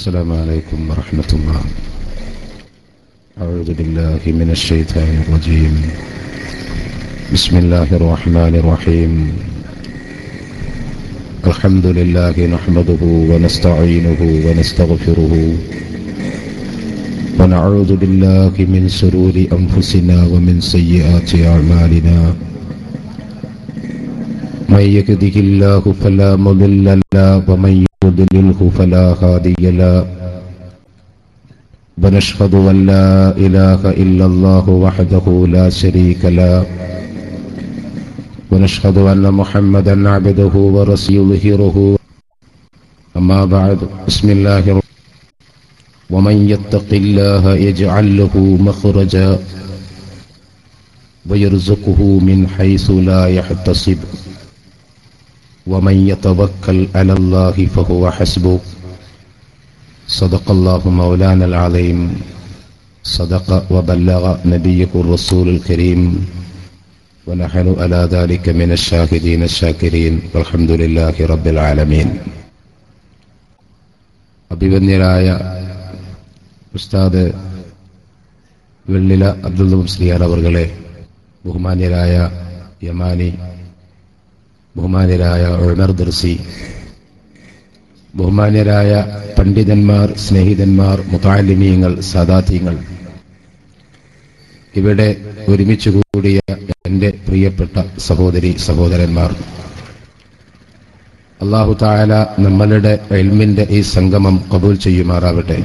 السلام عليكم ورحمة الله. أعوذ بالله من الشيطان الرجيم. بسم الله الرحمن الرحيم. الحمد لله نحمده ونستعينه ونستغفره. ونعوذ بالله من سرور أنفسنا ومن سيئات أعمالنا. من يهده الله فلا مضل له ومن يضلله فلا هادي له. ونشهد أن لا إله إلا الله وحده لا شريك له. ونشهد أن محمدا عبده ورسوله أما بعد بسم الله الرحمن ومن يتق الله يجعل له مخرجا ويرزقه من حيث لا يحتسب. ومن يتوكل على الله فهو حسبه صدق الله مولانا العظيم صدق وبلغ نبيه الرسول الكريم ونحن على ذلك من الشاهدين الشاكرين والحمد لله رب العالمين അഭിവന്യരായ ഉസ്താദ് വെള്ളില അബ്ദുൽ മുസ്ലിയാർ അവർകളെ ബഹുമാന്യരായ യമാനി ബഹുമാന്യരായ ഉമർ ദർസി ബഹുമാന്യരായ പണ്ഡിതന്മാർ സ്നേഹിതന്മാർ മുതാലിമീങ്ങൾ സദാത്യങ്ങൾ. ഇവിടെ ഒരുമിച്ച് കൂടിയ എന്റെ പ്രിയപ്പെട്ട സഹോദരി സഹോദരന്മാർ അള്ളാഹു താല നമ്മളുടെ എൽമിന്റെ ഈ സംഗമം കബൂൽ ചെയ്യുമാറാവട്ടെ.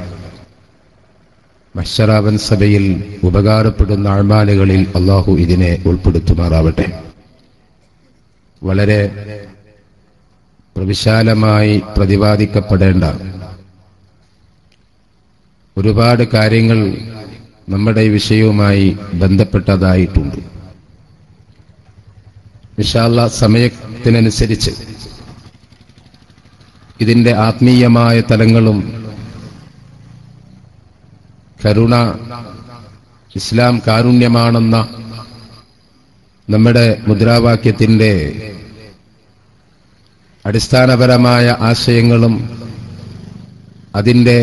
മഷറാവൻ സഭയിൽ ഉപകാരപ്പെടുന്ന ആൾമാലകളിൽ അള്ളാഹു ഇതിനെ ഉൾപ്പെടുത്തുമാറാവട്ടെ. വളരെ പ്രവിശാലമായി പ്രതിപാദിക്കപ്പെടേണ്ട ഒരുപാട് കാര്യങ്ങൾ നമ്മുടെ വിഷയവുമായി ബന്ധപ്പെട്ടതായിട്ടുണ്ട്. വിശാല സമയത്തിനനുസരിച്ച് ഇതിന്റെ ആത്മീയമായ തലങ്ങളും കരുണ ഇസ്ലാം കാരുണ്യമാണെന്ന നമ്മുടെ മുദ്രാവാക്യത്തിന്റെ അടിസ്ഥാനപരമായ ആശയങ്ങളും അതിന്റെ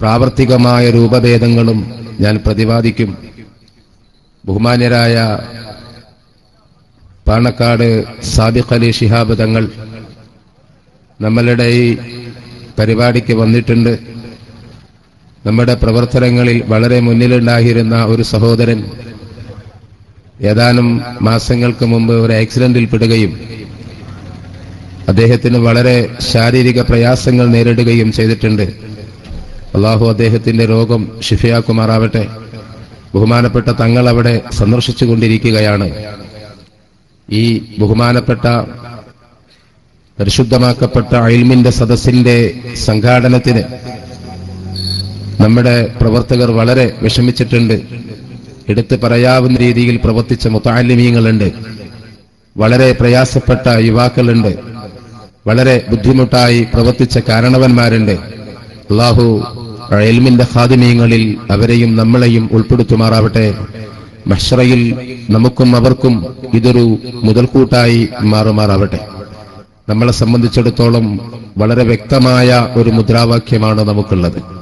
പ്രാവർത്തികമായ രൂപഭേദങ്ങളും ഞാൻ പ്രതിപാദിക്കും. ബഹുമാന്യരായ പാണക്കാട് സാബിഖ് അലി ഷിഹാബ് തങ്ങൾ നമ്മളുടെ ഈ പരിപാടിക്ക് വന്നിട്ടുണ്ട്. നമ്മുടെ പ്രവർത്തനങ്ങളിൽ വളരെ മുന്നിലുണ്ടായിരുന്ന ഒരു സഹോദരൻ ഏതാനും മാസങ്ങൾക്ക് മുമ്പ് ഒരു ആക്സിഡന്റിൽ പെടുകയും അദ്ദേഹത്തിന് വളരെ ശാരീരിക പ്രയാസങ്ങൾ നേരിടുകയും ചെയ്തിട്ടുണ്ട്. അള്ളാഹു അദ്ദേഹത്തിന്റെ രോഗം ഷിഫയാക്കുമാറാവട്ടെ ബഹുമാനപ്പെട്ട തങ്ങൾ അവിടെ സന്ദർശിച്ചു കൊണ്ടിരിക്കുകയാണ് ഈ ബഹുമാനപ്പെട്ട പരിശുദ്ധമാക്കപ്പെട്ട അയിൽമിന്റെ സദസ്സിന്റെ സംഘാടനത്തിന് നമ്മുടെ പ്രവർത്തകർ വളരെ വിഷമിച്ചിട്ടുണ്ട്. എടുത്തു പറയാവുന്ന രീതിയിൽ പ്രവർത്തിച്ച മുത്താലിമീങ്ങളുണ്ട്. വളരെ പ്രയാസപ്പെട്ട യുവാക്കളുണ്ട്. വളരെ ബുദ്ധിമുട്ടായി പ്രവർത്തിച്ച കാരണവന്മാരുണ്ട്. അള്ളാഹു എൽമിന്റെ ഹാദിമീങ്ങളിൽ അവരെയും നമ്മളെയും ഉൾപ്പെടുത്തുമാറാവട്ടെ. മഷ്രയിൽ നമുക്കും അവർക്കും ഇതൊരു മുതൽക്കൂട്ടായി മാറുമാറാവട്ടെ. നമ്മളെ സംബന്ധിച്ചിടത്തോളം വളരെ വ്യക്തമായ ഒരു മുദ്രാവാക്യമാണ് നമുക്കുള്ളത്.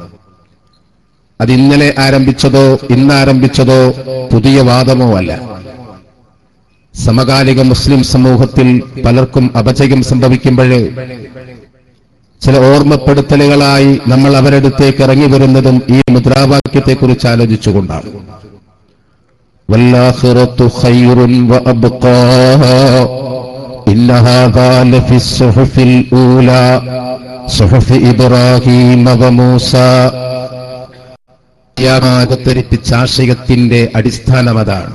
അത് ഇന്നലെ ആരംഭിച്ചതോ ഇന്നാരംഭിച്ചതോ പുതിയ വാദമോ അല്ല. സമകാലിക മുസ്ലിം സമൂഹത്തിൽ പലർക്കും അപചയം സംഭവിക്കുമ്പോഴേ ചില ഓർമ്മപ്പെടുത്തലുകളായി നമ്മൾ അവരടുത്തേക്ക് ഇറങ്ങി വരുന്നതും ഈ മുദ്രാവാക്യത്തെക്കുറിച്ച് ആലോചിച്ചുകൊണ്ടാണ്. വല്ലാഹിറത്തു ത്യാഗത്തെരിപ്പിച്ച ആശയത്തിന്റെ അടിസ്ഥാനം അതാണ്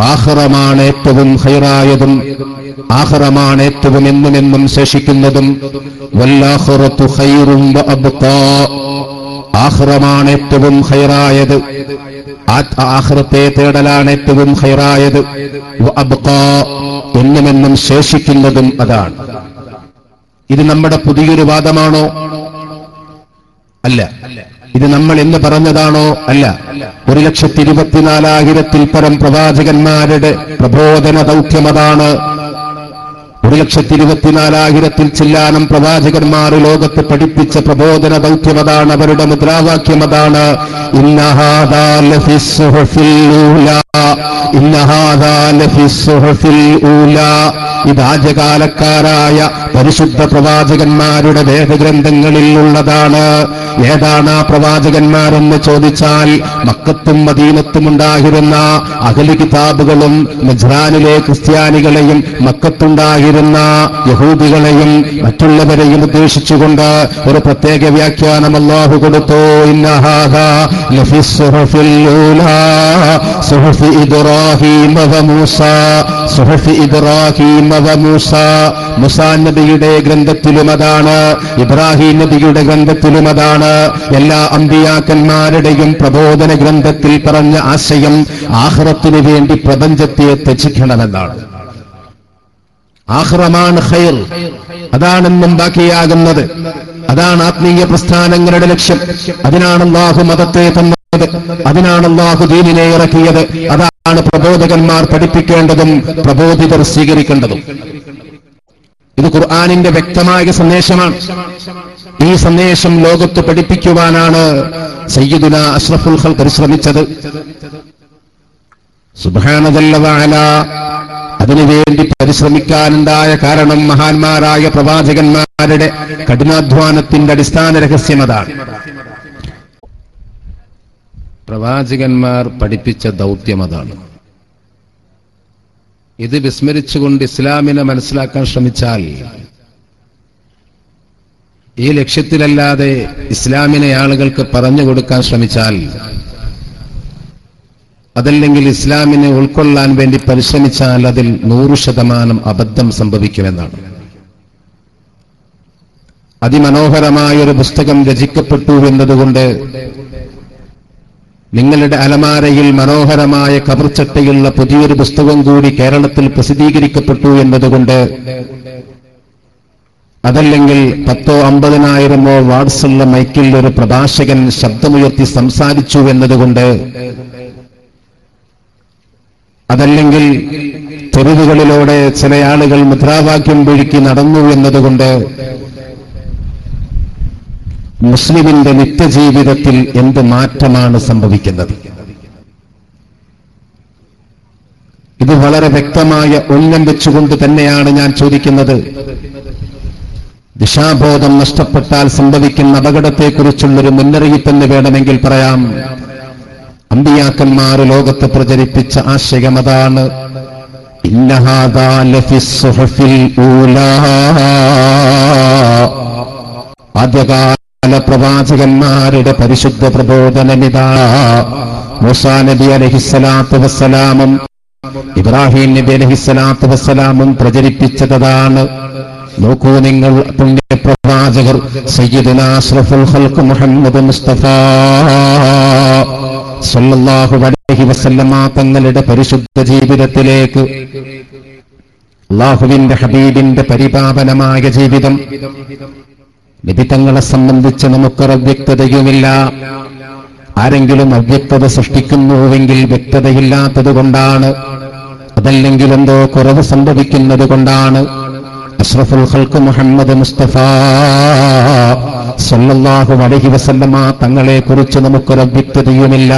ആഹ്റമാണ് ഏറ്റവും ഹൈറായതും ആഹ്റമാണ് ഏറ്റവും എന്നും എന്നും ശേഷിക്കുന്നതും. വല്ലാഹുറത്തു ഹൈറും ആഹ്റമാണ് ഏറ്റവും ഹൈറായത് ആഹ്റത്തെ തേടലാണ് ഏറ്റവും ഹൈറായത് എന്നുമെന്നും ശേഷിക്കുന്നതും അതാണ്. ഇത് നമ്മുടെ പുതിയൊരു വാദമാണോ? അല്ല. ഇത് നമ്മൾ എന്ന് പറഞ്ഞതാണോ? അല്ല. ഒരു ലക്ഷത്തി ഇരുപത്തിനാലായിരത്തിൽ പരം പ്രവാചകന്മാരുടെ പ്രബോധന ദൗത്യമതാണ് ഒരു ലക്ഷത്തി ഇരുപത്തിനാലായിരത്തിൽ ചില്ലാനം പ്രവാചകന്മാർ ലോകത്ത് പഠിപ്പിച്ച പ്രബോധന ദൗത്യമതാണ് അവരുടെ മുദ്രാവാക്യം അതാണ്. ഇന്നഹാദാ ലഫി സുഹഫിൽ ഊലാ. ഇന്നഹാദാ ലഫി സുഹഫിൽ ഊലാ. ഇത് ആദ്യകാലക്കാരായ പരിശുദ്ധ പ്രവാചകന്മാരുടെ വേദഗ്രന്ഥങ്ങളിൽ ഉള്ളതാണ് ഏതാണ് ആ പ്രവാചകന്മാരെന്ന് ചോദിച്ചാൽ മക്കത്തും മദീനത്തും ഉണ്ടായിരുന്ന അഖലി കിതാബുകളും നജ്റാനിലെ ക്രിസ്ത്യാനികളെയും മക്കത്തുണ്ടായിരുന്ന യഹൂദികളെയും മറ്റുള്ളവരെയും ഉദ്ദേശിച്ചുകൊണ്ട് ഒരു പ്രത്യേക വ്യാഖ്യാനം അള്ളാഹു കൊടുത്തു ഇന്നഹാദ സുഹഫി മൂസ മൂസ. മുസാ നബിയുടെ ഗ്രന്ഥത്തിലും അതാണ് ഇബ്രാഹിം നബിയുടെ ഗ്രന്ഥത്തിലും അതാണ്. എല്ലാ അമ്പിയാക്കന്മാരുടെയും പ്രബോധന ഗ്രന്ഥത്തിൽ പറഞ്ഞ ആശയം ആഹ്റത്തിനു വേണ്ടി പ്രപഞ്ചത്തെ ത്യജിക്കണമെന്നാണ്. ആഹ്റമാണ് ഖൈർ. അതാണെന്നും ബാക്കിയാകുന്നത്. അതാണ് ആത്മീയ പ്രസ്ഥാനങ്ങളുടെ ലക്ഷ്യം. അതിനാണ് അള്ളാഹു മതത്തെ തന്നത്. അതിനാണ് അള്ളാഹു ദീനിനെ ഇറക്കിയത്. അതാണ് പ്രബോധകന്മാർ പഠിപ്പിക്കേണ്ടതും പ്രബോധിതർ സ്വീകരിക്കേണ്ടതും. ഇത് ഖുർആാനിന്റെ വ്യക്തമായ സന്ദേശമാണ്. ഈ സന്ദേശം ലോകത്ത് പഠിപ്പിക്കുവാനാണ് സയ്യിദുന അഷ്റഫുൽ ഖൽ പരിശ്രമിച്ചത്. സുബാനതല്ലവാല അതിനുവേണ്ടി പരിശ്രമിക്കാനുണ്ടായ കാരണം മഹാന്മാരായ പ്രവാചകന്മാരുടെ കഠിനാധ്വാനത്തിന്റെ അടിസ്ഥാന രഹസ്യമതാണ്. പ്രവാചകന്മാർ പഠിപ്പിച്ച ദൗത്യം അതാണ്. ഇത് വിസ്മരിച്ചുകൊണ്ട് ഇസ്ലാമിനെ മനസ്സിലാക്കാൻ ശ്രമിച്ചാൽ ഈ ലക്ഷ്യത്തിലല്ലാതെ ഇസ്ലാമിനെ ആളുകൾക്ക് പറഞ്ഞു കൊടുക്കാൻ ശ്രമിച്ചാൽ അതല്ലെങ്കിൽ ഇസ്ലാമിനെ ഉൾക്കൊള്ളാൻ വേണ്ടി പരിശ്രമിച്ചാൽ അതിൽ നൂറ് ശതമാനം അബദ്ധം സംഭവിക്കുമെന്നാണ്. അതിമനോഹരമായ ഒരു പുസ്തകം രചിക്കപ്പെട്ടു എന്നതുകൊണ്ട് നിങ്ങളുടെ അലമാരയിൽ മനോഹരമായ കബർച്ചട്ടയുള്ള പുതിയൊരു പുസ്തകം കൂടി കേരളത്തിൽ പ്രസിദ്ധീകരിക്കപ്പെട്ടു എന്നതുകൊണ്ട് അതല്ലെങ്കിൽ പത്തോ അമ്പതിനായിരമോ വാട്സുള്ള മൈക്കിൽ ഒരു പ്രഭാഷകൻ ശബ്ദമുയർത്തി സംസാരിച്ചു എന്നതുകൊണ്ട് അതല്ലെങ്കിൽ തെരുവുകളിലൂടെ ചില ആളുകൾ മുദ്രാവാക്യം പിഴുക്കി നടന്നു എന്നതുകൊണ്ട് മുസ്ലിമിന്റെ നിത്യജീവിതത്തിൽ എന്ത് മാറ്റമാണ് സംഭവിക്കുന്നത്? ഇത് വളരെ വ്യക്തമായ ഉന്നം വെച്ചുകൊണ്ട് തന്നെയാണ് ഞാൻ ചോദിക്കുന്നത്. ദിശാബോധം നഷ്ടപ്പെട്ടാൽ സംഭവിക്കുന്ന അപകടത്തെക്കുറിച്ചുള്ളൊരു മുന്നറിയിപ്പെന്ന് വേണമെങ്കിൽ പറയാം. അമ്പിയാക്കന്മാർ ലോകത്ത് പ്രചരിപ്പിച്ച ആശയം അതാണ് ആദ്യകാല പ്രവാചകന്മാരുടെ പരിശുദ്ധ പ്രബോധനമിതാ മൂസാ നബി അലഹിസ്സലാത്തു വസ്സലാമും ഇബ്രാഹിം നബി അലഹിസ്സലാത്തു വസ്സലാമും പ്രചരിപ്പിച്ചതാണ് നോക്കൂ നിങ്ങൾ പുണ്യപ്രവാചകർ സയ്യിദുന മുഹമ്മദ് മുസ്തഫ സല്ലല്ലാഹു അലൈഹി വസല്ലമ തങ്ങളുടെ പരിശുദ്ധ ജീവിതത്തിലേക്ക് അള്ളാഹുവിന്റെ ഹബീബിന്റെ പരിപാവനമായ ജീവിതം നിബിതങ്ങളെ സംബന്ധിച്ച് നമുക്ക് അവ്യക്തതയുമില്ല. ആരെങ്കിലും അവ്യക്തത സൃഷ്ടിക്കുന്നുവെങ്കിൽ വ്യക്തതയില്ലാത്തത് കൊണ്ടാണ് അതല്ലെങ്കിൽ എന്തോ കുറവ് സംഭവിക്കുന്നത് കൊണ്ടാണ് അഷ്റഫുൽ ഖൽക്ക് മുഹമ്മദ് മുസ്തഫ. സല്ലല്ലാഹു അലൈഹി വസല്ലമ തങ്ങളെ കുറിച്ച് നമുക്കൊരു വ്യക്തതയുമില്ല.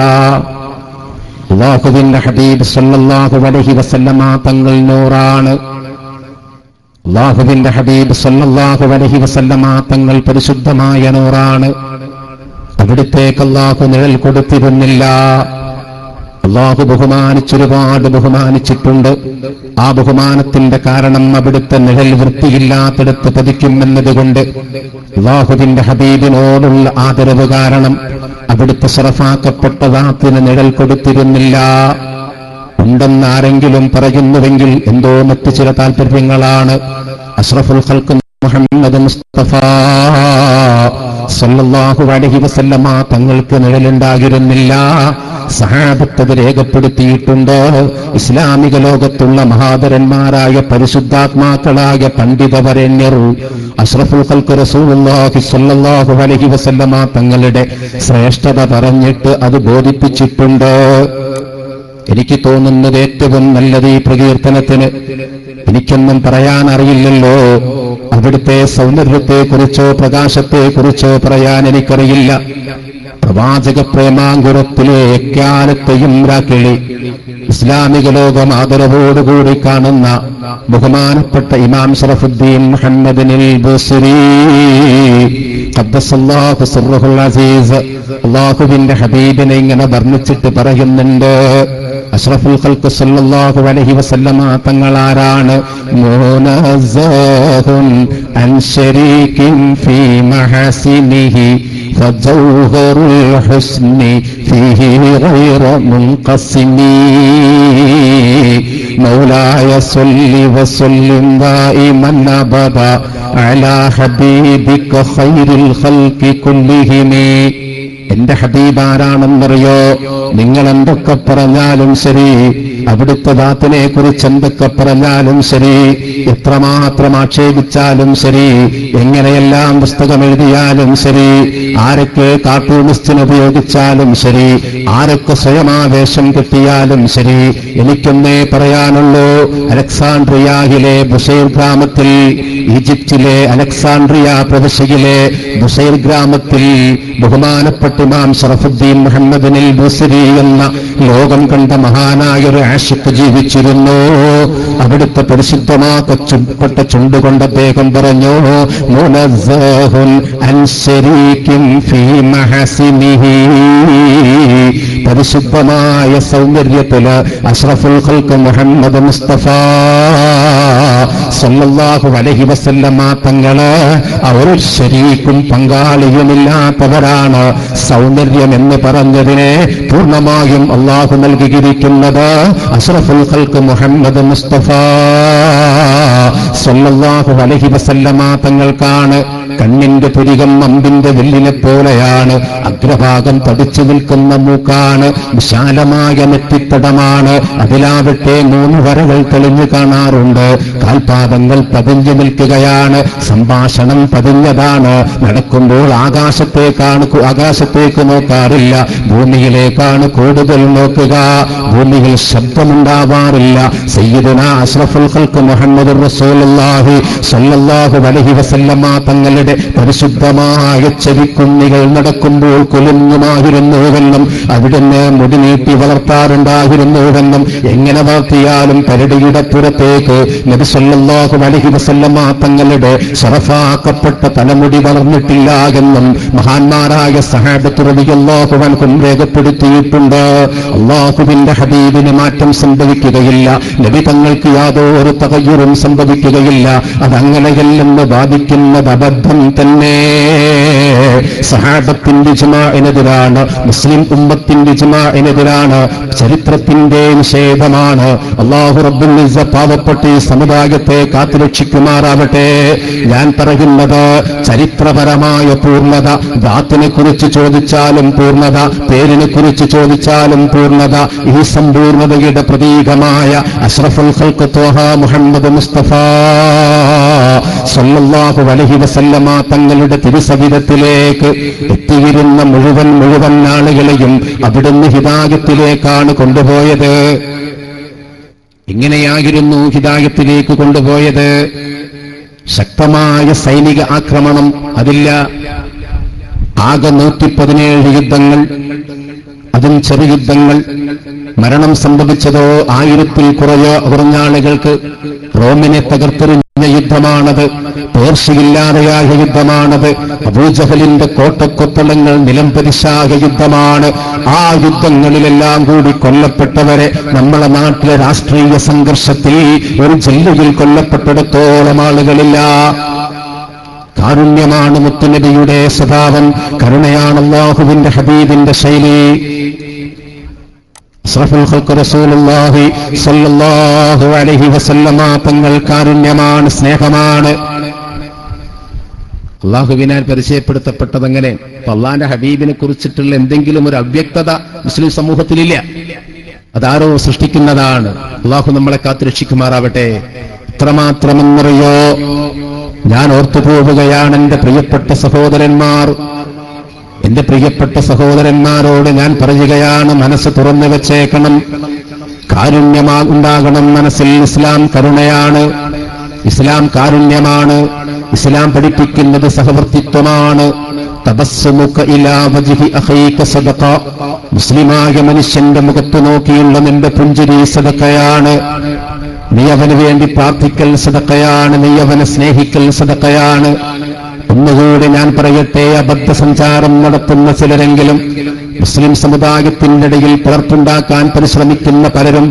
അള്ളാഹുവിന്റെ ഹബീബ് സല്ലല്ലാഹു അലൈഹി വസല്ലമ തങ്ങൾ നൂറാണ്. അള്ളാഹുവിന്റെ ഹബീബ് സല്ലല്ലാഹു അലൈഹി വസല്ലമ തങ്ങൾ പരിശുദ്ധമായ നൂറാണ്. അവിടുത്തേക്ക് അള്ളാഹു നിഴൽ കൊടുത്തിരുന്നില്ല. അള്ളാഹു ബഹുമാനിച്ചൊരുപാട് ബഹുമാനിച്ചിട്ടുണ്ട്. ആ ബഹുമാനത്തിന്റെ കാരണം അവിടുത്തെ നിഴൽ വൃത്തിയില്ലാത്തിടത്ത് പതിക്കുമെന്നതുകൊണ്ട് അള്ളാഹുവിന്റെ ഹബീബിനോടുള്ള ആദരവ് കാരണം അവിടുത്തെ സറഫാക്കപ്പെട്ട ദാത്തിന് നിഴൽ കൊടുത്തിരുന്നില്ല. ഉണ്ടെന്ന് ആരെങ്കിലും പറയുന്നുവെങ്കിൽ എന്തോ മറ്റു ചില താല്പര്യങ്ങളാണ് അഷ്റഫുൽ ഖൽക്ക് മുഹമ്മദ് മുസ്തഫ സല്ലല്ലാഹു അലൈഹി വസല്ലമ തങ്ങൾക്ക് നിഴലുണ്ടാകിരുന്നില്ല സഹാബത്തത് രേഖപ്പെടുത്തിയിട്ടുണ്ട്. ഇസ്ലാമിക ലോകത്തുള്ള മഹാതരന്മാരായ പരിശുദ്ധാത്മാക്കളായ പണ്ഡിതവരണ്യർ അഷ്റഫുൽ സ്വല്ലല്ലാഹു അലൈഹി വസല്ലമ തങ്ങളുടെ ശ്രേഷ്ഠത പറഞ്ഞിട്ട് അത് ബോധിപ്പിച്ചിട്ടുണ്ട്. എനിക്ക് തോന്നുന്നത് ഏറ്റവും നല്ലത് ഈ പ്രകീർത്തനത്തിന്. എനിക്കൊന്നും പറയാൻ അറിയില്ലല്ലോ അവിടുത്തെ സൗന്ദര്യത്തെക്കുറിച്ചോ പ്രകാശത്തെക്കുറിച്ചോ പറയാൻ എനിക്കറിയില്ല. പ്രവാചക പ്രേമാങ്കുരത്തിലെ എക്കാലത്തെയും രാക്കിളി ഇസ്ലാമിക ലോകം ആദരവോടുകൂടി കാണുന്ന ബഹുമാനപ്പെട്ട ഇമാം ഷറഫുദ്ദീൻ സിർറുൽ അസീസ്. അള്ളാഹുവിന്റെ ഹബീബിനെ ഇങ്ങനെ വർണിച്ചിട്ട് പറയുന്നുണ്ട്. അഷ്റഫുൽ ഖൽക്ക് സല്ലല്ലാഹു അലൈഹി വസല്ലമ തങ്ങൾ ആരാണ് മുനസ്സഹുൻ അൻ ശരീകിൻ ഫീ മഹസിനിഹി فجوهر الحسن فيه غير منقسم مولاي صل وسلم دائما ابدا على حبيبك خير الخلق كلهم എന്റെ ഹബീബ് ആരാണെന്നറിയോ? നിങ്ങൾ എന്തൊക്കെ പറഞ്ഞാലും ശരി. അവിടുത്തെ ദാത്തിനെ കുറിച്ച് എന്തൊക്കെ പറഞ്ഞാലും ശരി എത്രമാത്രം ആക്ഷേപിച്ചാലും ശരി എങ്ങനെയെല്ലാം പുസ്തകം എഴുതിയാലും ശരി ആരൊക്കെ കാർട്ടൂണിസ്റ്റിന് ഉപയോഗിച്ചാലും ശരി ആരൊക്കെ സ്വയമാവേശം കിട്ടിയാലും ശരി. എനിക്കൊന്നേ പറയാനുള്ളൂ അലക്സാണ്ട്രിയാഹിലെ ബുഷൈർ ഗ്രാമത്തിൽ ഈജിപ്തിലെ അലക്സാണ്ട്രിയ പ്രവിശ്യയിലെ ബുഷൈർ ഗ്രാമത്തിൽ ബഹുമാനപ്പെട്ട ഇമാം ഷറഫുദ്ദീൻ മുഹമ്മദിനിൽ ബുസരി എന്ന ലോകം കണ്ട മഹാനായ ഒരു ആഷിക്ക് ജീവിച്ചിരുന്നു. അവിടുത്തെ പരിശുദ്ധമാ കൊച്ചുപ്പെട്ട ചുണ്ടുകൊണ്ട് അദ്ദേഹം പറഞ്ഞു പരിശുദ്ധമായ സൗന്ദര്യത്തിൽ അഷ്റഫുൽ മുഹമ്മദ് മുസ്തഫ സല്ലല്ലാഹു അലൈഹി വസല്ലമ തങ്ങൾ അവർ ശരീക്കും പങ്കാളിയുമില്ലാത്തവരാണ്. സൗന്ദര്യം എന്ന് പറഞ്ഞതിനെ പൂർണമായും അള്ളാഹു നൽകിയിരിക്കുന്നത് അഷ്റഫുൽ ഖൽക്ക് മുഹമ്മദ് മുസ്തഫ സല്ലല്ലാഹു അലൈഹി വസല്ലമ തങ്ങൾക്കാണ്. കണ്ണിന്റെ പുരികം അമ്പിന്റെ വെല്ലിനെ പോലെയാണ്. അഗ്രഭാഗം തടിച്ചു നിൽക്കുന്ന മൂക്കാണ്. വിശാലമായ നെറ്റിത്തടമാണ്. അതിലാവട്ടെ മൂന്ന് വരകൾ തെളിഞ്ഞു കാണാറുണ്ട്. കാൽപാദങ്ങൾ പതിഞ്ഞു നിൽക്കുകയാണ്. സംഭാഷണം പതിഞ്ഞതാണ്. നടക്കുമ്പോൾ ആകാശത്തേക്കാണ് ആകാശത്തേക്ക് നോക്കാറില്ല. ഭൂമിയിലേക്കാണ് കൂടുതൽ നോക്കുക. ഭൂമിയിൽ ശബ്ദമുണ്ടാവാറില്ല. സയ്യിദുന അഷ്റഫുൽ മുഹമ്മദ് റസൂലുള്ളാഹി സ്വല്ലല്ലാഹു അലൈഹി വസല്ലമ തങ്ങളുടെ പരിശുദ്ധമായ ചെവിക്കുന്നികൾ നടക്കുമ്പോൾ കുലുങ്ങുമായിരുന്നുവെന്നും അവിടുന്ന് മുടി നീട്ടി വളർത്താറുണ്ടായിരുന്നുവെന്നും എങ്ങനെ വളർത്തിയാലും പരടിയുടെ പുറത്തേക്ക് നബി അലഹി അലൈഹി വസല്ലമ തങ്ങളുടെ ശറഫാക്കപ്പെട്ട തലമുടി വളർന്നിട്ടില്ല എന്നും മഹാന്മാരായ സഹാബത്ത് റളിയല്ലാഹു അൻഹും രേഖപ്പെടുത്തിയിട്ടുണ്ട്. അള്ളാഹുവിന്റെ ഹബീബിന് മാറ്റം സംഭവിക്കുകയില്ല. നബി തങ്ങൾക്ക് യാതൊരു തകയ്യുറും സംഭവിക്കുകയില്ല. അതങ്ങനെയല്ലെന്ന് ബാധിക്കുന്നത് അബദ്ധം തന്നെ സഹാബത്തിന്റെ ഇജ്മാഇനെതിരാണ് മുസ്ലിം ഉമ്മത്തിന്റെ ഇജ്മാഇനെതിരാണ് ചരിത്രത്തിന്റെ നിഷേധമാണ്. അള്ളാഹു റബ്ബുൽ പാവപ്പെട്ട് ഈ സമുദായത്തെ കാത്തുരക്ഷിക്കുമാറാവട്ടെ. ഞാൻ പറയുന്നത് ചരിത്രപരമായ പൂർണത ദാത്തിനെ കുറിച്ച് ചോദിച്ചാലും പൂർണത പേരിനെ കുറിച്ച് ചോദിച്ചാലും പൂർണത ഈ സമ്പൂർണതയുടെ പ്രതീകമായ അഷ്റഫുൽ ഹൽക്കത്തോഹ മുഹമ്മദ് മുസ്തഫ സല്ലല്ലാഹു അലൈഹി വസല്ലമ തങ്ങളുടെ തിരുസവിധത്തിലേക്ക് എത്തിയിരുന്ന മുഴുവൻ മുഴുവൻ ആളുകളെയും അവിടുന്ന് ഹിതായത്തിലേക്കാണ് കൊണ്ടുപോയത് ഇങ്ങനെയായിരുന്നു ഹിതായത്തിലേക്ക് കൊണ്ടുപോയത് ശക്തമായ സൈനിക ആക്രമണം അതില്ല ആകെ നൂറ്റി പതിനേഴ് യുദ്ധങ്ങൾ അതും ചെറു യുദ്ധങ്ങൾ മരണം സംഭവിച്ചതോ ആയിരത്തിൽ കുറയോ കുറഞ്ഞാളുകൾക്ക് റോമിനെ തകർത്തെറിഞ്ഞ യുദ്ധമാണത്. പേർഷിയില്ലാതെയായ യുദ്ധമാണത്. അബൂജഹലിന്റെ കോട്ടക്കൊത്തളങ്ങൾ നിലംപരിശായ യുദ്ധമാണ്. ആ യുദ്ധങ്ങളിലെല്ലാം കൂടി കൊല്ലപ്പെട്ടവരെ നമ്മളെ നാട്ടിലെ രാഷ്ട്രീയ സംഘർഷത്തിൽ ഒരു ജില്ലയിൽ കൊല്ലപ്പെട്ടിടത്തോളം ആളുകളില്ല. കാരുണ്യമാണ് മുത്തുനബിയുടെ സ്വഭാവം. കരുണയാണ് അള്ളാഹുവിന്റെ ഹബീബിന്റെ ശൈലി. അഷ്റഫുൽ റസൂലുള്ളാഹി സ്വല്ലല്ലാഹു അലൈഹി വസല്ലമ തങ്ങൾ കാരുണ്യമാണ് സ്നേഹമാണ്. അള്ളാഹുവിനാൽ പരിചയപ്പെടുത്തപ്പെട്ടതെങ്ങനെ അള്ളാന്റെ ഹബീബിനെ കുറിച്ചിട്ടുള്ള എന്തെങ്കിലും ഒരു അവ്യക്തത മുസ്ലിം സമൂഹത്തിലില്ല. അതാരോ സൃഷ്ടിക്കുന്നതാണ്. അള്ളാഹു നമ്മളെ കാത്തുരക്ഷിക്കുമാറാവട്ടെ എത്രമാത്രമെന്നറിയോ? ഞാൻ ഓർത്തുപോവുകയാണ് എന്റെ പ്രിയപ്പെട്ട സഹോദരന്മാർ. എന്റെ പ്രിയപ്പെട്ട സഹോദരന്മാരോട് ഞാൻ പറയുകയാണ് മനസ്സ് തുറന്നു വെച്ചേക്കണം. കാരുണ്യമാകുണ്ടാകണം മനസ്സിൽ. ഇസ്ലാം കരുണയാണ്. ഇസ്ലാം കാരുണ്യമാണ്. ഇസ്ലാം പഠിപ്പിക്കുന്നത് സഹവർത്തിത്വമാണ്. മുസ്ലിമായ മനുഷ്യന്റെ മുഖത്ത് നോക്കിയുള്ള നിന്റെ പുഞ്ചിരി സദക്കയാണ് നീ അവന് വേണ്ടി പ്രാർത്ഥിക്കൽ സദക്കയാണ് നീ അവനെ സ്നേഹിക്കൽ സദക്കയാണ് ഒന്നുകൂടി ഞാൻ പറയട്ടെ അബദ്ധസഞ്ചാരം നടത്തുന്ന ചിലരെങ്കിലും മുസ്ലിം സമുദായത്തിന്റെ ഇടയിൽ പുറത്തുണ്ടാക്കാൻ പരിശ്രമിക്കുന്ന പലരും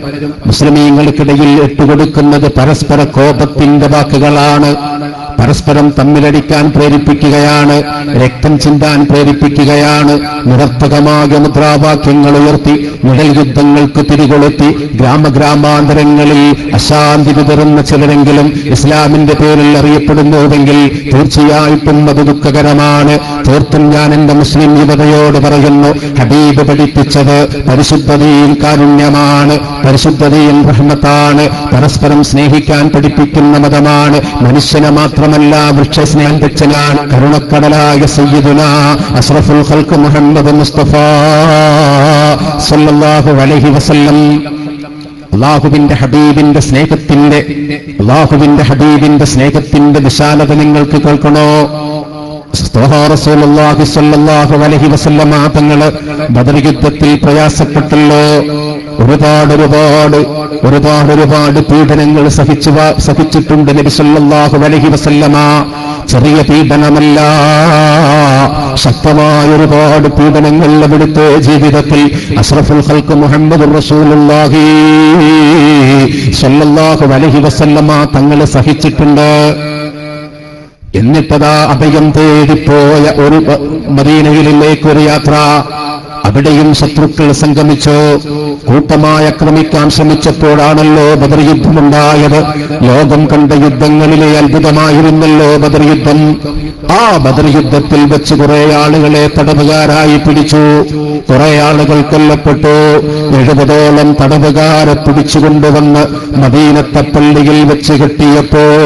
മുസ്ലിമീങ്ങൾക്കിടയിൽ ഇട്ടുകൊടുക്കുന്നത് പരസ്പര കോപത്തിന്റെ വാക്കുകളാണ്. പരസ്പരം തമ്മിലടിക്കാൻ പ്രേരിപ്പിക്കുകയാണ് രക്തം ചിന്താൻ പ്രേരിപ്പിക്കുകയാണ് നിരർത്ഥകമായ മുദ്രാവാക്യങ്ങൾ ഉയർത്തി നിഴൽ യുദ്ധങ്ങൾക്ക് തിരികൊളുത്തി ഗ്രാമഗ്രാമാന്തരങ്ങളിൽ അശാന്തി വിതറുന്ന ചിലരെങ്കിലും ഇസ്ലാമിന്റെ പേരിൽ അറിയപ്പെടുന്നുവെങ്കിൽ തീർച്ചയായിട്ടും അത് ദുഃഖകരമാണ്. തീർത്തും ഞാൻ എന്റെ മുസ്ലിം യുവതയോട് പറയുന്നു ഹബീബ് പഠിപ്പിച്ചത് പരിശുദ്ധതയും കാരുണ്യമാണ് പരിശുദ്ധതയും റഹ്മത്താണ് പരസ്പരം സ്നേഹിക്കാൻ പഠിപ്പിക്കുന്ന മതമാണ് മനുഷ്യനെ മാത്രമല്ല വൃക്ഷസ്നേഹം വെച്ചനാണ് കരുണക്കടലായ സയ്യിദുന അഷ്റഫുൽ ഖൽക്ക് മുഹമ്മദ് മുസ്തഫ സല്ലല്ലാഹു അലൈഹി വസല്ലം. അള്ളാഹുവിന്റെ ഹബീബിന്റെ സ്നേഹത്തിന്റെ അള്ളാഹുവിന്റെ ഹബീബിന്റെ സ്നേഹത്തിന്റെ വിശാലത നിങ്ങൾക്ക് കേൾക്കണോ? തങ്ങൾ ബദർ യുദ്ധത്തിൽ പ്രയാസപ്പെട്ടല്ലോ. ഒരുപാട് ഒരുപാട് ഒരുപാട് ഒരുപാട് പീഡനങ്ങൾ സഹിച്ചു സഹിച്ചിട്ടുണ്ട് നബിസല്ലാഹു അലൈഹി വസല്ലമ. ചെറിയ പീഡനമല്ല. ശക്തമായ ഒരുപാട് പീഡനങ്ങൾ അവിടുത്തെ ജീവിതത്തിൽ അഷ്റഫുൽ ഹൽക്ക് മുഹമ്മദ് റസൂലുള്ളാഹി സല്ലല്ലാഹു അലൈഹി വസല്ലമ തങ്ങളെ സഹിച്ചിട്ടുണ്ട്. എന്നിട്ടതാ അഭയം തേടിപ്പോയ ഒരു മദീനയിലേക്കൊരു യാത്ര. അവിടെയും ശത്രുക്കൾ സംഗമിച്ചു. കൂട്ടമായി ആക്രമിക്കാൻ ശ്രമിച്ചപ്പോഴാണല്ലോ ബദർ യുദ്ധമുണ്ടായത് ലോകം കണ്ട യുദ്ധങ്ങളിലെ അത്ഭുതമായിരുന്നല്ലോ ബദർ യുദ്ധം ആ ബദർ യുദ്ധത്തിൽ വെച്ച് കുറെ ആളുകളെ തടവുകാരായി പിടിച്ചു. കുറെ ആളുകൾ കൊല്ലപ്പെട്ടു. എഴുപതോളം തടവുകാരെ പിടിച്ചുകൊണ്ടുവന്ന് മദീനത്തെ പള്ളിയിൽ വെച്ച് കെട്ടിയപ്പോൾ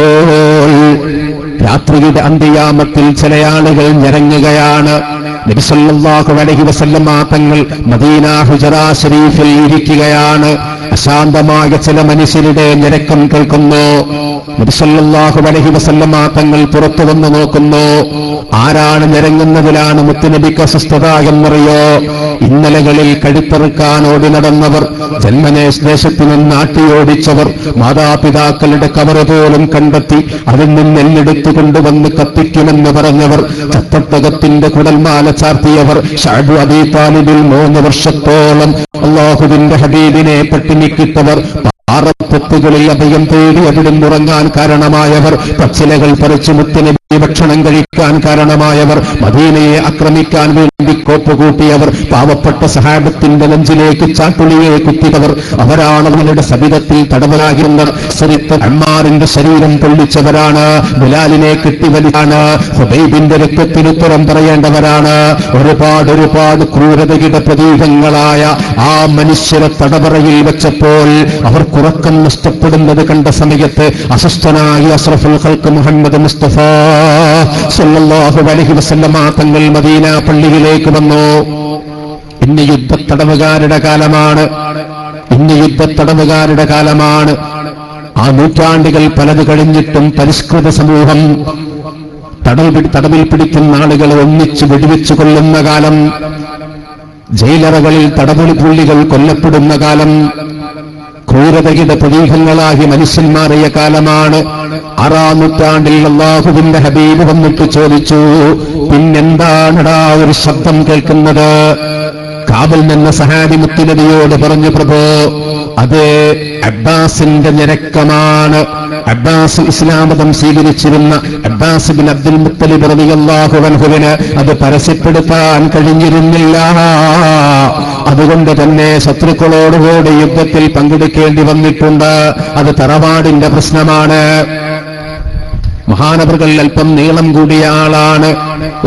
രാത്രിയുടെ അന്ത്യാമത്തിൽ ചില ആളുകൾ ഞരങ്ങുകയാണ്. നബിസല്ലാഹു അലഹി വസല്ലമ തങ്ങൾ മദീന ഹുജറ ഷരീഫിൽ ഇരിക്കുകയാണ്. അശാന്തമായ ചില മനുഷ്യരുടെ ഞരക്കം കേൾക്കുന്നു. മുത്തല്ലാഹു അലഹി വസല്ലമ തങ്ങൾ പുറത്തു വന്ന് നോക്കുന്നു. ആരാണ് ഞരങ്ങുന്നതിലാണ് മുത്തുനബിക്ക് അസ്വസ്ഥത എന്നറിയോ? ഇന്നലകളിൽ കഴുത്തെറുക്കാൻ ഓടി നടന്നവർ ജന്മനെ ദേശത്തു നിന്ന് ആട്ടിയോടിച്ചവർ മാതാപിതാക്കളുടെ കവറ് പോലും കണ്ടെത്തി അതിൽ നിന്ന് എല്ലെടുത്തു കൊണ്ടുവന്ന് കത്തിക്കുമെന്ന് പറഞ്ഞവർ ചത്തട്ടകത്തിന്റെ കുടൽമാല ചാർത്തിയവർ ഷാഡു അബി താലിബിൽ മൂന്ന് വർഷത്തോളം അള്ളാഹുവിന്റെ ഹബീബിനെ പട്ടിണിക്കിട്ടവർ പാറത്തൊത്തുകളിൽ അഭയം തേടി അവിടും ഉറങ്ങാൻ കാരണമായവർ. പച്ചിലകൾ പറിച്ചു മുത്തിന് ഭക്ഷണം കഴിക്കാൻ കാരണമായവർ. മദീനയെ ആക്രമിക്കാൻ വേണ്ടി കോപ്പ് കൂട്ടിയവർ. പാവപ്പെട്ട സഹാബത്തിന്റെ നെഞ്ചിലേക്ക് ചാട്ടുളിയെ കുത്തിയവർ. അവരാണ് അവരുടെ സബിതത്തിൽ തടവരാകുന്നവർ സരിത്ത് അമ്മാറിന്റെ ശരീരം പൊള്ളിച്ചവരാണ്. ബിലാലിനെ കെട്ടിവലിയാണ് ഹുബൈബിന്റെ രക്തത്തിന് ഉത്തരം പറയേണ്ടവരാണ്. ഒരുപാട് ഒരുപാട് ക്രൂരതയുടെ പ്രതീകങ്ങളായ ആ മനുഷ്യരെ തടവറയിൽ വെച്ചപ്പോൾ അവർക്കുറക്കം നഷ്ടപ്പെടുന്നത് കണ്ട സമയത്ത് അസ്വസ്ഥനായി അസ്രഫുൽ ഖൽക്ക് മുഹമ്മദ് മുസ്തഫ സല്ലല്ലാഹു അലൈഹി വസല്ലമ തങ്ങൾ മദീന പള്ളിയിലേക്ക് വന്നു. ഇന്ന് യുദ്ധത്തടവുകാരുടെ കാലമാണ്. ഇന്ന് യുദ്ധത്തടവുകാരുടെ കാലമാണ്. ആ നൂറ്റാണ്ടുകൾ പലത് കഴിഞ്ഞിട്ടും പരിഷ്കൃത സമൂഹം തടവിൽ തടവിൽ പിടിക്കുന്ന ആളുകളെ ഒന്നിച്ച് വെടിവെച്ചു കൊല്ലുന്ന കാലം. ജയിലറകളിൽ തടവുളി പുള്ളികൾ കൊല്ലപ്പെടുന്ന കാലം. ക്രൂരതയുടെ പ്രതീകങ്ങളാകി മനുഷ്യന്മാറിയ കാലമാണ്. ആറാം നൂറ്റാണ്ടിൽ അള്ളാഹുവിന്റെ ഹബീബ് വന്നിട്ട് ചോദിച്ചു പിന്നെന്താണടാ ഒരു ശബ്ദം കേൾക്കുന്നത്? കാബിൽ നിന്ന് സഹാബി മുത്തുനബിയോട് പറഞ്ഞു പ്രഭു അത് അബ്ബാസിന്റെ ഞരക്കമാണ്. അബ്ബാസ് ഇസ്ലാമതം സ്വീകരിച്ചിരുന്ന അബ്ബാസ് ബിൻ അബ്ദുൽ മുത്തലിബ് റളിയല്ലാഹു അൻഹുവിന് അത് പരസ്യപ്പെടുത്താൻ കഴിഞ്ഞിരുന്നില്ല. അതുകൊണ്ട് തന്നെ ശത്രുക്കളോടുകൂടി യുദ്ധത്തിൽ പങ്കെടുക്കേണ്ടി വന്നിട്ടുണ്ട്. അത് തറവാടിന്റെ പ്രശ്നമാണ്. മഹാനവറുകൾ അല്പം നീളം കൂടിയ ആളാണ്.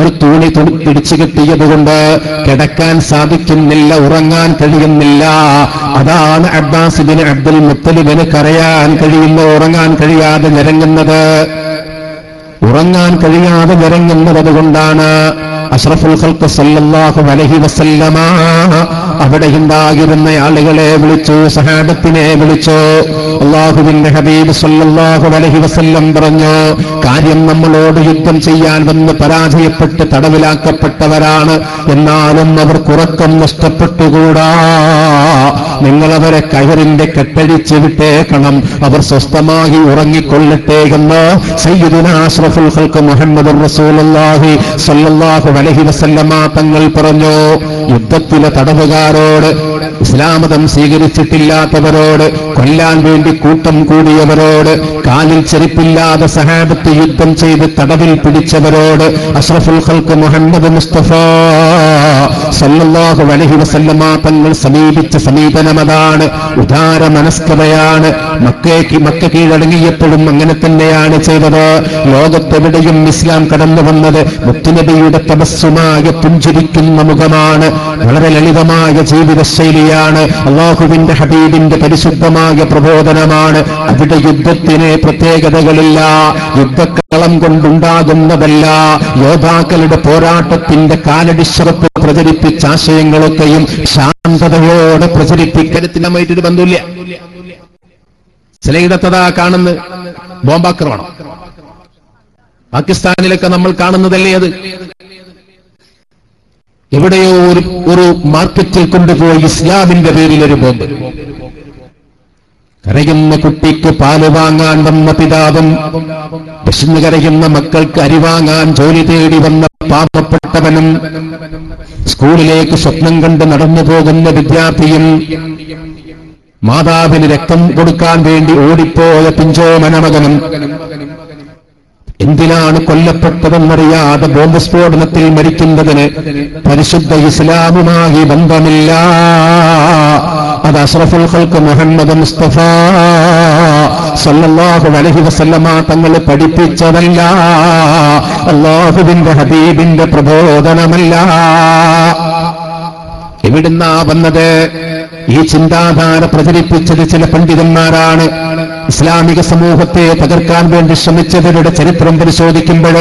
ഒരു തൂണി തുണി പിടിച്ചു കിട്ടിയതുകൊണ്ട് കിടക്കാൻ സാധിക്കുന്നില്ല ഉറങ്ങാൻ കഴിയുന്നില്ല. അതാണ് അബ്ബാസിബിന് അബ്ദുൽ മുത്തലിബിന് കരയാൻ കഴിയുന്ന ഉറങ്ങാൻ കഴിയാതെ ഞരങ്ങുന്നത്. ഉറങ്ങാൻ കഴിയാതെ ഞരങ്ങുന്നത് അതുകൊണ്ടാണ്. അഷ്റഫുൽ ഖൽക്ക് സല്ലല്ലാഹു അലൈഹി വസല്ലമ. അവിടെ ഉണ്ടായിരുന്ന ആളുകളെ വിളിച്ചു സഹാബത്തിനെ വിളിച്ചു. അള്ളാഹുവിന്റെ ഹബീബ് സല്ലല്ലാഹു അലൈഹി വസല്ലം പറഞ്ഞു കാര്യം നമ്മളോട് യുദ്ധം ചെയ്യാൻ വന്ന് പരാജയപ്പെട്ട് തടവിലാക്കപ്പെട്ടവരാണ്. എന്നാലും അവർക്കുറക്കം നഷ്ടപ്പെട്ടുകൂടാ. നിങ്ങളവരെ കയറിന്റെ കെട്ടഴിച്ച് വിട്ടേക്കണം അവർ സ്വസ്ഥമായി ഉറങ്ങിക്കൊള്ളട്ടെ എന്ന് സയ്യിദുനാഷ്റഫുൽ ഖൽഖ് മുഹമ്മദ് റസൂലുള്ളാഹി സല്ലാഹു അലൈഹി വസല്ലമ തങ്ങൾ പറഞ്ഞു. യുദ്ധത്തിലെ തടവുകാരോട് ഇസ്ലാമതം സ്വീകരിച്ചിട്ടില്ലാത്തവരോട് കൊല്ലാൻ വേണ്ടി കൂട്ടം കൂടിയവരോട് കാലിൽ ചെരുപ്പില്ലാതെ സഹാബത്ത് യുദ്ധം ചെയ്ത് തടവിൽ പിടിച്ചവരോട് അഷ്റഫുൽ ഹൽക്ക് മുഹമ്മദ് മുസ്തഫ സല്ലല്ലാഹു അലൈഹി വസല്ലമ തങ്ങൾ സമീപിച്ച സമീപനമതാണ്. ഉദാര മനസ്കതയാണ്. മക്കയ്ക്ക് മക്ക കീഴടങ്ങിയപ്പോഴും അങ്ങനെ തന്നെയാണ് ചെയ്തത്. ലോകത്തെവിടെയും ഇസ്ലാം കടന്നു വന്നത് മുത്തുനബിയുടെ തപസ്സുമായ പുഞ്ചിരിക്കുന്ന മുഖമാണ്. വളരെ ലളിതമായ ജീവിതശൈലിയാണ് അള്ളാഹുവിന്റെ ഹബീബിന്റെ പരിശുദ്ധമായ പ്രബോധനമാണ്. അവിടെ യുദ്ധത്തിന് പ്രത്യേകതകളില്ല. യുദ്ധക്കളം കൊണ്ടുണ്ടാകുന്നതല്ല. യോദ്ധാക്കളുടെ പോരാട്ടത്തിന്റെ കാലടിശ്രപ്പ് പ്രചരിപ്പിച്ച ആശയങ്ങളൊക്കെയും ശാന്തതയോടെ പ്രചരിപ്പിക്കരുത്തിനുമായിട്ടൊരു ബന്ധമില്ല ചിലയിടത്തതാ കാണുന്ന ബോംബാക്രമണം. പാകിസ്ഥാനിലൊക്കെ നമ്മൾ കാണുന്നതല്ലേ അത്? എവിടെയോ ഒരു ഒരു മാർക്കറ്റിൽ കൊണ്ടുപോയി ഇസ്ലാമിന്റെ പേരിൽ ഒരു ബോംബ്. കരയുന്ന കുട്ടിക്ക് പാൽ വാങ്ങാൻ വന്ന പിതാവും വിശന്ന് കരയുന്ന മക്കൾക്ക് അരി വാങ്ങാൻ ജോലി തേടി വന്ന പാപപ്പെട്ടവനും സ്കൂളിലേക്ക് സ്വപ്നം കണ്ട് നടന്നു പോകുന്ന വിദ്യാർത്ഥിയും മാതാവിന് രക്തം കൊടുക്കാൻ വേണ്ടി ഓടിപ്പോയ പിഞ്ചോമനമകനും എന്തിനാണ് കൊല്ലപ്പെട്ടതെന്നറിയാതെ ബോംബ് സ്ഫോടനത്തിൽ മരിക്കുന്നതിന് പരിശുദ്ധ ഇസ്ലാമുമായി ബന്ധമില്ല. അത് അഷ്റഫുൽ ഹൽക്ക് മുഹമ്മദ് മുസ്തഫ സല്ലല്ലാഹു അലഹി വസല്ലമ തങ്ങൾ പഠിപ്പിച്ചതല്ല. അള്ളാഹുവിന്റെ ഹബീബിന്റെ പ്രബോധനമല്ല. എവിടുന്നാ വന്നത്? ഈ ചിന്താധാര പ്രചരിപ്പിച്ചത് ചില പണ്ഡിതന്മാരാണ്. ഇസ്ലാമിക സമൂഹത്തെ തകർക്കാൻ വേണ്ടി ശ്രമിച്ചവരുടെ ചരിത്രം പരിശോധിക്കുമ്പോൾ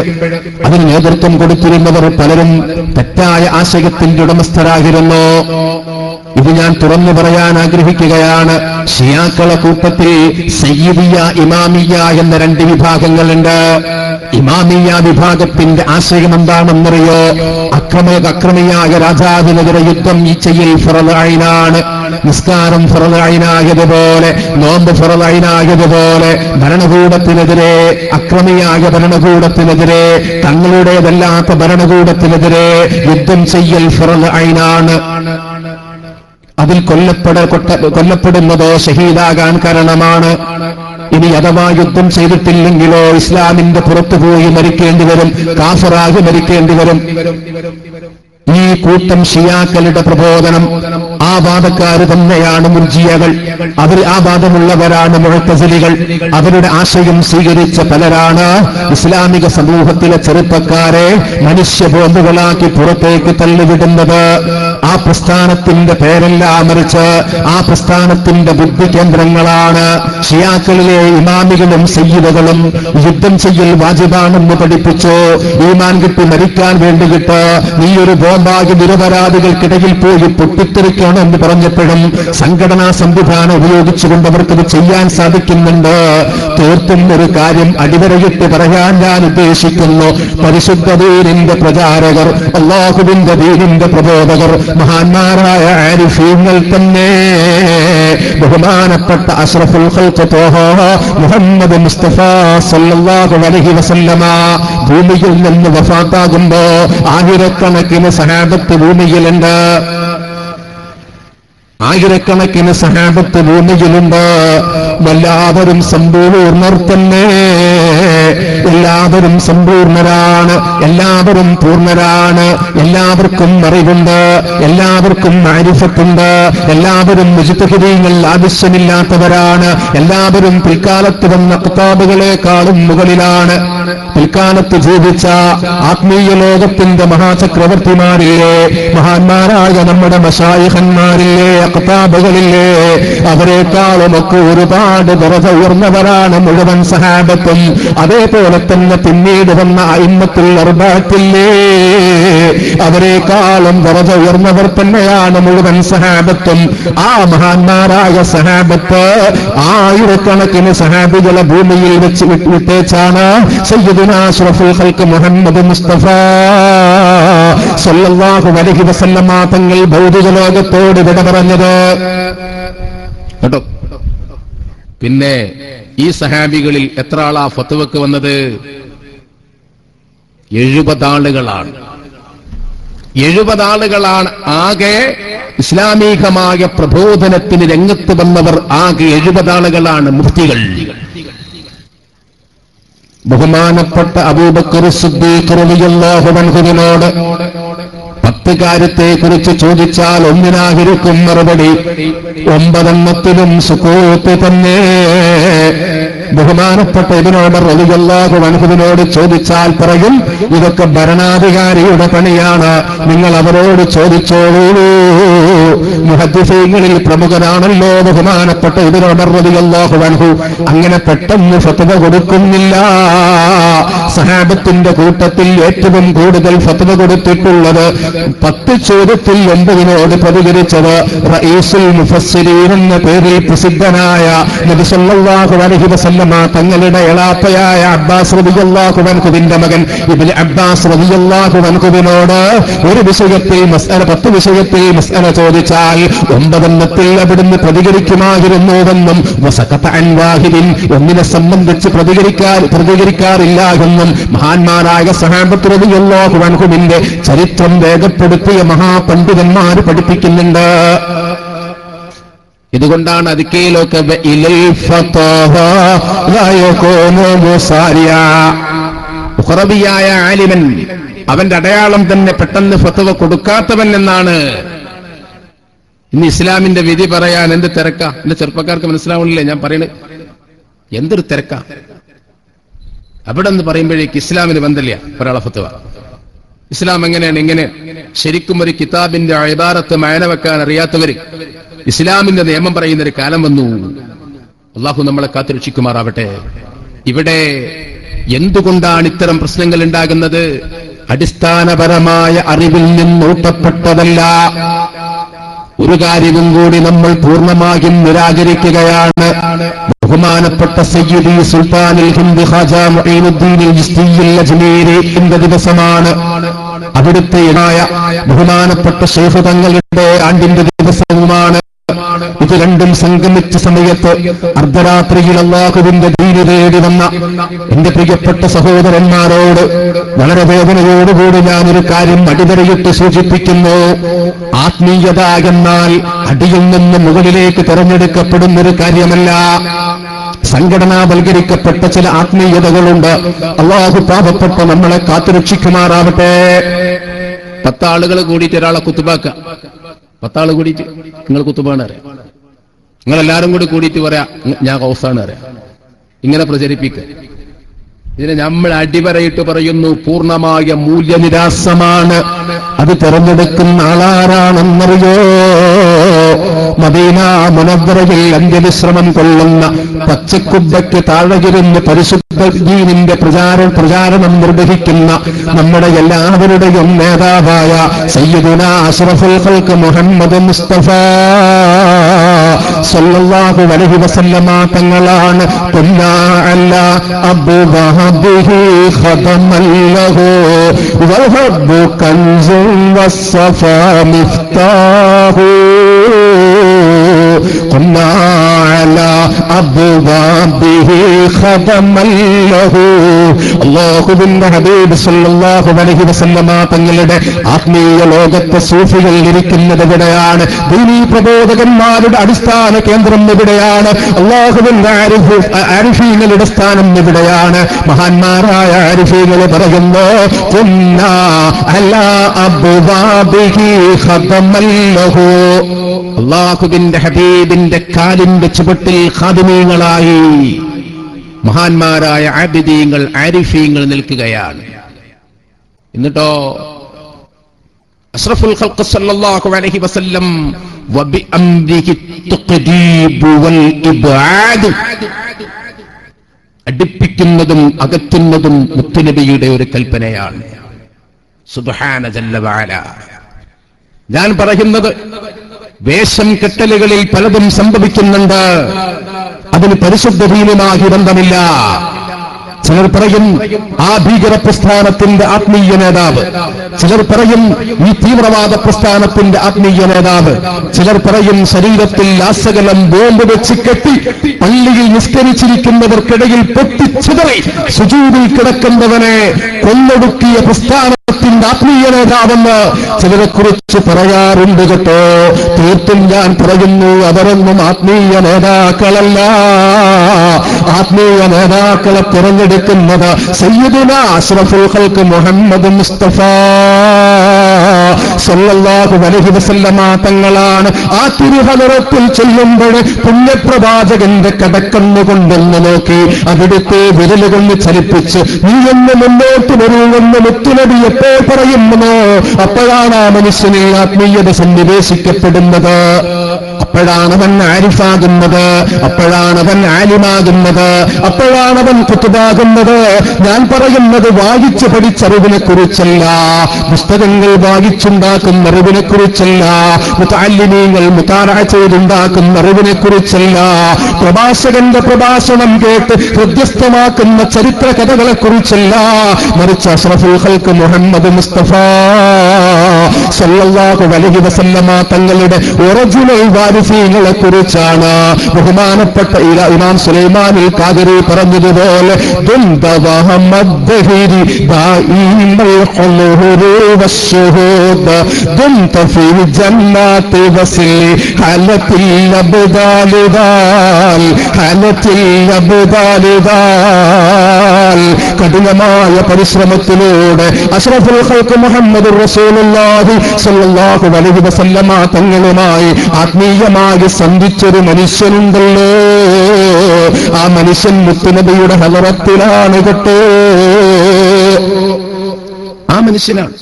അതിന് നേതൃത്വം കൊടുത്തിരുന്നവർ പലരും തെറ്റായ ആശയത്തിന്റെ ഉടമസ്ഥരായിരുന്നു? ഇത് ഞാൻ തുറന്നു പറയാൻ ആഗ്രഹിക്കുകയാണ്. ഷിയാക്കള കൂട്ടത്തിൽ സയ്യിദിയ ഇമാമിയ എന്ന രണ്ട് വിഭാഗങ്ങളുണ്ട്. ഇമാമിയ വിഭാഗത്തിന്റെ ആശയം എന്താണെന്നറിയോ? അക്രമ അക്രമിയായ രാജാവിനെതിരെ യുദ്ധം ഈ ചെയ്യൽ ഫറലായിനാണ്. നിസ്കാരം ഫറലായിനായതുപോലെ നോമ്പ് ഫറലായിനായതുപോലെ ഭരണകൂടത്തിനെതിരെ അക്രമിയായ ഭരണകൂടത്തിനെതിരെ തങ്ങളുടേതല്ലാത്ത ഭരണകൂടത്തിനെതിരെ യുദ്ധം ചെയ്യൽ ഫറലായിനാണ്. അതിൽ കൊല്ലപ്പെട കൊല്ലപ്പെടുന്നത് ഷഹീദാകാൻ കാരണമാണ്. ഇനി അഥവാ യുദ്ധം ചെയ്തിട്ടില്ലെങ്കിലോ ഇസ്ലാമിന്റെ പുറത്തുപോയി മരിക്കേണ്ടി വരും കാഫറാകി മരിക്കേണ്ടി വരും. ഈ കൂട്ടം ഷിയാക്കളുടെ പ്രബോധനം ആ വാദക്കാർ തന്നെയാണ് മുർജിയകൾ. അവർ ആ വാദമുള്ളവരാണ് മുഴത്തസലികൾ അവരുടെ ആശയം സ്വീകരിച്ച പലരാണ് ഇസ്ലാമിക സമൂഹത്തിലെ ചെറുപ്പക്കാരെ മനുഷ്യ ബോംബുകളാക്കി പുറത്തേക്ക് തള്ളിവിടുന്നത്. ആ പ്രസ്ഥാനത്തിന്റെ പേരല്ല മറിച്ച് ആ പ്രസ്ഥാനത്തിന്റെ ബുദ്ധി കേന്ദ്രങ്ങളാണ്. ഷിയാക്കളിലെ ഇമാമികളും സയ്യിദകളും യുദ്ധം ചെയ്യൽ വാജിബാണെന്ന് പഠിപ്പിച്ചു. ഈമാൻ കിട്ടി മരിക്കാൻ വേണ്ടിയിട്ട് നീ ഒരു ബോംബാകി നിരപരാധികൾക്കിടയിൽ പോയി പൊട്ടിത്തെറിക്കണം എന്ന് പറഞ്ഞപ്പോഴും സംഘടനാ സംവിധാനം ഉപയോഗിച്ചുകൊണ്ട് അവർക്കത് ചെയ്യാൻ സാധിക്കുന്നുണ്ട്. തീർത്തും ഒരു കാര്യം അടിവരയിട്ട് പറയാൻ ഞാൻ ഉദ്ദേശിക്കുന്നു. പരിശുദ്ധ ദീനിന്റെ പ്രചാരകർ അള്ളാഹുവിന്റെ ദീനിന്റെ പ്രബോധകർ മഹാന്മാരായ ആരിഫീങ്ങൾ തന്നെ. ബഹുമാനപ്പെട്ട അഷ്റഫുൽ മുഹമ്മദ് മുസ്തഫ സല്ലല്ലാഹു അലൈഹി വസല്ലമ ഭൂമിയിൽ നിന്ന് വഫാത്താകുമ്പോ ആയിരക്കണക്കിന് സഹാബത്ത് ഭൂമിയിലുണ്ട്. ആയിരക്കണക്കിന് സഹാബത്ത് ഭൂമിയിലുണ്ട്. വല്ലാവരും സമ്പൂർണർ തന്നെ. എല്ലാവരും സമ്പൂർണരാണ്. എല്ലാവരും പൂർണരാണ് എല്ലാവർക്കും അറിവുണ്ട്. എല്ലാവർക്കും ആരിഫത്തുണ്ട്. എല്ലാവരും മുജിത്തഹിതീങ്ങൾ ആവശ്യമില്ലാത്തവരാണ്. എല്ലാവരും പിൽക്കാലത്ത് വന്ന കിതാബുകളെക്കാളും മുകളിലാണ്. പിൽക്കാലത്ത് ജീവിച്ച ആത്മീയ ലോകത്തിന്റെ മഹാചക്രവർത്തിമാരില്ലേ മഹാന്മാരായ നമ്മുടെ മഷായിഹന്മാരില്ലേ അക്താബുകളില്ലേ അവരെക്കാളും ഒക്കെ ഒരുപാട് വിറത ഉയർന്നവരാണ് മുഴുവൻ സഹാബത്തും. അതേപോലെ തന്നെ പിന്നീട് വന്ന അയിമത്തുൽ അർബാത്തില്ലേ അവരെക്കാളും വറത ഉയർന്നവർ തന്നെയാണ് മുഴുവൻ സഹാബത്തും. ആ മഹാന്മാരായ സഹാബത്ത് ആയിരക്കണക്കിന് സഹാബികളെ ഭൂമിയിൽ വെച്ച് വിട്ട് വിട്ടേച്ചാണ് സയ്യിദുന അഷ്റഫുൽ മുഹമ്മദ് മുസ്തഫ. സല്ലല്ലാഹു അലൈഹി വസല്ലമ തങ്ങൾ ഭൗതിക ലോകത്തോട് വിട പറഞ്ഞത് കേട്ടോ? പിന്നെ ഈ സഹാബികളിൽ എത്ര ആളാ ഫത്തുവക്ക് വന്നത്? എഴുപതാളുകളാണ്. എഴുപതാളുകളാണ് ആകെ ഇസ്ലാമികമായ പ്രബോധനത്തിന് രംഗത്ത് വന്നവർ ആകെ എഴുപതാളുകളാണ് മുഫ്തികൾ. ബഹുമാനപ്പെട്ട അബൂബക്കർ സിദ്ദീഖ് റളിയല്ലാഹു അൻഹുവിനോട് പത്ത് കാര്യത്തെക്കുറിച്ച് ചോദിച്ചാൽ ഒന്നിനായിരിക്കും മറുപടി. ഒമ്പതെണ്ണത്തിലും സുഖോത്ത് തന്നെ. ബഹുമാനപ്പെട്ട ഇതിനോട് റളിയല്ലാഹു അനുഭവിനോട് ചോദിച്ചാൽ പറയും ഇതൊക്കെ ഭരണാധികാരിയുടെ പണിയാണ്. നിങ്ങൾ അവരോട് ചോദിച്ചോളൂ. മുഹദ്ദിസീങ്ങളിൽ പ്രമുഖനാണല്ലോ ബഹുമാനപ്പെട്ട ഇതിനോട് റളിയല്ലാഹു അൻഹു. അങ്ങനെ പെട്ടെന്ന് ഫത്വ കൊടുക്കുന്നില്ല. സഹാബത്തിന്റെ കൂട്ടത്തിൽ ഏറ്റവും കൂടുതൽ ഫത്വ കൊടുത്തിട്ടുള്ളത് പത്ത് ചോദ്യത്തിൽ ഒമ്പതിനോട് പ്രതികരിച്ചത് റഈസുൽ മുഫസ്സിരീൻ എന്ന പേരിൽ പ്രസിദ്ധനായ നബിസല്ലാഹു അലൈഹി വസല്ലമ തങ്ങളുടെ എളാപ്പയായ അബ്ബാസ് റളിയല്ലാഹു അൻഹുവിന്റെ മകൻ ഇബ്നു അബ്ബാസ് റളിയല്ലാഹു അൻഹുവിനോട് ഒരു വിഷയത്തിൽ മസ്അല പത്ത് വിഷയത്തിൽ മസ്അല ചോദിച്ചാൽ ഒമ്പതെണ്ണത്തിൽ അവിടുന്ന് പ്രതികരിക്കുമായിരുന്നുവെന്നും വസഖത അൻ വാഹിദിൻ ഒന്നിനെ സംബന്ധിച്ച് പ്രതികരിക്കാൻ പ്രതികരിക്കാറില്ല എന്നും മഹാന്മാരായ സഹാബത്ത് റളിയല്ലാഹു അൻഹുവിന്റെ ചരിത്രം രേഖപ്പെടുത്തിയ മഹാപണ്ഡിതന്മാർ പഠിപ്പിക്കുന്നുണ്ട്. ഇതുകൊണ്ടാണ് അതിക്കയിലൊക്കെ ആലിമൻ അവന്റെ അടയാളം തന്നെ പെട്ടെന്ന് ഫത്തവ കൊടുക്കാത്തവൻ എന്നാണ്. ഇന്ന് ഇസ്ലാമിന്റെ വിധി പറയാൻ എന്ത് തിരക്ക? എന്റെ ചെറുപ്പക്കാർക്ക് മനസ്സിലാവണില്ലേ? ഞാൻ പറയുന്നത് എന്തൊരു തിരക്ക? അവിടെ നിന്ന് പറയുമ്പോഴേക്ക് ഇസ്ലാമിന് ബന്ധമില്ല ഒരാളെ ഫത്തുവ ഇസ്ലാം എങ്ങനെയാണ്? ഇങ്ങനെ ശരിക്കും ഒരു കിതാബിന്റെ അഴിബാറത്ത് മയന വെക്കാൻ അറിയാത്തവര് ഇസ്ലാമിന്റെ നിയമം പറയുന്ന ഒരു കാലം വന്നു. അള്ളാഹു നമ്മളെ കാത്തുരക്ഷിക്കുമാറാവട്ടെ ഇവിടെ എന്തുകൊണ്ടാണ് ഇത്തരം പ്രശ്നങ്ങൾ ഉണ്ടാകുന്നത്? അടിസ്ഥാനപരമായ അറിവിൽ നിന്ന് നിന്നൂട്ടപ്പെട്ടതല്ല. ഒരു കാര്യവും കൂടി നമ്മൾ പൂർണമായും നിരാകരിക്കുകയാണ്. ബഹുമാനപ്പെട്ട സയ്യിദി സുൽത്താനിൽ ഹിന്ദ് ഹാജ ദിവസമാണ്. അവിടുത്തെ ബഹുമാനപ്പെട്ട ഷെയ്ഫ് തങ്ങളുടെ ആണ്ടിന്റെ ദിവസവുമാണ്. ഇത് രണ്ടും സംഗമിച്ച സമയത്ത് അർദ്ധരാത്രിയിൽ അള്ളാഹുവിന്റെ ദീനി തേടി വന്ന എന്റെ പ്രിയപ്പെട്ട സഹോദരന്മാരോട് വളരെ വേദനയോടുകൂടി ഞാനൊരു കാര്യം അടിതറിയിട്ട് സൂചിപ്പിക്കുന്നു. ആത്മീയത എന്നാൽ അടിയിൽ നിന്ന് മുകളിലേക്ക് തെരഞ്ഞെടുക്കപ്പെടുന്നൊരു കാര്യമല്ല. സംഘടനാവൽക്കരിക്കപ്പെട്ട ചില ആത്മീയതകളുണ്ട്. അള്ളാഹു പാപപ്പെട്ട നമ്മളെ കാത്തുരക്ഷിക്കുമാറാവട്ടെ. പത്താളുകൾ കൂടിയിട്ട് ഒരാളെ കുത്തുബാക്ക. പത്താൾ കൂടിയിട്ട് നിങ്ങൾ കുത്തുബാണ് അറിയാം. നിങ്ങളെല്ലാരും കൂടി കൂടിയിട്ട് പറയാ ഞാൻ ഹൗസാണ് അറിയാം. ഇങ്ങനെ പ്രചരിപ്പിക്കുക ഇതിനെ നമ്മൾ അടിവരയിട്ട് പറയുന്നു പൂർണമായ മൂല്യനിരാസമാണ്. അത് തിരഞ്ഞെടുക്കുന്ന ആളാരാണെന്നറിയോ? മദീന അന്ത്യവിശ്രമം കൊള്ളുന്ന പച്ചക്കുബയ്ക്ക് താഴകിരുന്ന് പരിശുദ്ധ ദീനിന്റെ പ്രചാര പ്രചാരണം നിർവഹിക്കുന്ന നമ്മുടെ എല്ലാവരുടെയും നേതാവായ സയ്യിദുന അഷ്റഫുൽ മുഹമ്മദ് മുസ്തഫ. സല്ലല്ലാഹു അലൈഹി വസല്ലമ തങ്ങളാണ് കുന്നാ അല്ല അബു വഹബിഹി ഖദമൻ ലഹു വഹബു കൻസും വസ്സഫാ മിഫ്താഹു അള്ളാഹുബിന്റെ ഹബീബ് സല്ലാഹു അലഹി വസല്ലമ തങ്ങളുടെ ആത്മീയ ലോകത്തെ സൂഫികൾ ഇരിക്കുന്നത് ഇവിടെയാണ്. ദീനീ പ്രബോധകന്മാരുടെ അടിസ്ഥാന കേന്ദ്രം ഇവിടെയാണ്. അള്ളാഹുബിന്റെ അരിഫീങ്ങളുടെ സ്ഥാനം ഇവിടെയാണ്. മഹാന്മാരായ അരിഫീങ്ങൾ പറയുന്നു അല്ലാഹുബിന്റെ ഹബീബ് ഹബീബിന്റെ കാലിന്റെ ചുവട്ടിൽ ഖാദിമീങ്ങളായി. മഹാന്മാരായ ആബിദീങ്ങൾ ആരിഫീങ്ങൾ നിൽക്കുകയാണ്. എന്നിട്ടോ അഷ്റഫുൽ ഖൽഖ് വസല്ലം വൽ ഇബ്ആദ് അടുപ്പിക്കുന്നതും അകറ്റുന്നതും മുത്തുനബിയുടെ ഒരു കൽപ്പനയാണ്. സുബ്ഹാന ഞാൻ പറയുന്നത് വേഷം കെട്ടലുകളിൽ പലതും സംഭവിക്കുന്നുണ്ട്. അതിന് പരിശുദ്ധ ദീനുമായി ബന്ധമില്ല. ചിലർ പറയും ആ ഭീകര പ്രസ്ഥാനത്തിന്റെ ആത്മീയ നേതാവ്. ചിലർ പറയും ഈ തീവ്രവാദ പ്രസ്ഥാനത്തിന്റെ ആത്മീയ നേതാവ്. ചിലർ പറയും ശരീരത്തിൽ ആസകലം ബോംബ് വെച്ച് കെട്ടി പള്ളിയിൽ നിസ്കരിച്ചിരിക്കുന്നവർക്കിടയിൽ പൊട്ടിച്ചിതറി സുജൂതിൽ കിടക്കുന്നവനെ കൊന്നൊടുക്കിയ ആത്മീയ നേതാവെന്ന് ചിലരെ കുറിച്ച് പറയാറുണ്ട് കേട്ടോ. തീർത്തും ഞാൻ പറയുന്നു അവരൊന്നും ആത്മീയ നേതാക്കളല്ല. ആത്മീയ നേതാക്കളെ തിരഞ്ഞെടുക്കുന്നത് സയ്യിദുന അഷ്റഫുൽ മുഹമ്മദ് മുസ്തഫ. സല്ലല്ലാഹു അലൈഹി വസല്ലമ തങ്ങളാണ് ആ തിരുഹലറത്തിൽ ചെല്ലുമ്പോൾ പുണ്യപ്രവാചകന്റെ കടക്കണ്ണു കൊണ്ടെന്ന് നോക്കി അവിടുത്തെ വിരലുകൊണ്ട് ചലിപ്പിച്ച് നീ എന്ന് മുന്നോട്ട് വരൂ മുത്തുനബി എപ്പോൾ പറയുന്നു അപ്പോഴാണ് ആ മനുഷ്യനെ ആത്മീയത സന്നിവേശിക്കപ്പെടുന്നത്. അപ്പോഴാണ് അവൻ ആരിഫാകുന്നത്? അപ്പോഴാണ് അവൻ ആലിമാകുന്നത്? അപ്പോഴാണ് അവൻ കുത്തുബാകുന്നത്? ഞാൻ പറയുന്നത് വായിച്ചു പഠിച്ചറിവിനെ കുറിച്ചല്ല. പുസ്തകങ്ങൾ വായിച്ചുണ്ടാക്കുന്ന അറിവിനെ കുറിച്ചല്ല. മുത്താലിനീങ്ങൾ മുത്താറ ചെയ്തുണ്ടാക്കുന്ന അറിവിനെ കുറിച്ചല്ല. പ്രഭാഷകന്റെ പ്രഭാഷണം കേട്ട് ഹൃദ്യസ്ഥമാക്കുന്ന ചരിത്ര കഥകളെ കുറിച്ചല്ല. മറിച്ച് അഷ്റഫുൽ മുഹമ്മദ് മുസ്തഫ. സല്ലല്ലാഹു അലൈഹി വസല്ലമ തങ്ങളുടെ ഒറിജിനൽ വാരിഫീങ്ങളെ കുറിച്ചാണ് ബഹുമാനപ്പെട്ട ഇമാം സുലൈമാനിൽ കാതിരി പറഞ്ഞതുപോലെ കഠിനമായ പരിശ്രമത്തിലൂടെ അഷ്റഫുൽ മുഹമ്മദ് മുഹമ്മദ് സ്വല്ലല്ലാഹു അലൈഹി വസല്ലമ തങ്ങളുമായി ആത്മീയമായി സന്ധിച്ചൊരു മനുഷ്യനുണ്ടല്ലോ. ആ മനുഷ്യൻ മുത്തുനബിയുടെ ഹലറത്തിലാണ് കേട്ടോ. ആ മനുഷ്യനാണ്.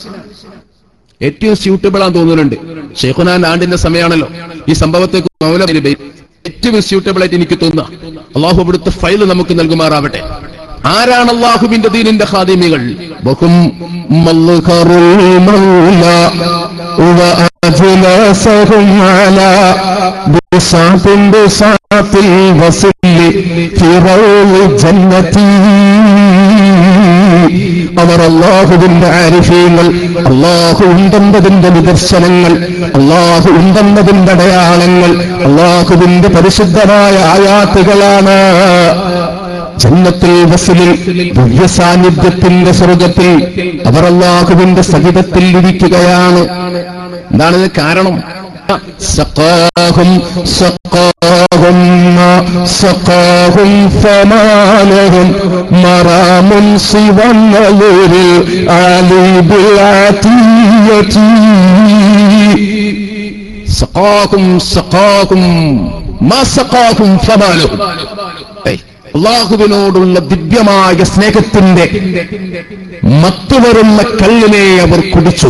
ഏറ്റവും സ്യൂട്ടബിൾ ആണെന്ന് തോന്നുന്നുണ്ട്. ഷെയ്ഖുനാൻ ആണ്ടിന്റെ സമയമാണല്ലോ ഈ സംഭവത്തെ ഏറ്റവും സ്യൂട്ടബിൾ ആയിട്ട് എനിക്ക് തോന്നുക. അള്ളാഹു ഇവിടുത്തെ ഫയൽ നമുക്ക് നൽകുമാറാവട്ടെ. ആരാണ് അള്ളാഹുവിന്റെ ദീനിന്റെ ഹാദിമികൾ അവർ അള്ളാഹുവിന്റെ ആരിഫീങ്ങൾ അള്ളാഹു ഉണ്ടെന്നതിന്റെ നിദർശനങ്ങൾ അള്ളാഹു ഉണ്ടെന്നതിന്റെ അടയാളങ്ങൾ അള്ളാഹുവിന്റെ പരിശുദ്ധമായ ആയാത്തുകളാണ്. ജന്നത്തിൽ വസലിൽ ദിവ്യ സാന്നിധ്യത്തിന്റെ സ്വർഗത്തിൽ അവർ അള്ളാഹുവിന്റെ സഹിതത്തിൽ ഇരിക്കുകയാണ്. എന്താണിത് കാരണം? സഖാഹും സഖാഹും മാ അള്ളാഹുവിനോടുള്ള ദിവ്യമായ സ്നേഹത്തിന്റെ മത്തുവരുന്ന കല്ലിനെ അവർ കുടിച്ചു.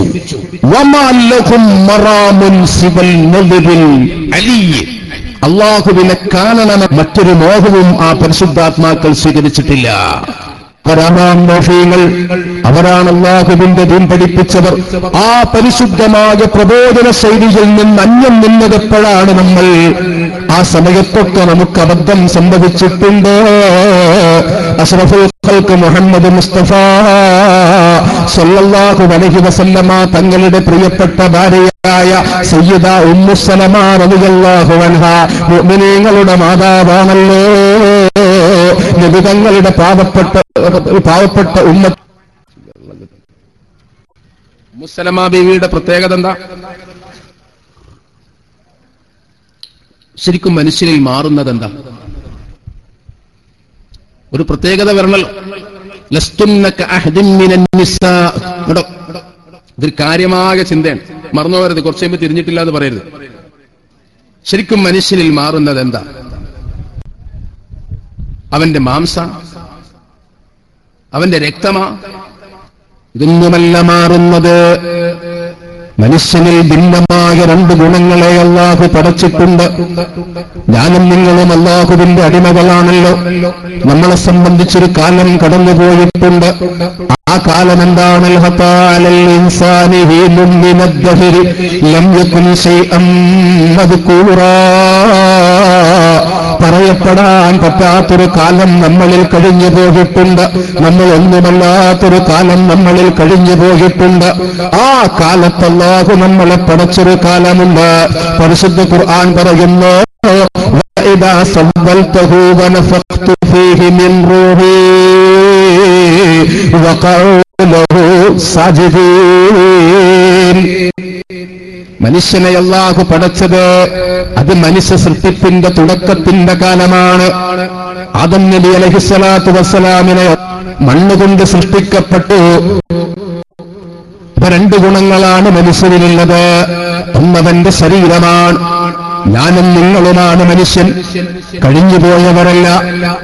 അള്ളാഹുവിനെ കാണണമെന്ന മറ്റൊരു മോഹവും ആ പരിശുദ്ധാത്മാക്കൾ സ്വീകരിച്ചിട്ടില്ല. അവരാണ് മോഹിയങ്ങൾ അവരാണ് അള്ളാഹുവിന്റെ ദീൻ പഠിപ്പിച്ചവർ. ആ പരിശുദ്ധമായ പ്രബോധന ശൈലിയിൽ നിന്ന് അന്യം നിന്നതെപ്പോഴാണ് നമ്മൾ ആ സമയത്തൊക്കെ നമുക്ക് അബദ്ധം സംഭവിച്ചിട്ടുണ്ട്? അഷ്റഫുൽ മുഹമ്മദ് മുസ്തഫ സൊല്ലാഹു അലൈഹി വസല്ലമ തങ്ങളുടെ പ്രിയപ്പെട്ട ഭാര്യയായ സയ്യദ ഉമ്മു റബിയല്ലാഹു അൻഹ. മുഅ്മിനീങ്ങളുടെ മാതാവാണല്ലോ. നിബിതങ്ങളുടെ പാവപ്പെട്ട പാവപ്പെട്ട ഉമ്മ മുസലമ ബീവിയുടെ പ്രത്യേകത എന്താ? ശരിക്കും മനുഷ്യനിൽ മാറുന്നത് എന്താ? ഒരു പ്രത്യേകത വരണല്ലോ? ഇതൊരു കാര്യമായ ചിന്തയാണ്. മറന്നു പോകരുത് കുറച്ച് കഴിയുമ്പോൾ തിരിഞ്ഞിട്ടില്ല എന്ന് പറയരുത്. ശരിക്കും മനുഷ്യനിൽ മാറുന്നത് എന്താ? അവന്റെ മാംസ അവന്റെ രക്തമാ. ഇതൊന്നുമല്ല മാറുന്നത്. മനുഷ്യനിൽ ഭിന്നമായ രണ്ട് ഗുണങ്ങളെ അള്ളാഹു പടച്ചിട്ടുണ്ട്. ഞാനും നിങ്ങളും അള്ളാഹുവിന്റെ അടിമകളാണല്ലോ. നമ്മളെ സംബന്ധിച്ചൊരു കാലം കടന്നുപോയിട്ടുണ്ട്. ആ കാലം എന്താണ് ഇൻസാനി പറയപ്പെടാൻ പറ്റാത്തൊരു കാലം നമ്മളിൽ കഴിഞ്ഞു പോയിട്ടുണ്ട് നമ്മൾ ഒന്നുമല്ലാത്തൊരു കാലം നമ്മളിൽ കഴിഞ്ഞു പോയിട്ടുണ്ട് ആ കാലത്തല്ലാഹു നമ്മളെ പടച്ചൊരു കാലമുണ്ട് പരിശുദ്ധ ഖുർആൻ പറയുന്നു وإذا صبلته ونفخت فيه من روحي وقعوا له ساجدين മനുഷ്യനെ അള്ളാഹു പടച്ചത്. അത് മനുഷ്യ സൃഷ്ടിപ്പിന്റെ തുടക്കത്തിന്റെ കാലമാണ്. ആദം നബി അലഹിസ്വലാത്തു വസ്സലാമിനെ മണ്ണുകൊണ്ട് സൃഷ്ടിക്കപ്പെട്ടു. ഇപ്പൊ രണ്ട് ഗുണങ്ങളാണ് മനുഷ്യനിലുള്ളത് ഒന്നവന്റെ ശരീരമാണ്. ഞാനും നിങ്ങളുമാണ് മനുഷ്യൻ. കഴിഞ്ഞുപോയവരല്ല.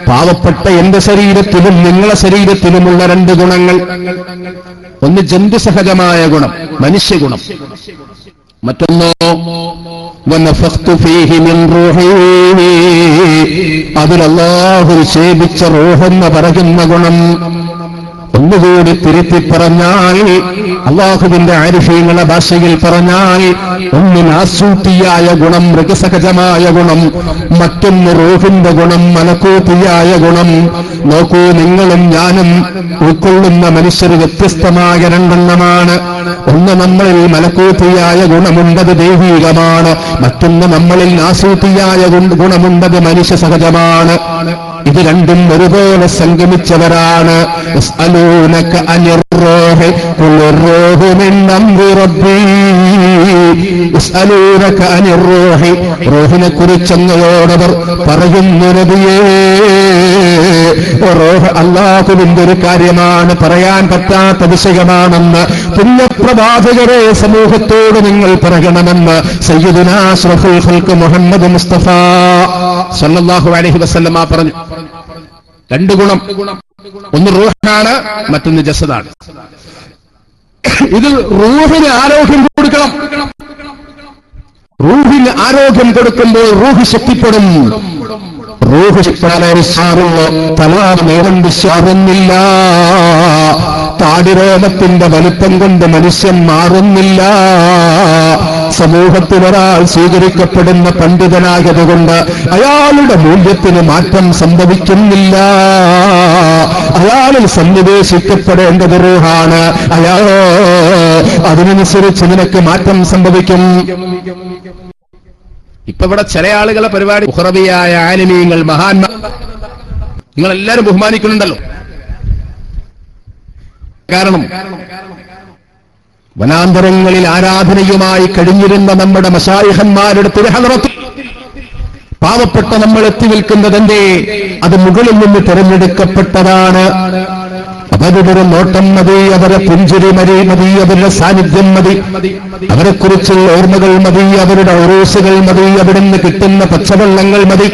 പാവപ്പെട്ട എന്റെ ശരീരത്തിലും നിങ്ങളെ ശരീരത്തിലുമുള്ള രണ്ട് ഗുണങ്ങൾ. ഒന്ന് ജന്തുസഹജമായ ഗുണം മനുഷ്യഗുണം. മറ്റൊന്നോ അതിലല്ലാഹു നിക്ഷേപിച്ച റൂഹെന്ന് പറയുന്ന ഗുണം ഒന്നുകൂടി തിരുത്തി പറഞ്ഞാൽ അള്ളാഹുവിന്റെ ആരിഫീങ്ങളുടെ ഭാഷയിൽ പറഞ്ഞാൽ ഒന്നിന് ആസൂത്തിയായ ഗുണം മൃഗസഹജമായ ഗുണം മറ്റൊന്ന് റൂഹിന്റെ ഗുണം മലക്കൂത്തിയായ ഗുണം. നോക്കൂ നിങ്ങളും ഞാനും ഉൾക്കൊള്ളുന്ന മനുഷ്യർ വ്യത്യസ്തമായ രണ്ടെണ്ണമാണ്. ഒന്ന് നമ്മളിൽ മലക്കൂത്തിയായ ഗുണമുണ്ടത് ദൈവീകമാണ്. മറ്റൊന്ന് നമ്മളിൽ ആസൂത്തിയായ ഗുണ- ഗുണമുണ്ടത് മനുഷ്യ സഹജമാണ് ഇത് രണ്ടും ഒരുപോലെ സംഗമിച്ചവരാണ്. റോഹിനെ കുറിച്ചങ്ങളോടവർ പറയുന്നു നബിയേ. അള്ളാഹുവിന്റെ ഒരു കാര്യമാണ് പറയാൻ പറ്റാത്ത വിഷയമാണെന്ന് പുണ്യപ്രവാചകരെ സമൂഹത്തോട് നിങ്ങൾ പറയണമെന്ന് മുഹമ്മദ് മുസ്തഫ സല്ലല്ലാഹു അലൈഹി വസ്ലമ പറഞ്ഞു. രണ്ട് ഗുണം. ഒന്ന് റൂഹാണ് മറ്റൊന്ന് ജസദാണ്. ഇത് റൂഹിന് ആരോഗ്യം കൊടുക്കണം. റൂഹിന് ആരോഗ്യം കൊടുക്കുമ്പോൾ റൂഹ് ശക്തിപ്പെടും. റൂഹ് ശക്തിയുള്ള തല നേരം വിശ്വാറുന്നില്ല വലുപ്പം കൊണ്ട് മനുഷ്യൻ മാറുന്നില്ല. സമൂഹത്തിൽ ഒരാൾ സ്വീകരിക്കപ്പെടുന്ന പണ്ഡിതനായതുകൊണ്ട് അയാളുടെ മൂല്യത്തിന് മാറ്റം സംഭവിക്കുന്നില്ല. അയാളിൽ സന്നിവേശിക്കപ്പെടേണ്ടത് റൂഹാണ്. അയാളോ അതിനനുസരിച്ച് നിനക്ക് മാറ്റം സംഭവിക്കും. ഇപ്പൊ ഇവിടെ ചില ആളുകളെ പരിപാടി മുഹറബിയായ ആനിമീങ്ങൾ മഹാന്മാർ നിങ്ങൾ എല്ലാവരും ബഹുമാനിക്കുന്നുണ്ടല്ലോ. കാരണം വനാന്തരങ്ങളിൽ ആരാധനയുമായി കഴിഞ്ഞിരുന്ന നമ്മുടെ മഷായിഹന്മാരുടെ തിരുഹലറത്തിൽ പാവപ്പെട്ട നമ്മൾ എത്തി നിൽക്കുന്നതെന്തേ? അത് മുകളിൽ നിന്ന് തിരഞ്ഞെടുക്കപ്പെട്ടതാണ്. അവരുടെ നോട്ടം മതി അവരെ പുഞ്ചിരി മതി മതി അവരുടെ സാന്നിധ്യം മതി. അവരെക്കുറിച്ചുള്ള ഓർമ്മകൾ മതി അവരുടെ ഉറൂസുകൾ മതി അവിടുന്ന് കിട്ടുന്ന പച്ചവെള്ളങ്ങൾ മതി.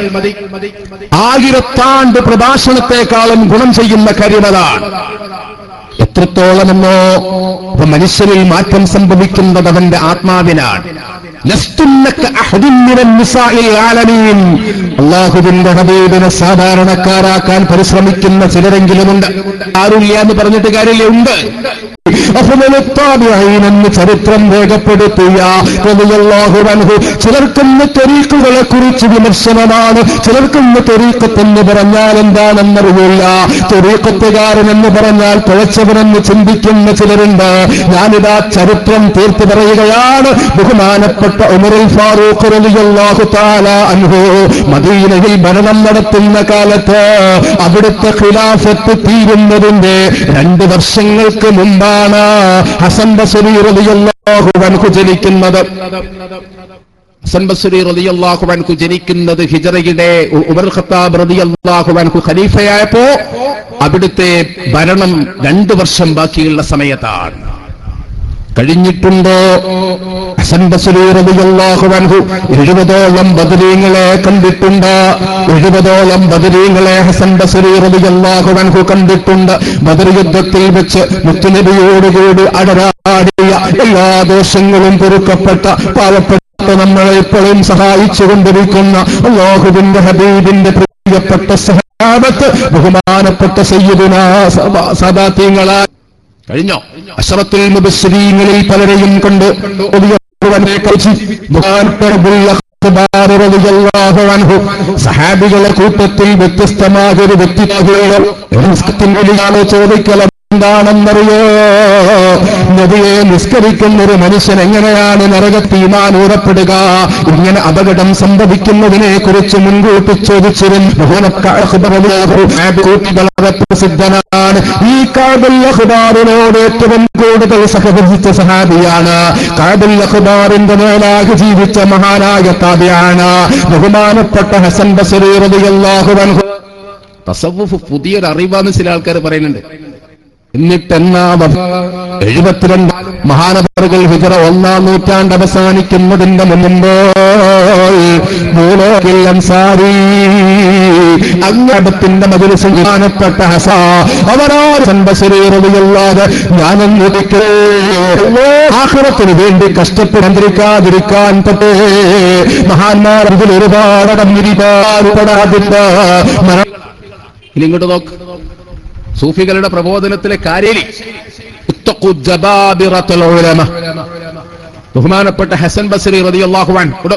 ആയിരത്താണ്ട് പ്രഭാഷണത്തെക്കാളും ഗുണം ചെയ്യുന്ന കാര്യമതാണ് എത്രത്തോളമെന്നോ അപ്പൊ മനുഷ്യരിൽ മാറ്റം സംഭവിക്കുന്നത് അവന്റെ ആത്മാവിനാണ്. അള്ളാഹുവിന്റെ ഹബീബിനെ സാധാരണക്കാരാക്കാൻ പരിശ്രമിക്കുന്ന ചിലരെങ്കിലുമുണ്ട്. ആരുമില്ല എന്ന് പറഞ്ഞിട്ട് കാര്യമില്ല ഉണ്ട്. എന്ന് ചരിത്രം രേഖപ്പെടുത്തിയ ചിലർക്കിന്ന് തെരീക്കുകളെ കുറിച്ച് വിമർശനമാണ്. ചിലർക്കൊന്ന് തെരീക്കത്തെന്ന് പറഞ്ഞാൽ എന്താണെന്നറിയില്ല. തെരീക്കത്തുകാരൻ എന്ന് പറഞ്ഞാൽ പിഴച്ചവനെന്ന് ചിന്തിക്കുന്ന ചിലരുണ്ട്. ഞാനിതാ ചരിത്രം തീർത്തു പറയുകയാണ്. ബഹുമാനപ്പെട്ട ഫാറൂഖ് മദീനയിൽ ഭരണം നടത്തുന്ന കാലത്ത് അവിടുത്തെ ഖിലാഫത്ത് തീരുന്നതിന്റെ രണ്ട് വർഷങ്ങൾക്ക് മുമ്പാണ് ഹസൻ ബസരി റലിയല്ലാഹു അൻഹു ജനിക്കുന്നത്. ഹസൻ ബസരി റളിയല്ലാഹു അൻഹു ജനിക്കുന്നത് ഹിജറയുടെ ഉമർ ഖത്താബ് റളിയല്ലാഹു അൻഹു ഖലീഫയായപ്പോ അവിടുത്തെ ഭരണം രണ്ടു വർഷം ബാക്കിയുള്ള സമയത്താണ്. കഴിഞ്ഞിട്ടുണ്ടോ? ഹസൻ ബസരി റളിയല്ലാഹു അൻഹു എഴുപതോളം ബദരീങ്ങളെ കണ്ടിട്ടുണ്ട്? എഴുപതോളം ബദരീങ്ങളെ ഹസൻ ബസരി റളിയല്ലാഹു അൻഹു കണ്ടിട്ടുണ്ട്. ബദർ യുദ്ധത്തിൽ വെച്ച് മുത്തുനബിയോടുകൂടി അടരാടിയ എല്ലാ ദോഷങ്ങളും പൊറുക്കപ്പെട്ട പാവപ്പെട്ട നമ്മളെ ഇപ്പോഴും സഹായിച്ചു കൊണ്ടിരിക്കുന്ന അള്ളാഹുവിന്റെ ഹബീബിന്റെ പ്രിയപ്പെട്ട സഹാബത്ത് ബഹുമാനപ്പെട്ട സയ്യിദുനാ സദാത്യങ്ങളായ കഴിഞ്ഞോ? അശ്രത്തിൽ മുബശ്രീങ്ങളിൽ പലരെയും കൊണ്ട് സഹാബികളെ കൂട്ടത്തിൽ വ്യത്യസ്തമായ ഒരു വ്യക്തിത്വത്തിന്റെ ചോദിക്കല എന്താണെന്നറിയോ? നദിയെ നിസ്കരിക്കുന്ന ഒരു മനുഷ്യൻ എങ്ങനെയാണ് നരകത്തീമാൻ ഊറപ്പെടുക ഇങ്ങനെ അപകടം സംഭവിക്കുന്നതിനെ കുറിച്ച് മുൻകൂട്ടി ചോദിച്ചിരുന്നു ഈ കാബുൽ അഖ്ബാറിനോട് ഏറ്റവും കൂടുതൽ സഹകരിച്ച സഹാബിയാണ്. കാബുൽ അഖ്ബാറിന്റെ മേലാകെ ജീവിച്ച മഹാനായ താബിയാണ്. ബഹുമാനപ്പെട്ട ഹസൻ ബസരി റളിയല്ലാഹു അൻഹു. പുതിയൊരു അറിവാന്ന് ചില ആൾക്കാർ പറയുന്നുണ്ട്. എന്നിട്ടെന്നാ എഴുപത്തിരണ്ട് മഹാനവറുകൾ ഹിജറ ഒന്നാം നൂറ്റാണ്ട് അവസാനിക്കുന്നതിന്റെ മുമ്പ് മൂലോകിൽ അൻസാരി ഹസ അവരാരും ഞാനും ആഹ്റത്തിന് വേണ്ടി കഷ്ടപ്പെടാതിരിക്കാൻ പറ്റേ. മഹാന്മാർ ഇതിൽ ഇനി ഇങ്ങോട്ട് നോക്ക്. സൂഫികളുടെ പ്രബോധനത്തിലെ കാര്യലി. ബഹുമാനപ്പെട്ട ഹസൻ ബസ്രി റളിയല്ലാഹു അൻഹു.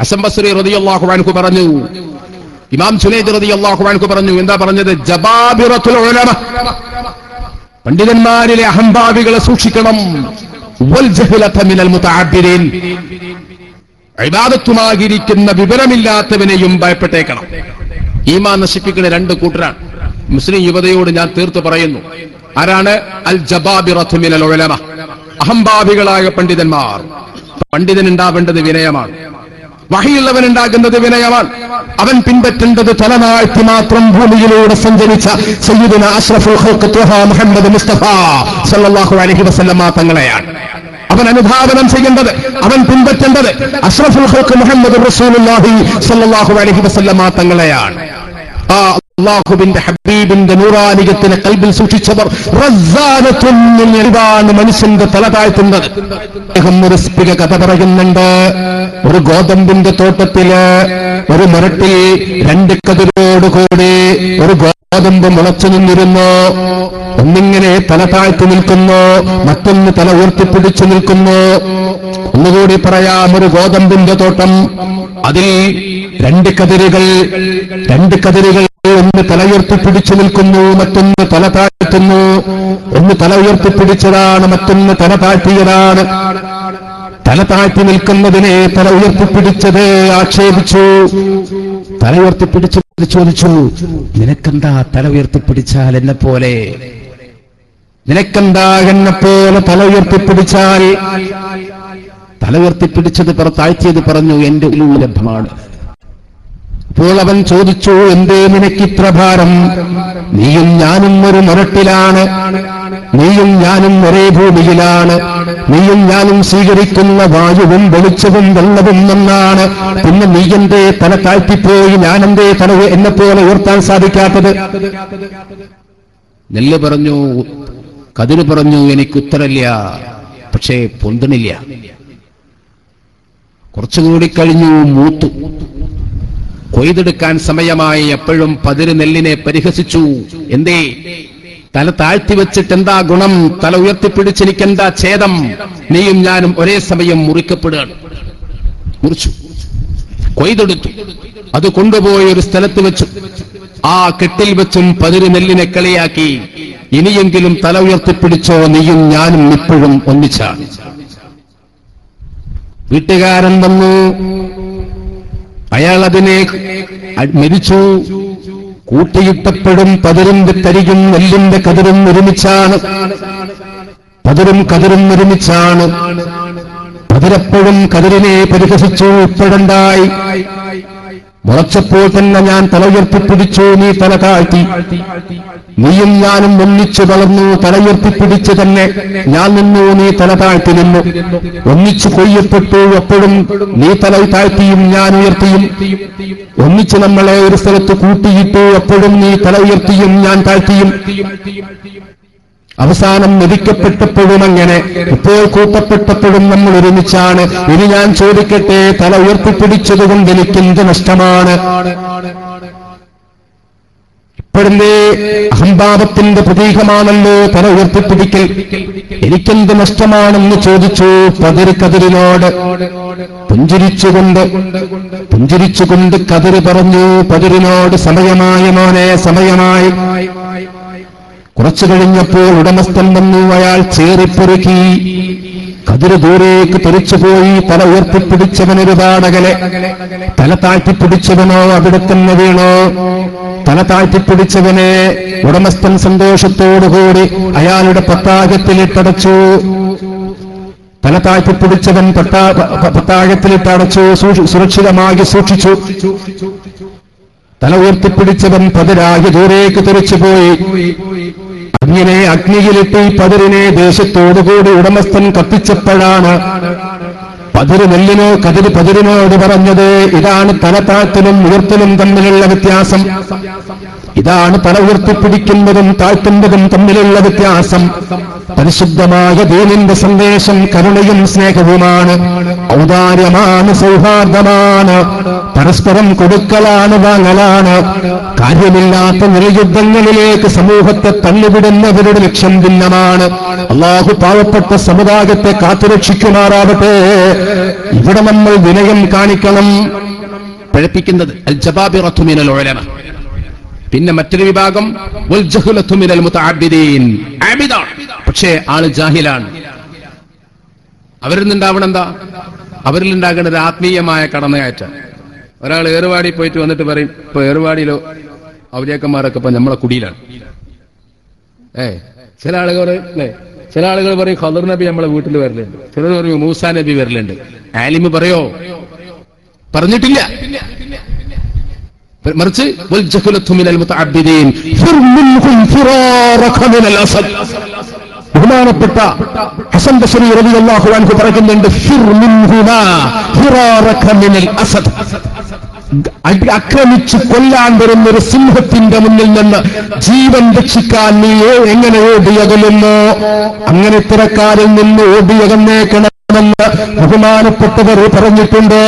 ഹസൻ ബസ്രി റളിയല്ലാഹു അൻഹു പറഞ്ഞു. ഇമാം സുനൈദ് റളിയല്ലാഹു അൻഹു പറഞ്ഞു. എന്താ പറഞ്ഞത്? ജബാബിറത്തുൽ ഉലമ. പണ്ഡിതന്മാരിലെ അഹംഭാവികളെ സൂക്ഷിക്കണം. വിവരമില്ലാത്തവനെയും ഭയപ്പെട്ടേക്കണം. ഈമാ നശിപ്പിക്കുന്ന രണ്ട് കൂട്ടരാണ്. മുസ്ലിം യുവതയോട് ഞാൻ തീർത്തു പറയുന്നു. ആരാണ്? അൽ ജബാബിറത്തു മിനൽ ഉലമ. അഹംഭാവികളായ പണ്ഡിതന്മാർ. പണ്ഡിതൻ ഉണ്ടാവേണ്ടത് വിനയമാണ്. വഹിയുള്ളവൻ ഉണ്ടാകുന്നത് വിനയമാണ്. അവൻ പിൻപറ്റേണ്ടത് തലനാഴ്ത്തി മാത്രം ഭൂമിയിലൂടെ സഞ്ചരിച്ച സയ്യിദിന അഷ്റഫുൽ മുഹമ്മദ് മുസ്തഫ സല്ലല്ലാഹു അലൈഹി വസല്ലമ തങ്ങളെയാണ്. അവൻ അനുധാവനം ചെയ്യേണ്ടത് അവൻ പിൻപറ്റേണ്ടത് അഷ്റഫുൽ മുഹമ്മദ് റസൂലുള്ളാഹി സല്ലല്ലാഹു അലൈഹി വസല്ലമ തങ്ങളെയാണ്. ആ അള്ളാഹുവിന്റെ ഹബീബിന്റെ നൂറാനികത്തിനെ കൽബിൽ സൂക്ഷിച്ചവർ റസാനത്തുന്നിലാണ് മനുഷ്യന്റെ തല താഴ്ത്തുന്നത്. അദ്ദേഹം സ്പിക കഥ പറയുന്നുണ്ട്. ഒരു ഗോതമ്പിന്റെ തോട്ടത്തിൽ ഒരു മരട്ടിൽ രണ്ട് കതിരോടുകൂടി ഒരു ഗോതമ്പ് മുളച്ചു നിന്നിരുന്നു. ഒന്നിങ്ങനെ തല താഴ്ത്തി നിൽക്കുന്നു മറ്റൊന്ന് തല ഉയർത്തിപ്പിടിച്ചു നിൽക്കുന്നു. ഒന്നുകൂടി പറയാം ഒരു ഗോതമ്പിന്റെ തോട്ടം അതിൽ രണ്ട് കതിരുകൾ രണ്ട് കതിരുകൾ ഒന്ന് തലയുയർത്തി പിടിച്ചു നിൽക്കുന്നു മറ്റൊന്ന് തല താഴ്ത്തുന്നു. ഒന്ന് തല ഉയർത്തി പിടിച്ചതാണ് മറ്റൊന്ന് തല താഴ്ത്തിയതാണ്. തല താഴ്ത്തി നിൽക്കുന്നതിനെ തല ഉയർത്തിപ്പിടിച്ചത് ആക്ഷേപിച്ചു. തല ഉയർത്തിപ്പിടിച്ചു ചോദിച്ചു നിനക്കെന്താ തല ഉയർത്തിപ്പിടിച്ചാൽ എന്നെ പോലെ? നിനക്കെന്താ എന്നെ പോലെ തല ഉയർത്തിപ്പിടിച്ചാൽ തല ഉയർത്തിപ്പിടിച്ചത് പിടിച്ചത് താഴ്ത്തിയത് പറഞ്ഞു എന്റെ ഉള്ളിൽ ലഭ്യമാണ് അപ്പോൾ അവൻ ചോദിച്ചു എന്തേ നിനക്കിത്ര ഭാരം? നീയും ഞാനും ഒരു മുരട്ടിലാണ്. നീയും ഞാനും ഒരേ ഭൂമിയിലാണ്. നീയും ഞാനും സ്വീകരിക്കുന്ന വായുവും വെളിച്ചവും വെള്ളവും നന്നാണ്. പിന്നെ നീ എന്തേ തല താഴ്ത്തിപ്പോയി? ഞാനെന്തേ തല എന്നെ പോലെ ഉയർത്താൻ സാധിക്കാത്തത്? നെല്ല് പറഞ്ഞു കതിര് പറഞ്ഞു എനിക്ക് ഉത്തരമില്ല പക്ഷേ പൊന്തണില്ല. കുറച്ചുകൂടി കഴിഞ്ഞു മൂത്തു കൊയ്തെടുക്കാൻ സമയമായി എപ്പോഴും പതിര് നെല്ലിനെ പരിഹസിച്ചു. എന്തേ? തല താഴ്ത്തി വെച്ചിട്ട് എന്താ ഗുണം? തല ഉയർത്തിപ്പിടിച്ചെനിക്കെന്താ ഛേദം? നീയും ഞാനും ഒരേ സമയം മുറിക്കപ്പെടുകയാണ്. മുറിച്ചു. കൊയ്തെടുത്തു. അത് കൊണ്ടുപോയി ഒരു സ്ഥലത്ത് വെച്ചു. ആ കെട്ടിൽ വെച്ചും പതിര് നെല്ലിനെ കളിയാക്കി. ഇനിയെങ്കിലും തല ഉയർത്തിപ്പിടിച്ചോ നീയും ഞാനും ഇപ്പോഴും ഒന്നിച്ചാണ്. വീട്ടുകാരൻ വന്നു. അയാൾ അതിനെ മരിച്ചു. കൂട്ടിയിട്ടപ്പോഴും പതിരും തരികും നെല്ലിന്റെ കതിരും ഒരുമിച്ചാണ്. പതിരും കതിരും ഒരുമിച്ചാണ്. പതിരപ്പോഴും കതിരിനെ പരിഹസിച്ചു. ഇപ്പോഴുണ്ടായി മുളച്ചപ്പോൾ തന്നെ ഞാൻ തല ഉയർത്തിപ്പിടിച്ചു നീ തല താഴ്ത്തി. നീയും ഞാനും ഒന്നിച്ചു വളർന്നു തല ഉയർത്തിപ്പിടിച്ച് തന്നെ ഞാൻ നിന്നു നീ തല താഴ്ത്തി നിന്നു. ഒന്നിച്ചു കൊയ്യപ്പെട്ടു അപ്പോഴും നീ തല താഴ്ത്തിയും ഞാൻ ഉയർത്തിയും. ഒന്നിച്ച് നമ്മളെ ഒരു സ്ഥലത്ത് കൂട്ടിയിട്ടു അപ്പോഴും നീ തല ഉയർത്തിയും ഞാൻ താഴ്ത്തിയും. അവസാനം മെതിക്കപ്പെട്ടപ്പോഴും അങ്ങനെ. ഇപ്പോൾ കൂട്ടപ്പെട്ടപ്പോഴും നമ്മൾ ഒരുമിച്ചാണ്. ഇനി ഞാൻ ചോദിക്കട്ടെ തല ഉയർത്തിപ്പിടിച്ചതുകൊണ്ട് എനിക്ക് എന്ത് നഷ്ടമാണ്? ഇപ്പോഴല്ലേ അഹംഭാവത്തിന്റെ പ്രതീകമാണല്ലോ തല ഉയർത്തിപ്പിടിക്കൽ. എനിക്കെന്ത് നഷ്ടമാണെന്ന് ചോദിച്ചു പതിര് കതിരിനോട് പുഞ്ചിരിച്ചുകൊണ്ട് പുഞ്ചിരിച്ചുകൊണ്ട് കതിര് പറഞ്ഞു പതിരിനോട് സമയമായി മോനെ സമയമായി. കുറച്ചു കഴിഞ്ഞപ്പോൾ ഉടമസ്ഥൻ വന്നു. അയാൾ ചേറിപ്പൊറുക്കി കതിര് ദൂരേക്ക് തെറിച്ചുപോയി. തല ഉയർത്തിപ്പിടിച്ചവനൊരു ഒരുപാടകലെ തല താഴ്ത്തിപ്പിടിച്ചവനോ അവിടെ തന്നെ വീണോ. തല താഴ്ത്തിപ്പിടിച്ചവനെ ഉടമസ്ഥൻ സന്തോഷത്തോടുകൂടി അയാളുടെ പത്താകത്തിലിട്ടടച്ചു തല താഴ്ത്തിപ്പിടിച്ചവൻ പത്താ പത്താകത്തിലിട്ടടച്ചു സുരക്ഷിതമാകി സൂക്ഷിച്ചു. തല ഉയർത്തിപ്പിടിച്ചവൻ പതിരാകി ദൂരേക്ക് തെറിച്ചുപോയി. അങ്ങനെ അഗ്നിയിലിട്ട് ഈ പതിരിനെ ദേശത്തോടുകൂടി ഉടമസ്ഥൻ കത്തിച്ചപ്പോഴാണ് പതിര് നെല്ലിനോ കതിര് പതിരിനോട് പറഞ്ഞത്. ഇതാണ് തലത്താത്തിനും താഴ്ത്തലും തമ്മിലുള്ള വ്യത്യാസം. ഇതാണ് തല ഉയർത്തിപ്പിടിക്കുന്നതും താഴ്ത്തുന്നതും തമ്മിലുള്ള വ്യത്യാസം. പരിശുദ്ധമായ ദീനിന്റെ സന്ദേശം കരുണയും സ്നേഹവുമാണ്. ഔദാര്യമാണ് സൗഹാർദ്ദമാണ്. പരസ്പരം കൊടുക്കലാണ് വാങ്ങലാണ്. കാര്യമില്ലാത്ത നിരയുദ്ധങ്ങളിലേക്ക് സമൂഹത്തെ തള്ളിവിടുന്നവരുടെ ലക്ഷ്യം ഭിന്നമാണ്. അള്ളാഹു പാവപ്പെട്ട സമുദായത്തെ കാത്തുരക്ഷിക്കുമാറാവട്ടെ. ഇവിടെ നമ്മൾ വിനയം കാണിക്കണം. പഴപ്പിക്കുന്നത് അൽ ജബാബിറത്തു മിനൽ ഉലമ. പിന്നെ മറ്റൊരു വിഭാഗം പക്ഷേ ആൾ ജാഹിലാണ്. അവരിൽ നിന്നുണ്ടാവണം എന്താ? അവരിൽ ഉണ്ടാകുന്ന ഒരു ആത്മീയമായ കടമയാറ്റം ഒരാൾ ഏറുവാടി പോയിട്ട് വന്നിട്ട് പറയും ഇപ്പൊ ഏറുവാടിയിലോ? ഔലിയാക്കന്മാരൊക്കെ ഇപ്പൊ നമ്മളെ കുടിയിലാണ്. ഏ ചില ആളുകൾ അല്ലേ? ചില ആളുകൾ പറയും ഖദർ നബി നമ്മളെ വീട്ടിൽ വരലുണ്ട്. ചിലർ പറയും മൂസാ നബി വരലുണ്ട്. ആലിമ് പറയോ? പറഞ്ഞിട്ടില്ല. അസദ് ബഹുമാനപ്പെട്ട ഹസൻ പറയുന്നുണ്ട് അക്രമിച്ച് കൊല്ലാൻ വരുന്ന ഒരു സിംഹത്തിന്റെ മുന്നിൽ നിന്ന് ജീവൻ രക്ഷിക്കാൻ നീ എങ്ങനെ ഓടിയകലുന്നോ? അങ്ങനെ ഇത്തരക്കാരിൽ നിന്ന് ഓടിയകന്നേക്കണമെന്ന് ബഹുമാനപ്പെട്ടവർ പറഞ്ഞിട്ടുണ്ട്.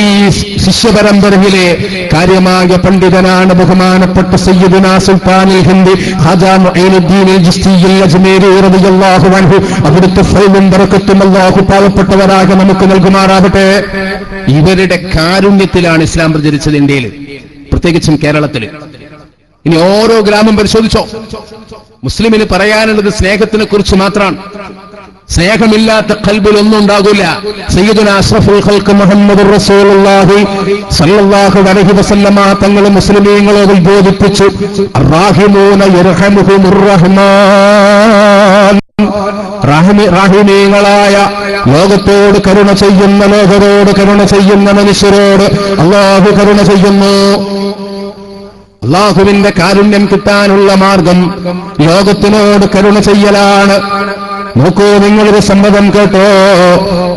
ഈ ശിഷ്യപരമ്പരയിലെ കാര്യമായ പണ്ഡിതനാണ് ബഹുമാനപ്പെട്ട സയ്യിദുന അവിടുത്തെ പാവപ്പെട്ടവരാകെ നമുക്ക് നൽകുമാറാകട്ടെ. ഇവരുടെ കാരുണ്യത്തിലാണ് ഇസ്ലാം പ്രചരിച്ചത് ഇന്ത്യയിൽ. പ്രത്യേകിച്ചും കേരളത്തിൽ. ഇനി ഓരോ ഗ്രാമം പരിശോധിച്ചോ. മുസ്ലിമിന് പറയാനുള്ളത് സ്നേഹത്തിനെ കുറിച്ച് മാത്രമാണ്. സ്നേഹമില്ലാത്ത കൽബിൽ ഒന്നും ഉണ്ടാകില്ല സയ്യിദുന അഷ്റഫുൽ ഖൽക്ക് മുഹമ്മദ് റസൂലുള്ളാഹി സല്ലല്ലാഹു അലൈഹി വസല്ലമ തങ്ങൾ മുസ്ലിമീങ്ങളെ ഉദ്ബോധിപ്പിച്ചു. അർറാഹിമൂന യർഹമുഹുമുർ റഹ്മാൻ. റാഹിമി റാഹിമീങ്ങളായ ലോകത്തോട് കരുണ ചെയ്യുന്ന ലോകരോട് കരുണ ചെയ്യുന്ന മനുഷ്യരോട് അള്ളാഹു കരുണ ചെയ്യുന്നു. അള്ളാഹുവിന്റെ കാരുണ്യം കിട്ടാനുള്ള മാർഗം ലോകത്തിനോട് കരുണ ചെയ്യലാണ്. നോക്കൂ നിങ്ങളൊരു സമ്മതം കേട്ടോ.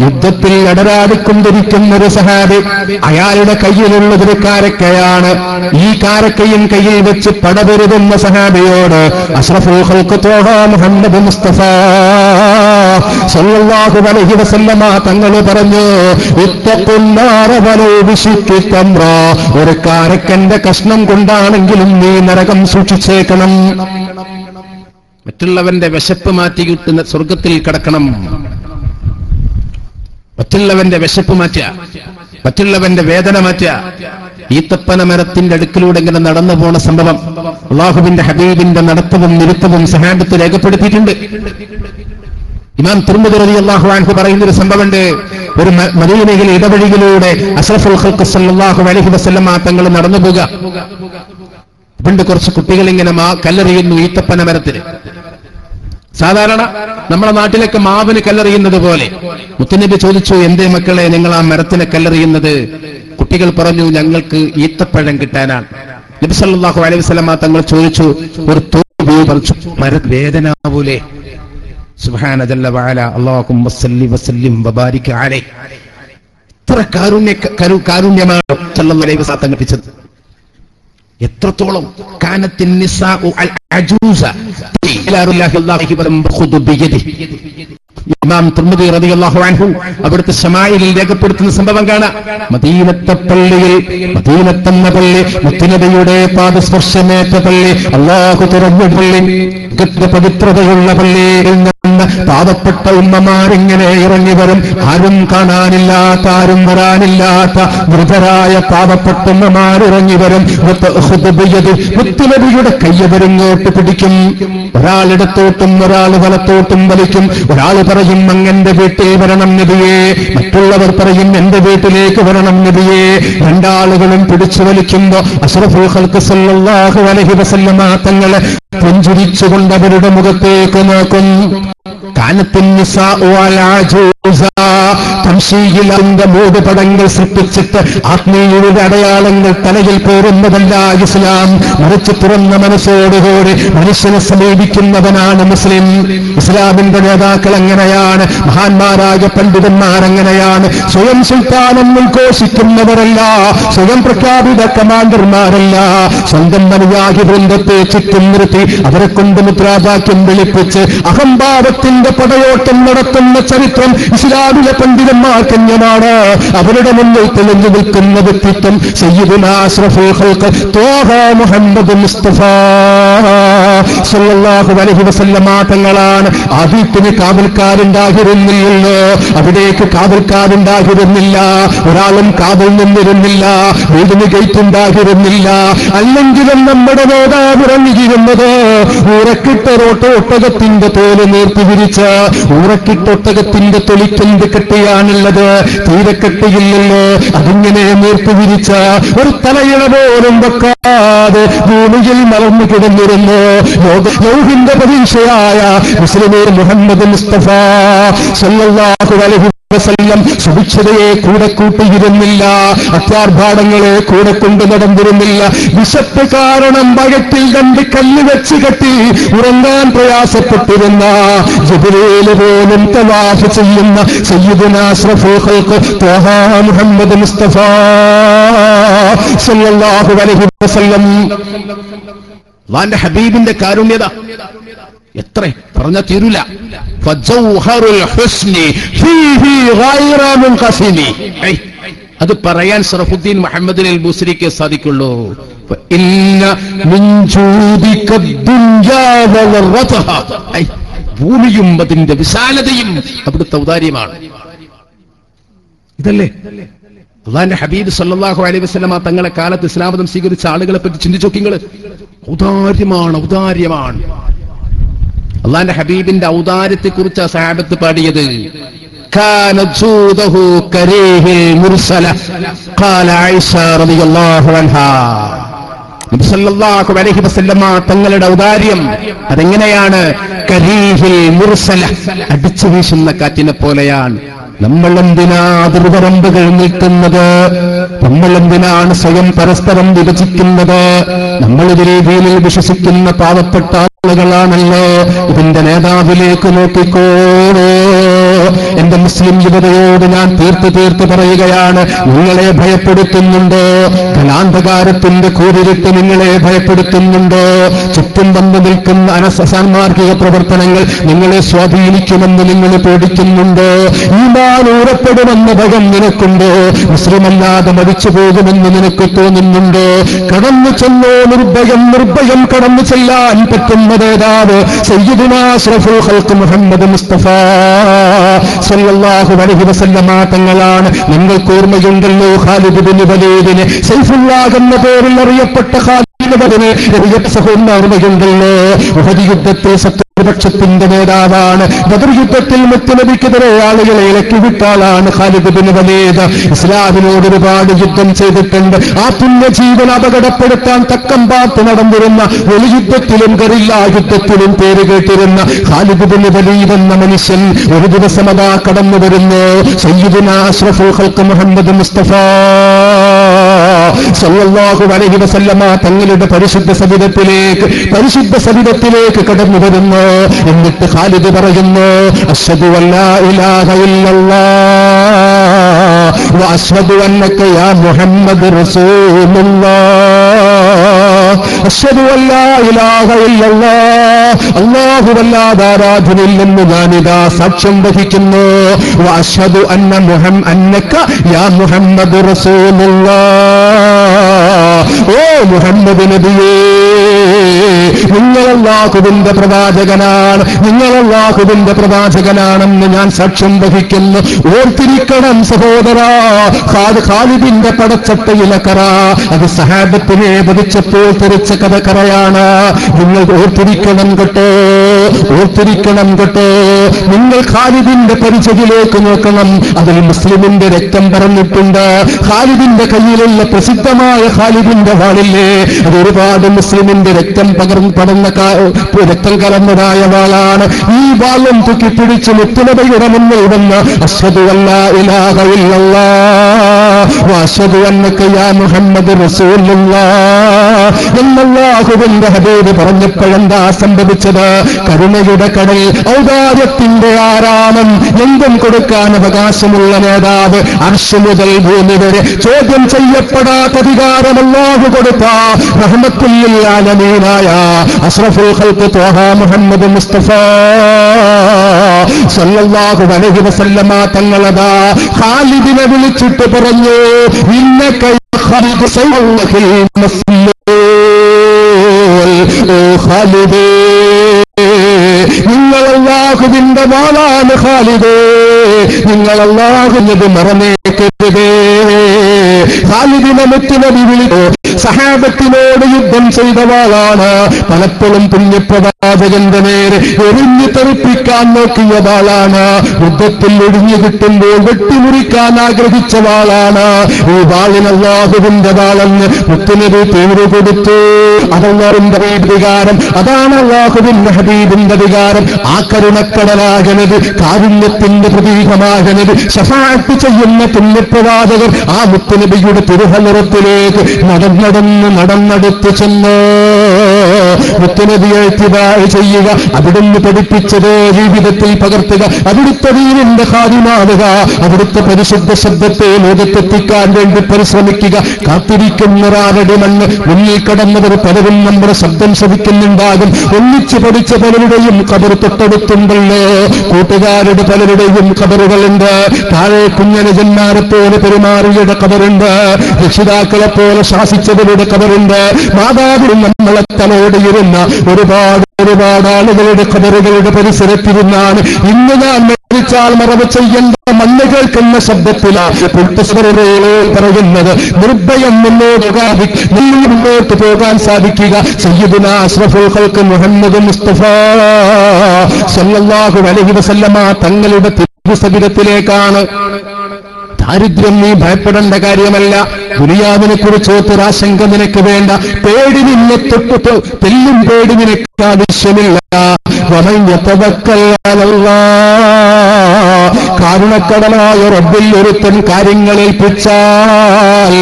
യുദ്ധത്തിൽ അടരാടിക്കൊണ്ടിരിക്കുന്ന ഒരു സഹാബി അയാളുടെ കയ്യിലുള്ളതൊരു കാരക്കയാണ്. ഈ കാരക്കയും കയ്യിൽ വെച്ച് പടപെരുതുന്ന സഹാബിയോട് അഷ്റഫുൽ ത്വാഹ മുഹമ്മദ് മുസ്തഫ. സല്ലല്ലാഹു അലൈഹി വസല്ലമ തങ്ങൾ പറഞ്ഞു ഒരു കാരക്കന്റെ കഷ്ണം കൊണ്ടാണെങ്കിലും നീ നരകം സൂക്ഷിച്ചേക്കണം. മറ്റുള്ളവന്റെ വിശപ്പ് മാറ്റി കിട്ടുന്ന സ്വർഗത്തിൽ കിടക്കണം. മറ്റുള്ളവന്റെ വിശപ്പ് മാറ്റുക. മറ്റുള്ളവന്റെ വേദന മാറ്റുക. ഈത്തപ്പന മരത്തിന്റെ അടുക്കിലൂടെ ഇങ്ങനെ നടന്നു പോണ സംഭവം അള്ളാഹുവിന്റെ ഹബീബിന്റെ നടത്തവും നിരുത്തവും സഹാബത്ത് രേഖപ്പെടുത്തിയിട്ടുണ്ട്. ഇമാം തിരുമതി റതി അള്ളാഹു അൻഹു പറയുന്ന ഒരു സംഭവമുണ്ട്. ഒരു മ- മദീനയിലെ ഇടവഴിയിലൂടെ അഷ്റഫുൽ ഖൽഖ് സല്ലല്ലാഹു അലൈഹി വസല്ലമ തങ്ങൾ നടന്നു പോകുക പണ്ട് കുറച്ച് കുട്ടികൾ ഇങ്ങനെ മാ കല്ലെറിയുന്നു ഈത്തപ്പന മരത്തിന് സാധാരണ നമ്മുടെ നാട്ടിലൊക്കെ മാവിന് കല്ലെറിയുന്നത് പോലെ. മുത്തുനബി ചോദിച്ചു എന്റെ മക്കളെ നിങ്ങൾ ആ മരത്തിന് കല്ലെറിയുന്നത്? കുട്ടികൾ പറഞ്ഞു ഞങ്ങൾക്ക് ഈത്തപ്പഴം കിട്ടാനാണ്. നബിസല്ലാഹു അലൈഹി വസല്ലമ തങ്ങൾ ചോദിച്ചു ഒരു പറിച്ചു മര വേദനാവൂലേ വസല്ലിം ഇത്ര കാരുണ്യ കാരുണ്യമാണ് വസല്ലം കൽപ്പിച്ചത് എത്രത്തോളം കാനത്തിൻ ഇമാം തുർമുദി റളിയല്ലാഹു അൻഹു അവിടുത്തെ ഷമായിലിൽ രേഖപ്പെടുത്തുന്ന സംഭവം കാണാം. പള്ളിയിൽ മദീനത്തെന്ന പള്ളി മുത്തുനബിയുടെ പാദസ്പർശമേറ്റ പള്ളി അള്ളാഹു തുറന്ന പള്ളി പവിത്രതയുള്ള പള്ളിയിൽ നിന്ന് പാവപ്പെട്ട ഉമ്മമാരിങ്ങനെ ഇറങ്ങി വരും. ആരും കാണാനില്ലാത്ത ആരും വരാനില്ലാത്ത മൃതരായ പാവപ്പെട്ട ഉമ്മമാരിറങ്ങി വരും. മുത്തുനബിയുടെ കയ്യവരിങ്ങോട്ട് പിടിക്കും. ഒരാളിടത്തോട്ടും ഒരാൾ വലത്തോട്ടും വലിക്കും. ഒരാൾ പറയും അങ്ങന്റെ വീട്ടിൽ വരണം നബിയെ. മറ്റുള്ളവർ പറയും എന്റെ വീട്ടിലേക്ക് വരണം നബിയെ. രണ്ടാളുകളും പിടിച്ചു വലിക്കുമ്പോ അഷ്റഫുൽ തങ്ങളെ പുഞ്ചിരിച്ചുകൊണ്ട് അവരുടെ മുഖത്തേക്ക് നോക്കും. കാനത്തിൻ അലാ ജൂസ തംശീഹിലന്റെ മൂടുപടങ്ങൾ സൃഷ്ടിച്ചിട്ട് ആത്മീയയുടെ അടയാളങ്ങൾ തലയിൽ പേറുന്നതല്ല ഇസ്ലാം. മറിച്ച് തുറന്ന മനസ്സോടുകൂടി മനുഷ്യനെ സമീപിക്കുന്നവനാണ് മുസ്ലിം. ഇസ്ലാമിന്റെ നേതാക്കൾ എങ്ങനെയാണ് മഹാന്മാരായ പണ്ഡിതന്മാർ എങ്ങനെയാണ് സ്വയം സുൽത്താനം ഉദ്ഘോഷിക്കുന്നവരല്ല സ്വയം പ്രഖ്യാപിത കമാൻഡർമാരല്ല. സ്വന്തം അനുയാഹി വൃന്ദത്തെ ചുറ്റും നിർത്തി അവരെ കൊണ്ട് മുദ്രാവാക്യം വിളിപ്പിച്ച് അഹംഭാവത്തിന്റെ പടയോട്ടം നടത്തുന്ന ചരിത്രം ഇസ്ലാമിലെ പണ്ഡിതന്മാർ കന്യമാണ് അവരുടെ മുന്നിൽ തെളിഞ്ഞു നിൽക്കുന്ന വ്യക്തിത്വം സയ്യിദുന അഷ്റഫുൽ ഖൽഖ് തോഹ മുഹമ്മദ് മുസ്തഫ സല്ലല്ലാഹു അലൈഹി വസല്ലമ തങ്ങളാണ് ആദ്യത്തിന് കാവൽക്കാരുണ്ടായിരുന്നില്ലല്ലോ അവിടേക്ക് കാവൽക്കാരുണ്ടായിരുന്നില്ല ഒരാളും കാവൽ നിന്നിരുന്നില്ല. വീടിന് ഗേറ്റ് ഉണ്ടായിരുന്നില്ല അല്ലെങ്കിലും നമ്മുടെ നേതാവ് ഇറങ്ങിയിരുന്നത് ഊറക്കിട്ട റോട്ട് ഒട്ടകത്തിന്റെ തോൽ നേർത്തി വിരിച്ച് ഊറക്കിട്ട ഒട്ടകത്തിന്റെ തൊലിക്കെന്ത് കെട്ടിയാണുള്ളത് തീരെ കെട്ടിയില്ലല്ലോ അതിങ്ങനെ നീർത്തു വിരിച്ച ഒരു തലയിണ പോലും വെക്കാതെ ഭൂമിയിൽ മറന്നു കിടന്നിരുന്നു. ലോക ലോഹിന്റെ പരീക്ഷയായ മുസ്ലിമീർ മുഹമ്മദ് മുസ്തഫ സല്ലാഹു അലൈഹി വസല്ലം സുഭിക്ഷതയെ കൂടെ കൂട്ടിയിരുന്നില്ല. അത്യാർഭാടങ്ങളെ കൂടെ കൊണ്ടു നടന്നിരുന്നില്ല. വിശപ്പ് കാരണം വയറ്റിൽ രണ്ട് കല്ല് വെച്ച് കെട്ടി ഉറങ്ങാൻ പ്രയാസപ്പെട്ടിരുന്ന ജബിലേൽ പോലും തവാഫ് ചെയ്യുന്ന സയ്യിദുന ത്വഹ മുഹമ്മദ് മുസ്തഫ സല്ലല്ലാഹു അലൈഹി വസല്ലം. വാന്റെ ഹബീബിന്റെ കാരുണ്യത എത്ര? പറഞ്ഞ തീരൂല. അത് പറയാൻ സറഫുദ്ദീൻ മുഹമ്മദ് അൽ സാധിക്കുള്ളൂ. ഭൂമിയും അതിന്റെ വിശാലതയും അവിടുത്തെ ഔദാര്യമാണ്. ഇതല്ലേ? അള്ളാന്റെ ഹബീബ് സല്ലാഹു അലൈഹി വസ്ലമ തങ്ങളെ കാലത്ത് ഇസ്ലാമതം സ്വീകരിച്ച ആളുകളെ പറ്റി ചിന്തിച്ചു നോക്കിങ്ങൾ. ഔദാര്യമാണ് ഔദാര്യമാണ്. അള്ളാന്റെ ഹബീബിന്റെ ഔദാര്യത്തെ കുറിച്ച് സഹാബത്ത് പാടിയത് كان جوده كريه المرسلة قال عائشة رضي الله عنها നബി സല്ലല്ലാഹു അലൈഹി വസല്ലമ തങ്ങളുടെ ഔദാര്യം അതെങ്ങനെയാണ് കരീഹിൽ മുർസല അടിച്ചു വീശുന്ന കാറ്റിനെ പോലെയാണ് നമ്മൾ എന്തിനാ അതിർവരമ്പുകൾ നമ്മളെന്തിനാണ് നമ്മൾ എന്തിനാണ് സ്വയം പരസ്പരം വിഭജിക്കുന്നത്? നമ്മൾ ഇതിലെ രീതിയിൽ വിശ്വസിക്കുന്ന പാവപ്പെട്ട ആളുകളാണല്ലോ. ഇതിന്റെ നേതാവിലേക്ക് നോക്കിക്കോ എന്റെ മുസ്ലിം യുവതയോട് ഞാൻ തീർത്ത് തീർത്ത് പറയുകയാണ്. നിങ്ങളെ ഭയപ്പെടുത്തുന്നുണ്ടോ? കലാന്ധകാരത്തിന്റെ കൂരിരുട്ട് നിങ്ങളെ ഭയപ്പെടുത്തുന്നുണ്ടോ? ചുറ്റും വന്നു നിൽക്കുന്ന അനസാൻമാർഗിക പ്രവർത്തനങ്ങൾ നിങ്ങളെ സ്വാധീനിക്കുമെന്ന് നിങ്ങൾ പേടിക്കുന്നുണ്ടോ? ഈമാൻ ഊറപ്പെടുമെന്ന ഭയം നിനക്കുണ്ടോ? മുസ്ലിമല്ലാതെ മരിച്ചു പോകുമെന്ന് നിനക്ക് തോന്നുന്നുണ്ടോ? കടന്നു ചെന്നോ നിർഭയം നിർഭയം കടന്നു ചെല്ലാൻ പറ്റുന്നതേതാവ് സയ്യിദുനാ അഷ്റഫുൽ ഖൽഖ് മുഹമ്മദ് മുസ്തഫ. സല്ലല്ലാഹു അലൈഹി വസല്ലമ തങ്ങളാണ്. നിങ്ങൾക്ക് ഓർമ്മയുണ്ടല്ലോ ഖാലിദ് ബിൻ എന്ന പേരിൽ അറിയപ്പെട്ട ഖാലിദ് ബിൻ ഓർമ്മയുണ്ടല്ലോ. യുദ്ധത്തിൽ സത്യപക്ഷത്തിന്റെ നേതാവാണ്. ബദർയുദ്ധത്തിൽ യുദ്ധത്തിൽ മുത്തുനബിക്കെതിരെ ആളുകളെ ഇളക്കി വിട്ടാലാണ് ഖാലിദ് ബിൻ വലീദ്. ഇസ്ലാമിനോട് ഒരുപാട് യുദ്ധം ചെയ്തിട്ടുണ്ട്. ആ പുണ്യജീവൻ അപകടപ്പെടുത്താൻ തക്കം പാത്ത് നടന്നിരുന്ന ഒരു യുദ്ധത്തിലും ഗറില്ല യുദ്ധത്തിലും പേര് കേട്ടിരുന്ന ഖാലിദ് ബിൻ വലീദ് എന്ന മനുഷ്യൻ ഒരു ദിവസം അതാ കടന്നു വരുന്നു സയ്യിദുനാ അഷ്റഫുൽ ഖൽഖ് മുഹമ്മദ് മുസ്തഫ. സല്ലല്ലാഹു അലൈഹി വസല്ലമ തങ്ങളുടെ പരിശുദ്ധ സവിധത്തിലേക്ക് പരിശുദ്ധ സവിധത്തിലേക്ക് കടന്നു വരുന്നു. എന്നിട്ട് ഖാലിദ് പറയുന്നു അഷ്ഹദു അല്ലാ ഇലാഹ ഇല്ലല്ലാഹ് വഅഷ്ഹദു അന്നക മുഹമ്മദ് റസൂലുള്ളാഹ്. അല്ലാഹുവല്ലാതെ ആരാധനയില്ലെന്ന് ഞാനിതാ സാക്ഷ്യം വഹിക്കുന്നു. വഅശ്ഹദു അന്ന മുഹം അന്നക്ക യാ മുഹമ്മദ് റസൂലുള്ള. ഓ മുഹമ്മദ് നബിയേ. നിങ്ങൾ അല്ലാഹുവിന്റെ പ്രവാചകനാണ്. നിങ്ങൾ അല്ലാഹുവിന്റെ പ്രവാചകനാണെന്ന് ഞാൻ സാക്ഷ്യം വഹിക്കുന്നു. ഓർത്തിരിക്കണം സഹോദരാ ഖാദ് ഖാലിദിന്റെ പടച്ചട്ടയിലെ കറ അത് സഹാബത്തിനെ വധിച്ചപ്പോൾ തെറിച്ച കഥ കറയാണ് നിങ്ങൾ ഓർത്തിരിക്കണം കേട്ടോ ഓർത്തിരിക്കണം കേട്ടോ. നിങ്ങൾ ഖാലിദിന്റെ പരിചയത്തിലേക്ക് നോക്കണം. അതിൽ മുസ്ലിമിന്റെ രക്തം പറഞ്ഞിട്ടുണ്ട് ഖാലിദിന്റെ കയ്യിലുള്ള പ്രസിദ്ധമായ ഖാലിദിന്റെ വാളില്ലേ? അത് ഒരുപാട് മുസ്ലിമിന്റെ രക്തം പകർന്ന് പടർന്ന കാ- രക്തം കലർന്നതായ വാളാണ്. ഈ വാളും തൂക്കി പിടിച്ച് മുത്തുമതയുടെ മുന്നിൽ വന്ന് അശ്വതു അല്ല ഇലാഹ ഇല്ലല്ലാ. വാശ്വതു അന്നക യാ മുഹമ്മദ് റസൂലുള്ളാ പറഞ്ഞപ്പോഴെന്താ സംഭവിച്ചത്? കരുണയുടെ കടൽ ഔദാര്യത്തിന്റെ ആരാമം എന്തും കൊടുക്കാൻ അവകാശമുള്ള നേതാവ് അർഷ മുതൽ ഭൂമി വരെ. ചോദ്യം ചെയ്യപ്പെടാത്ത അധികാരം അല്ലാഹു കൊടുത്ത റഹ്മത്തുല്ലാലമീനായ ത്വഹ മുഹമ്മദ് മുസ്തഫ. തങ്ങളതാ വിളിച്ചിട്ട് പറഞ്ഞു ഇന്നക ഖാലിദ് സൗലഹിൽ അള്ളാഹുവിന്റെ വാളാണ് ഖാലിദേ നിങ്ങൾ മറന്നേക്കരുതേ. ഖാലിദിനെ മുത്തുനബി വിളിച്ചു സഹാബത്തിനോട് യുദ്ധം ചെയ്തവാളാണ്. പലപ്പോഴും പുണ്യപ്രവാചകന്റെ നേരെ എറിഞ്ഞു തെറിപ്പിക്കാൻ നോക്കിയവാളാണ്. യുദ്ധത്തിൽ ഒഴിഞ്ഞു കിട്ടുമ്പോൾ വെട്ടിമുറിക്കാൻ ആഗ്രഹിച്ച വാളാണ് ഈ വാളിന് വാളെന്ന് മുത്തുനബി തീവ്ര കൊടുത്തു. അതല്ലാറിന്റെ വികാരം അതാണ് അള്ളാഹുവിന്റെ ഹബീബിന്റെ വികാരം. ആ കരുണക്കടലാകണത് കാരുണ്യത്തിന്റെ പ്രതീകമാകണത് ശഫാത്ത് ചെയ്യുന്ന പുണ്യപ്രവാചകർ ആ മുത്തുനബിയുടെ തിരുഹലറത്തിലേക്ക് നടന്നടന്ന് നടന്നടുത്ത് ചെന്ന് മുത്തുനബിയെ ചെയ്യുക. അവിടുന്ന് പഠിപ്പിച്ചത് ജീവിതത്തിൽ പകർത്തുക. അവിടുത്തെ ദീനിന്റെ ഹാദിമാവുക അവിടുത്തെ പരിശുദ്ധ ശബ്ദത്തെ ലോകത്തെത്തിക്കാൻ വേണ്ടി പരിശ്രമിക്കുക. കാത്തിരിക്കുന്ന ഒരാളുടെ മണ്ണ് മുന്നിൽ കടന്നവർ പലരും നമ്മുടെ ശബ്ദം ശ്രവിക്കുന്നുണ്ടാകും. ഒന്നിച്ച് പഠിച്ച പലരുടെയും കബർ തൊട്ടടുത്തുണ്ടല്ലോ. കൂട്ടുകാരുടെ പലരുടെയും കബറുകളുണ്ട് താഴെ കുഞ്ഞനുജന്മാരെ പോലെ പെരുമാറിയുടെ കബറുണ്ട് രക്ഷിതാക്കളെ പോലെ ശാസിച്ചവരുടെ കബറുണ്ട് മാതാവിനും നമ്മളെ തലോട് ഇരുന്ന ഒരുപാട് ഒരുപാട് ആളുകളുടെ കബറുകളുടെ പരിസരത്തിരുന്നാണ്. ഇന്ന് ഞാൻ മരിച്ചാൽ മറവ് ചെയ്യേണ്ട മണ്ണ് കേൾക്കുന്ന ശബ്ദത്തിലാണ് പുൽപ്പസ്വരേ പറയുന്നത്. നിർഭയം മുന്നോട്ട് മുന്നോട്ട് പോകാൻ സാധിക്കുക. സയ്യിദുന അഷ്റഫുൽ ഖൽഖ് മുഹമ്മദ് മുസ്തഫ സല്ലല്ലാഹു അലൈഹി വസല്ലമ തങ്ങളുടെ തിരുസവിധത്തിലേക്കാണ് ദാരിദ്ര്യം നീ ഭയപ്പെടേണ്ട കാര്യമല്ല. ദുനിയാവിനെ കുറിച്ച് ഒരാശങ്ക നിനക്ക് വേണ്ട. പേടി നിന്നെ തൊട്ട് തെല്ലും പേടി നിനക്ക് ആവശ്യമില്ല. കാരുണക്കടലായ റബ്ബിൽ ഒരുത്തൻ കാര്യങ്ങൾ ഏൽപ്പിച്ചാൽ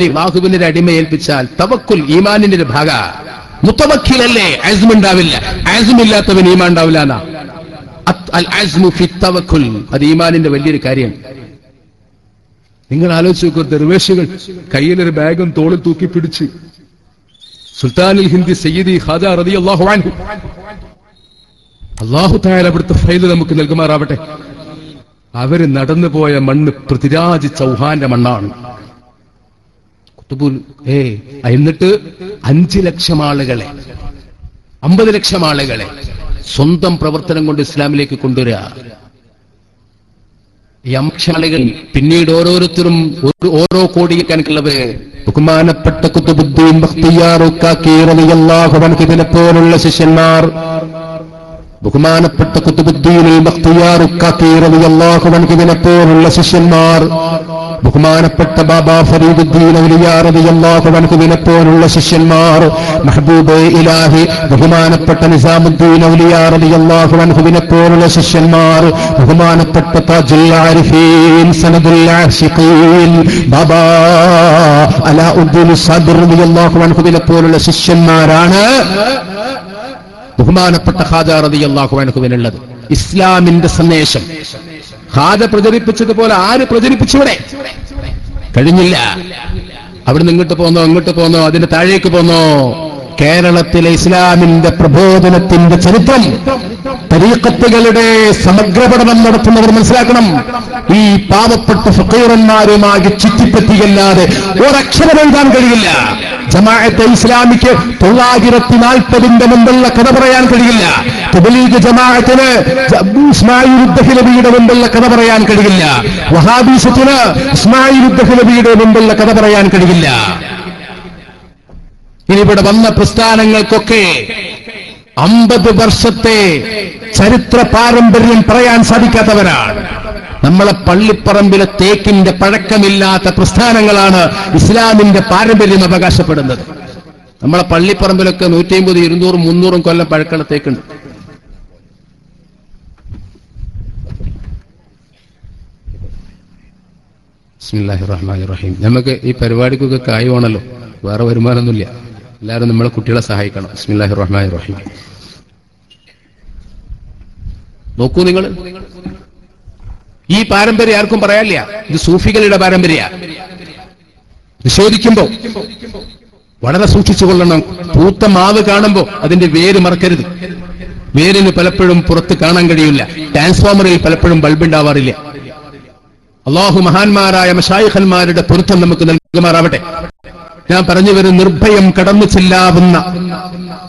അള്ളാഹുവിന്റെ ഒരു അടിമ ഏൽപ്പിച്ചാൽ തവക്കുൽ ഈമാനിന്റെ ഭാഗ. മുത്തവക്കിലല്ലേ ആസുമുണ്ടാവില്ല ഉണ്ടാവില്ല. ആസ്മ ഇല്ലാത്തവൻ ഈമാൻ ഉണ്ടാവില്ല എന്നാ. അത് ഈമാനിന്റെ വലിയൊരു കാര്യം. നിങ്ങൾ ആലോചിച്ച് നോക്കൂ ദർവേശികൾ കയ്യിലൊരു ബാഗും തോളിൽ തൂക്കി പിടിച്ച്. സുൽത്താനുൽ ഹിന്ദി സയ്യിദി ഖാജ റതി അള്ളാഹു അള്ളാഹു തായാൽ അവിടുത്തെ ഫൈൽ നമുക്ക് നൽകുമാറാവട്ടെ. അവർ നടന്നു പോയ മണ്ണ് പൃഥ്വിരാജ് ചൗഹാന്റെ മണ്ണാണ്. എന്നിട്ട് അഞ്ചു ലക്ഷം ആളുകളെ അമ്പത് ലക്ഷം ആളുകളെ സ്വന്തം പ്രവർത്തനം കൊണ്ട് ഇസ്ലാമിലേക്ക് കൊണ്ടുവരിക. ഈ അംശാളികൾ പിന്നീട് ഓരോരുത്തരും ഓരോ കോടിക്കണക്കുള്ളവര് ബഹുമാനപ്പെട്ട കുത്തുബുദ്ദീൻ ബഖ്തിയാറുക്കാക്കിയറിയല്ലാഹുവൻഹിബിനെ പോലുള്ള ശിഷ്യന്മാർ ബഹുമാനപ്പെട്ട കുത്തുബുദ്ദീനിൽ ബഖ്തിയാറുക്കാക്കിയറിയല്ലാഹുവൻഹിബിനെ പോലുള്ള ശിഷ്യന്മാർ ബഹുമാനപ്പെട്ട ബാബ ഫരീദുദ്ദീൻ അവലിയാറിയാഹുവിനെ പോലുള്ള ശിഷ്യന്മാർ മഹബൂബേ ഇലാഹി ബഹുമാനപ്പെട്ട നിസാമുദ്ദീൻ അവലിയാറിയാഹുവിനെ പോലുള്ള ശിഷ്യന്മാർ ബഹുമാനപ്പെട്ട ബാബാ അലാഉദ്ദീൻ പോലുള്ള ശിഷ്യന്മാരാണ് ബഹുമാനപ്പെട്ട ഖാജ അള്ളാഹുവിനുള്ളത് ഇസ്ലാമിന്റെ സന്ദേശം ഖാജ പ്രചരിപ്പിച്ചതുപോലെ ആര് പ്രചരിപ്പിച്ചു ഇവിടെ കഴിഞ്ഞില്ല. അവിടുന്ന് ഇങ്ങോട്ട് പോന്നോ അങ്ങോട്ട് പോന്നോ അതിന്റെ താഴേക്ക് പോന്നോ. കേരളത്തിലെ ഇസ്ലാമിന്റെ പ്രബോധനത്തിന്റെ ചരിത്രം തരീക്കത്തുകളുടെ സമഗ്ര പഠനം നടത്തുന്നവർ മനസ്സിലാക്കണം. ഈ പാവപ്പെട്ട ഫക്കീറന്മാരുമായി ചുറ്റിപ്പറ്റിയല്ലാതെ ഒരക്ഷരം എഴുതാൻ കഴിയില്ല. ജമാഅത്തെ ഇസ്ലാമിക്ക് തൊള്ളായിരത്തി നാൽപ്പതിന്റെ മുമ്പുള്ള കഥ പറയാൻ കഴിയില്ല. തബ്ലീഗ് ജമാഅത്തിന് ഇസ്മായിൽ ഉദ്ദഹിലബിയുടെ മുമ്പുള്ള കഥ പറയാൻ കഴിയില്ല. വഹാബീസത്തിന് ഇസ്മായിൽ ഉദ്ദഹിലബിയുടെ മുമ്പുള്ള കഥ പറയാൻ കഴിയില്ല. ഇനി ഇവിടെ വന്ന പ്രസ്ഥാനങ്ങൾക്കൊക്കെ അമ്പത് വർഷത്തെ ചരിത്ര പാരമ്പര്യം പറയാൻ സാധിക്കാത്തവരാണ്. നമ്മളെ പള്ളിപ്പറമ്പിലെ തേക്കിന്റെ പഴക്കമില്ലാത്ത പ്രസ്ഥാനങ്ങളാണ് ഇസ്ലാമിന്റെ പാരമ്പര്യം അവകാശപ്പെടുന്നത്. നമ്മളെ പള്ളിപ്പറമ്പിലൊക്കെ നൂറ്റി അമ്പത് ഇരുന്നൂറും മുന്നൂറും കൊല്ലം പഴക്കമുള്ള തേക്കുണ്ട്. ബിസ്മില്ലാഹി റഹീം നമുക്ക് ഈ പരിപാടിക്കൊക്കെ കായ് വേണമല്ലോ വേറെ വരുമാനമൊന്നുമില്ല. എല്ലാവരും നമ്മളെ കുട്ടികളെ സഹായിക്കണം. ബിസ്മില്ലാഹി റഹ്മാൻ റഹീം നോക്കൂ നിങ്ങൾ. ഈ പാരമ്പര്യം ആർക്കും പറയാനില്ല. ഇത് സൂഫികളുടെ പാരമ്പര്യ. നിഷേധിക്കുമ്പോ വളരെ സൂക്ഷിച്ചു കൊള്ളണം. പൂത്ത മാവ് കാണുമ്പോ അതിന്റെ വേര് മറക്കരുത്. വേരിന് പലപ്പോഴും പുറത്ത് കാണാൻ കഴിയില്ല. ട്രാൻസ്ഫോമറിൽ പലപ്പോഴും ബൾബ് ഉണ്ടാവാറില്ല. അള്ളാഹു മഹാന്മാരായ മഷായിഖന്മാരുടെ പൊരുത്തം നമുക്ക് നൽകുമാറാവട്ടെ. ഞാൻ പറഞ്ഞു വരും നിർഭയം കടന്നു ചെല്ലാവുന്ന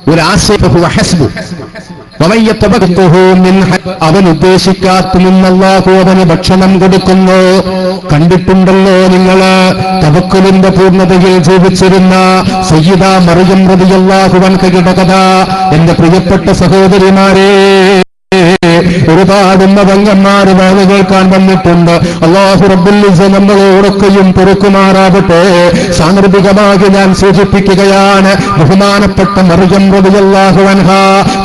ഒരു ആശയഹു അവൻ ഉദ്ദേശിക്കാത്ത നിന്നല്ലാഹു അവന് ഭക്ഷണം കൊടുക്കുന്നു. കണ്ടിട്ടുണ്ടല്ലോ നിങ്ങൾ തവക്കുലിന്റെ പൂർണതയിൽ ജീവിച്ചിരുന്ന സയ്യിദ മറിയം റതിയല്ലാഹുവൻ കഥ. എന്റെ പ്രിയപ്പെട്ട സഹോദരിമാരെ ഒരുപാട് മതങ്ങന്മാർ വേദ കേൾക്കാൻ വന്നിട്ടുണ്ട്. അള്ളാഹു റബ്ബുല്ലിസ നമ്മളോടൊക്കെയും പൊറുക്കുമാറാവട്ടെ സാന്ദർഭികമായി ഞാൻ സൂചിപ്പിക്കുകയാണ്. ബഹുമാനപ്പെട്ട മറിയം റബിയല്ലാഹുവൻഹ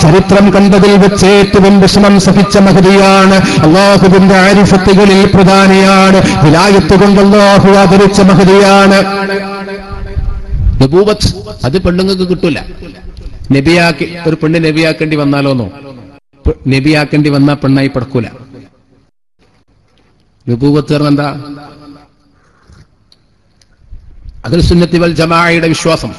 ചരിത്രം കണ്ടതിൽ വെച്ച് ഏറ്റവും വിഷമം സഹിച്ച മഹതിയാണ്. അള്ളാഹുവിന്റെ ആരിഫത്തുകളിൽ പ്രധാനിയാണ്. വിലായത്ത് കൊണ്ട് അള്ളാഹു ആദരിച്ച മഹതിയാണ്. അത് പെണ്ണുങ്ങൾക്ക് കിട്ടൂല. നബിയാക്കി ഒരു പെണ്ണ് നബിയാക്കേണ്ടി വന്നാലോന്നോ? നബിയാക്കേണ്ടി വന്ന പെണ്ണായി പടക്കൂല. നുപൂവത്ത് പറഞ്ഞ എന്താ? അതിൽ സുന്നത്തി വൽ ജമാഅയുടെ വിശ്വാസം.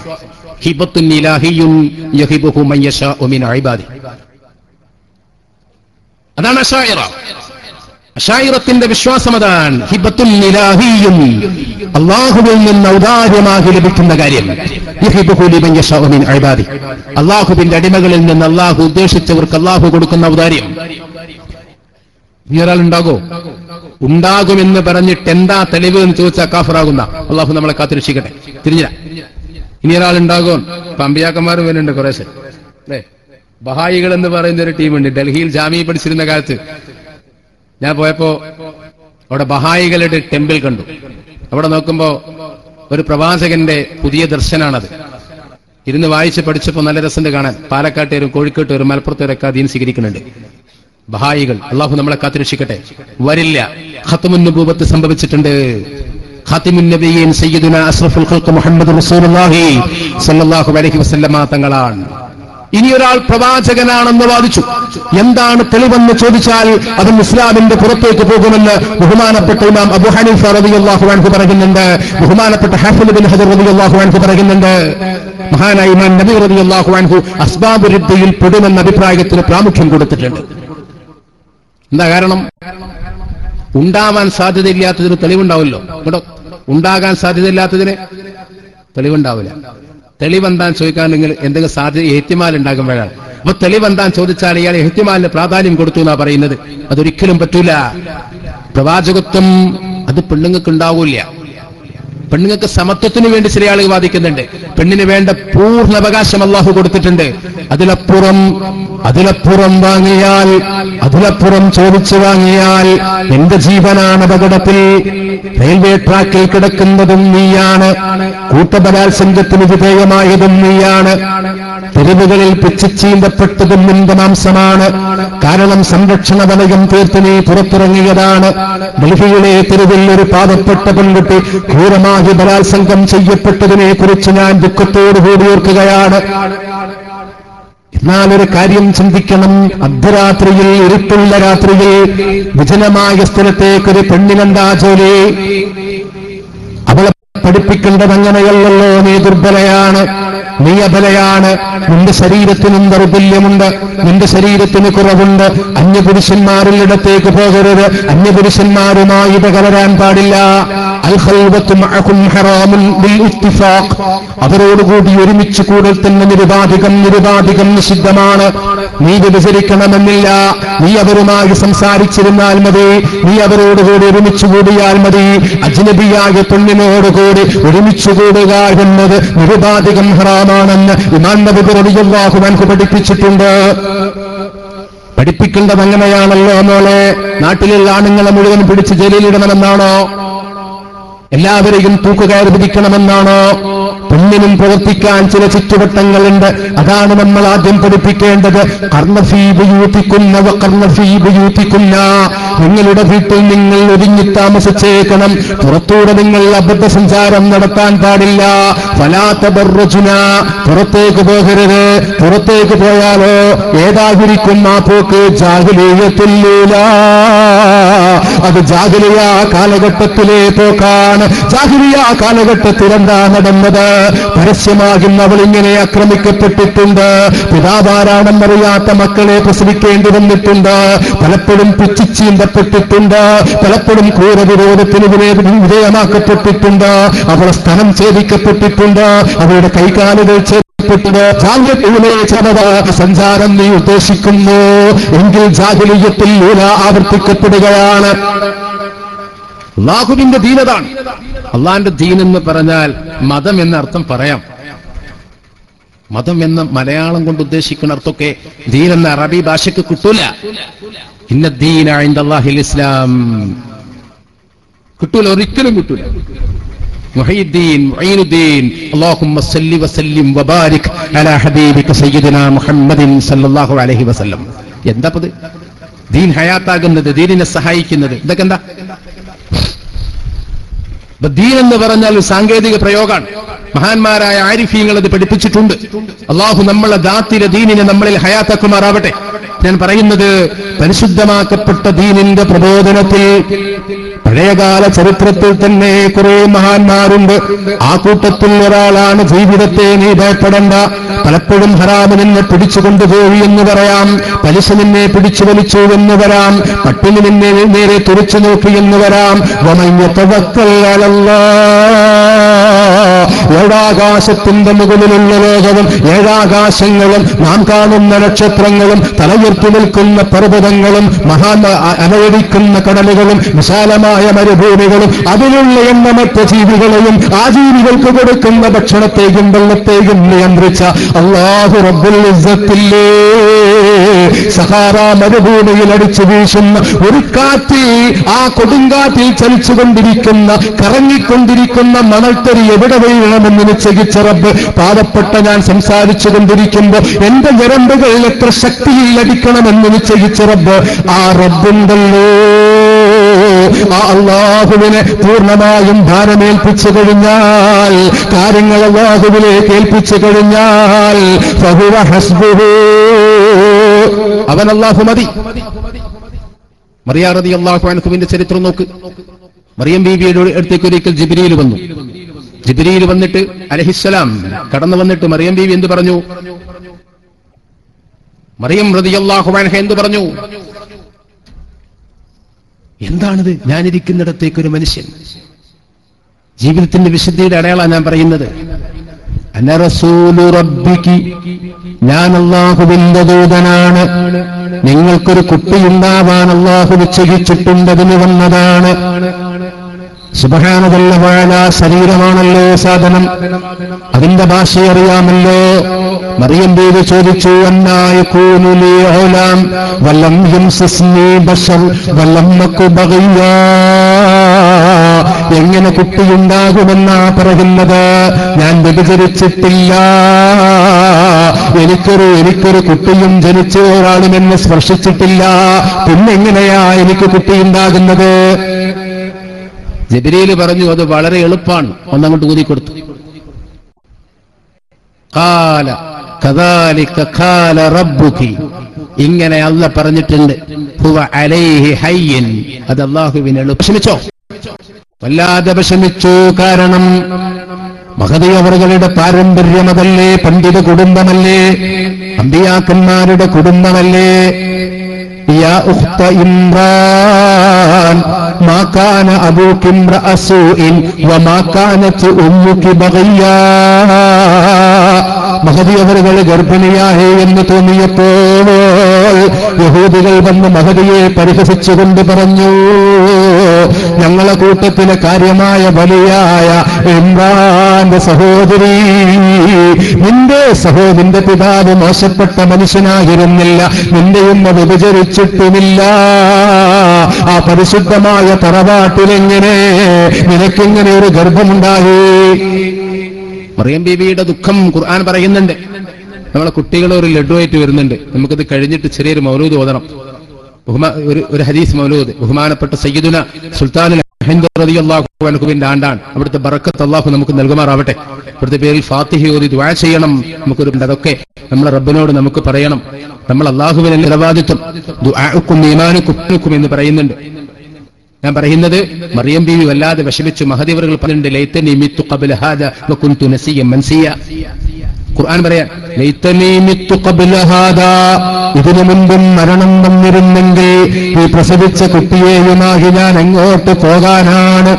അതാണ് അശായിറ അശായിറത്തിന്റെ വിശ്വാസം അതാണ്. ഹിബത്തുൽ നിലാഹിയും. അള്ളാഹുവിൽ നിന്ന് ഔദാര്യമാകി ലഭിക്കുന്ന കാര്യം. അള്ളാഹുബിന്റെ അടിമകളിൽ നിന്ന് അള്ളാഹു ഉദ്ദേശിച്ചവർക്ക് അള്ളാഹു കൊടുക്കുന്ന ഔദാര്യം. ഇനി ഒരാൾ ഉണ്ടാകോ ഉണ്ടാകുമെന്ന് പറഞ്ഞിട്ട് എന്താ തെളിവ് എന്ന് ചോദിച്ചാൽ കാഫറാകുന്ന. അള്ളാഹു നമ്മളെ കാത്തിരക്ഷിക്കട്ടെ. തിരിഞ്ഞില്ല. ഇനി ഒരാൾ ഉണ്ടാകും ഇപ്പൊ അമ്പിയാക്കന്മാർ വരുന്നുണ്ട് കുറേശ്ശെ. ബഹായികൾ എന്ന് പറയുന്ന ഒരു ടീമുണ്ട്. ഡൽഹിയിൽ ജാമ്യം പഠിച്ചിരുന്ന കാലത്ത്. ഞാൻ പോയപ്പോ അവിടെ ബഹായികളുടെ ടെമ്പിൾ കണ്ടു. അവിടെ നോക്കുമ്പോ ഒരു പ്രവാചകന്റെ പുതിയ ദർശനാണത്. ഇരുന്ന് വായിച്ച് പഠിച്ചപ്പോ നല്ല രസമുണ്ട് കാണാൻ. പാലക്കാട്ടേരും കോഴിക്കോട്ടേരും മലപ്പുറത്തേരൊക്കെ അധീൻ സ്വീകരിക്കുന്നുണ്ട്. ബഹായികൾ അള്ളാഹു നമ്മളെ കാത്തിരക്ഷിക്കട്ടെ. വരില്ല. ഖത്തമുൻ നബൂവത്ത് സംഭവിച്ചിട്ടുണ്ട്. ഖാത്തിമുൻ നബിയീൻ സയ്യിദുന അസ്രഫുൽ മുഹമ്മദ് റസൂലുള്ളാഹി സ്വല്ലല്ലാഹു അലൈഹി വസല്ലമ തങ്ങളാണ്. ഇനി ഒരാൾ പ്രവാചകനാണെന്ന് വാദിച്ചു. എന്താണ് തെളിവെന്ന് ചോദിച്ചാൽ അത് ഇസ്ലാമിന്റെ പുറത്തേക്ക് പോകുമെന്ന് ബഹുമാനപ്പെട്ട ഇമാം അബു ഹനീഫ റളിയല്ലാഹു അൻഹു പറയുന്നുണ്ട്. ബഹുമാനപ്പെട്ട ഹാഫിദ് ബിൻ ഹജർ റളിയല്ലാഹു അൻഹു പറയുന്നുണ്ട്. മഹാനായ ഇമാം നബി റളിയല്ലാഹു അൻഹു അസ്ബാബ് റിദ്ദയിൽ പെടുമെന്ന അഭിപ്രായത്തിന് പ്രാമുഖ്യം കൊടുത്തിട്ടുണ്ട്. എന്താ കാരണം? ഉണ്ടാവാൻ സാധ്യതയില്ലാത്തതിന് തെളിവുണ്ടാവില്ലോ. ഉണ്ടാകാൻ സാധ്യതയില്ലാത്തതിന് തെളിവുണ്ടാവില്ല. തെളിവെന്താൻ ചോദിക്കാണെങ്കിൽ എന്തെങ്കിലും സാധ്യത എഹ്തിമാൽ ഉണ്ടാകുമ്പോഴാണ് അപ്പൊ തെളിവെന്താൻ ചോദിച്ചാൽ ഇയാൾ എഹ്തിമാലിന് പ്രാധാന്യം കൊടുത്തു എന്നാ പറയുന്നത്. അതൊരിക്കലും പറ്റൂല. പ്രവാചകത്വം അത് പെണ്ണുങ്ങൾക്ക് ഉണ്ടാവൂല പെണ്ണുങ്ങൾക്ക് സമത്വത്തിന് വേണ്ടി ചില ആളുകൾ വാദിക്കുന്നുണ്ട്. പെണ്ണിന് വേണ്ട പൂർണ അവകാശം അള്ളാഹു കൊടുത്തിട്ടുണ്ട്. അതിലപ്പുറം അതിലപ്പുറം വാങ്ങിയാൽ അതിലപ്പുറം ചോദിച്ചു വാങ്ങിയാൽ എന്റെ ജീവനാണ് അപകടത്തിൽ. റെയിൽവേ ട്രാക്കിൽ കിടക്കുന്നതും നീയാണ്. കൂട്ടബലാത്സംഗത്തിന് വിധേയമായതും നീയാണ്. തെരുവുകളിൽ പിച്ചിച്ചീന്തപ്പെട്ടതും നിന്റെ മാംസമാണ് കാരണം സംരക്ഷണ വലയം തീർത്ത് നീ പുറത്തിറങ്ങിയതാണ്. ഡൽഹിയിലെ തെരുവിൽ ഒരു പാവപ്പെട്ട പെൺകുട്ടി ക്രൂരമായി ബലാത്സംഗം ചെയ്യപ്പെട്ടതിനെ കുറിച്ച് ഞാൻ ദുഃഖത്തോടുകൂടി ഓർക്കുകയാണ്. എന്നാൽ ഒരു കാര്യം ചിന്തിക്കണം. അർദ്ധരാത്രിയിൽ ഇരുട്ടുള്ള രാത്രിയിൽ വിജനമായ സ്ഥലത്തേക്കൊരു പെണ്ണിനെന്താ ജോലി? അവളെ പഠിപ്പിക്കേണ്ടത് അങ്ങനെയല്ലല്ലോ നീ ദുർബലയാണ്. നീ അബലയാണ് നിന്റെ ശരീരത്തിനും ദൗർബല്യമുണ്ട്. നിന്റെ ശരീരത്തിന് കുറവുണ്ട്. അന്യപുരുഷന്മാരിൽ ഇടത്തേക്ക് പോകരുത്. അന്യപുരുഷന്മാരുമായി ഇത് കലരാൻ പാടില്ല അവരോടുകൂടി ഒരുമിച്ച് കൂടൽ തന്നെ നിരുപാധികം നിരുപാധികം നിഷിദ്ധമാണ്. നീ വിഭജിക്കണമെന്നില്ല നീ അവരുമായി സംസാരിച്ചിരുന്നാൽ മതി. നീ അവരോടുകൂടി ഒരുമിച്ച് കൂടിയാൽ മതി. അജ്നബിയായ പെണ്ണിനോടുകൂടി ഒരുമിച്ച് കൂടുക എന്നത് നിരുപാധികം ഹറാമാണെന്ന് ഇമാൻ നബി റളിയല്ലാഹു അൻഹു പഠിപ്പിച്ചിട്ടുണ്ട്. പഠിപ്പിക്കേണ്ടത് അങ്ങനെയാണല്ലോ മോളെ. നാട്ടിലുള്ള ആണുങ്ങളെ മുഴുവൻ പിടിച്ച് ജയിലിലിടണമെന്നാണോ? എല്ലാവരെയും തൂക്കുകയറി വിധിക്കണമെന്നാണോ പെണ്ണിനും പ്രവർത്തിക്കാൻ ചില ചുറ്റുവട്ടങ്ങളുണ്ട്. അതാണ് നമ്മൾ ആദ്യം പഠിപ്പിക്കേണ്ടത്. കർണഫീബുയൂത്തിക്കുന്ന കർണഫീബുയൂത്തിക്കുന്ന നിങ്ങളുടെ വീട്ടിൽ നിങ്ങൾ ഒതുങ്ങി താമസിച്ചേക്കണം. പുറത്തൂടെ നിങ്ങൾ അബദ്ധ സഞ്ചാരം നടത്താൻ പാടില്ല. ഫലാത്ത ബർജുന പുറത്തേക്ക് പോകരുത്. പുറത്തേക്ക് പോയാലോ? ഏതായിരിക്കും ആ പോക്ക് ജാഗലീയത്തില്ലൂല അത് ജാഗലിയ കാലഘട്ടത്തിലെ പോക്കാണ്. ജാഗലിയ കാലഘട്ടത്തിൽ എന്താ നടന്നത്? പരസ്യമാകുന്ന അവൾ ഇങ്ങനെ ആക്രമിക്കപ്പെട്ടിട്ടുണ്ട്. പിതാവാരാണെന്നറിയാത്ത മക്കളെ പ്രസവിക്കേണ്ടി വന്നിട്ടുണ്ട്. പലപ്പോഴും പിച്ചിച്ചീന്തപ്പെട്ടിട്ടുണ്ട് പലപ്പോഴും ക്രൂരവിരോധത്തിന് വിധേ- വിധേയമാക്കപ്പെട്ടിട്ടുണ്ട്. അവളെ സ്ഥലം ഛേദിക്കപ്പെട്ടിട്ടുണ്ട്. അവളുടെ കൈകാലുകൾ സഞ്ചാരം നീ ഉദ്ദേശിക്കുന്നു. എങ്കിൽ ജാഗലീയത്തിൽ ലൂല ആവർത്തിക്കപ്പെടുകയാണ്. അള്ളാഹുവിന്റെ ദീനതാണ്. അള്ളാന്റെ ദീൻ എന്ന് പറഞ്ഞാൽ മതം എന്ന അർത്ഥം പറയാം. മതം എന്ന മലയാളം കൊണ്ട് ഉദ്ദേശിക്കുന്ന അർത്ഥമൊക്കെ ദീൻ എന്ന അറബി ഭാഷയ്ക്ക് കിട്ടൂല. ഇന്ന ദീന അള്ളാഹിൽ ഇസ്ലാം. കിട്ടൂല ഒരിക്കലും കിട്ടൂല. മുഹീദ്ദീൻ മുഈനുദ്ദീൻ അല്ലാഹുമ്മ സല്ലി വസല്ലിം വബാരിക് അലാ ഹബീബിക സയ്യിദനാ മുഹമ്മദിൻ സല്ലല്ലാഹു അലൈഹി വസല്ലം. എന്താ പത്? ഹയാത്താകുന്നത് ദീനിനെ സഹായിക്കുന്നത്. ഇതൊക്കെ എന്താ? ദീൻ എന്ന് പറഞ്ഞാൽ ഒരു സാങ്കേതിക പ്രയോഗമാണ് മഹാന്മാരായ ആരിഫീങ്ങൾ അത് പഠിപ്പിച്ചിട്ടുണ്ട്. അള്ളാഹു നമ്മളെ ദാത്തിലെ ദീനിനെ നമ്മളിൽ ഹയാത്താക്കുമാറാവട്ടെ. ഞാൻ പറയുന്നത് പരിശുദ്ധമാക്കപ്പെട്ട ദീനിന്റെ പ്രബോധനത്തിൽ പഴയകാല ചരിത്രത്തിൽ തന്നെ കുറെ മഹാന്മാരുണ്ട്. ആ കൂട്ടത്തിൽ ഒരാളാണ് ജീവിതത്തെ നീ ഭയപ്പെടണ്ട. പലപ്പോഴും ഹറാമ് നിന്നെ പിടിച്ചു കൊണ്ടുപോയി എന്ന് പറയാം. പലിശ നിന്നെ പിടിച്ചു വലിച്ചു എന്ന് വരാം. പട്ടിണി നിന്നെ നേരെ തുറച്ചു നോക്കി എന്ന് വരാം. വമയ്യത്തവക്കൽ അലല്ലാ. ഏഴാകാശത്തിന്റെ മുകളിലുള്ള ലോകവും ഏഴാകാശങ്ങളും നാം കാണുന്ന നക്ഷത്രങ്ങളും തലയുർത്തി നിൽക്കുന്ന പർവതങ്ങളും മഹാ അലവടിക്കുന്ന കടലുകളും വിശാലമായ മരുഭൂമികളും അതിലുള്ള എണ്ണമറ്റ ജീവികളെയും ആ ജീവികൾക്ക് കൊടുക്കുന്ന ഭക്ഷണത്തെയും വെള്ളത്തെയും നിയന്ത്രിച്ച അള്ളാഹു റബ്ബുൽ ഇസ്സത്തില്ലേ സഹാറ മരുഭൂമിയിൽ അടിച്ചു വീശുന്ന ഒരു കാറ്റിൽ ആ കൊടുങ്കാറ്റിൽ ചലിച്ചുകൊണ്ടിരിക്കുന്ന കറങ്ങിക്കൊണ്ടിരിക്കുന്ന മണൽത്തരി എവിടെ വീഴണമെന്ന് നിശ്ചയിച്ച റബ്ബ്. പാവപ്പെട്ട ഞാൻ സംസാരിച്ചു കൊണ്ടിരിക്കുമ്പോ എന്റെ ഞരമ്പുകൾ എത്ര ശക്തിയിൽ അടിക്കണമെന്ന് നിശ്ചയിച്ച റബ്ബ്. ആ റബ്ബുണ്ടല്ലോ. ആ അള്ളാഹുവിനെ പൂർണമായും ഭാരമേൽപ്പിച്ചു കഴിഞ്ഞാൽ കാര്യങ്ങൾ അള്ളാഹുവിലേക്ക് ഏൽപ്പിച്ചു കഴിഞ്ഞാൽ ഫഹുവ ഹസ്ബുഹു. അവൻ അള്ളാഹു മതി. മറിയാറതി അള്ളാഹു അനഹുവിന്റെ ചരിത്രം നോക്ക്. മറിയം ബീബിയുടെ അടുത്തേക്ക് ഒരിക്കൽ ജിബിരിയിൽ വന്നു. ജിബിരിയിൽ വന്നിട്ട് അലഹിസ്സലാം കടന്നു വന്നിട്ട് മറിയം ബീബി എന്ത് പറഞ്ഞു? മറിയം റതി അള്ളാഹു അനഹ എന്ത് പറഞ്ഞു? എന്താണിത്? ഞാനിരിക്കുന്നിടത്തേക്ക് ഒരു മനുഷ്യൻ. ജീവിതത്തിന്റെ വിശുദ്ധിയുടെ അടയാളാണ് ഞാൻ പറയുന്നത്. ഞാൻ അള്ളാഹുവിന്റെ ദൂതനാണ്. നിങ്ങൾക്കൊരു കുട്ടിയുണ്ടാവാൻ അള്ളാഹു നിശ്ചയിച്ചിട്ടുണ്ടതിന് വന്നതാണ്. സുബഹാനതല്ല വാഴ ശരീരമാണല്ലോ സാധനം. അതിന്റെ ഭാഷ അറിയാമല്ലോ. മറിയം പേര് ചോദിച്ചു അന്നായ കൂനുലി ഓലാം വല്ലം യംസസ്നി ബഷർ വല്ലം നക്കു ബഗയ്യാ എങ്ങനെ കുട്ടിയുണ്ടാകുമെന്നാ പറയുന്നത്? ഞാൻ വ്യഭിചരിച്ചിട്ടില്ല. എനിക്കൊരു എനിക്കൊരു കുട്ടിയും ജനിച്ച ഒരാളും എന്നെ സ്പർശിച്ചിട്ടില്ല. പിന്നെങ്ങനെയാ എനിക്ക് കുട്ടിയുണ്ടാകുന്നത്? ജബിരിയിൽ പറഞ്ഞു അത് വളരെ എളുപ്പാണ്. ഒന്നങ്ങോട്ട് ഊതിക്കൊടുത്തു കാല കദാലിക കാല റബ്ബുകി ഇങ്ങനെ അല്ല പറഞ്ഞിട്ടുണ്ട്. അലൈഹി ഹയ്യൻ. അത് അള്ളാഹുവിന് എളുപ്പം. ക്ഷമിച്ചോ? വല്ലാതെ വിഷമിച്ചു. കാരണം മഹതിയവറുകളുടെ പാരമ്പര്യമതല്ലേ? പണ്ഡിത കുടുംബമല്ലേ? അമ്പിയാക്കന്മാരുടെ കുടുംബമല്ലേ? മഹതിയവറുകൾ ഗർഭിണിയായേ എന്ന് തോന്നിയപ്പോ യഹൂദികൾ വന്ന് മഹതിയെ പരിഹസിച്ചുകൊണ്ട് പറഞ്ഞു ഞങ്ങളെ കൂട്ടത്തിലെ കാര്യമായ വലിയായ ഇമ്രാന്റെ സഹോദരി നിന്റെ സഹോദരന്റെ പിതാവ് മോശപ്പെട്ട മനുഷ്യനായിരുന്നില്ല നിന്റെയും അത് വിചരിച്ചിട്ടുമില്ല. ആ പരിശുദ്ധമായ തറവാട്ടിലെങ്ങനെ നിനക്കിങ്ങനെ ഒരു ഗർഭമുണ്ടായി? മറിയം ബീവിയുടെ ദുഃഖം ഖുർആൻ പറയുന്നുണ്ട്. നമ്മളെ കുട്ടികൾ ഒരു ലഡുവായിട്ട് വരുന്നുണ്ട്. നമുക്കത് കഴിഞ്ഞിട്ട് ചെറിയൊരു മൗലൂദ് ഓതണം. ബഹുമാ ഒരു ഒരു ഹദീസ് മൗലൂദ്. ബഹുമാനപ്പെട്ട സയ്യിദുന അള്ളാഹുവിന്റെ ആണ്ടാണ്. അവിടുത്തെ ബറക്കത്ത് അള്ളാഹു നമുക്ക് നൽകുമാറാവട്ടെ. ഇവിടുത്തെ പേരിൽ ഫാത്തിഹി ഓതി ദ്വാ ചെയ്യണം. നമുക്കൊരു അതൊക്കെ നമ്മളെ റബ്ബിനോട് നമുക്ക് പറയണം. നമ്മൾ അള്ളാഹുവിനെ നിലവാദിത്വം ഈമാനുക്കും എന്ന് പറയുന്നുണ്ട്. ഞാൻ പറയുന്നത് മറിയം ബീവി വല്ലാതെ വിഷമിച്ചു മഹദീവറുകൾ പറഞ്ഞിട്ടുണ്ട് ലൈത്തനി മിത്തു കബിൽ ഹാദ വകുന്തു നസിയ മൻസിയ. ഖുർആൻ പറയാൻ. ഇതിനു മുൻപും മരണം വന്നിരുന്നെങ്കിൽ ഈ പ്രസവിച്ച കുട്ടിയെയുമായി ഞാൻ എങ്ങോട്ട് പോകാനാണ്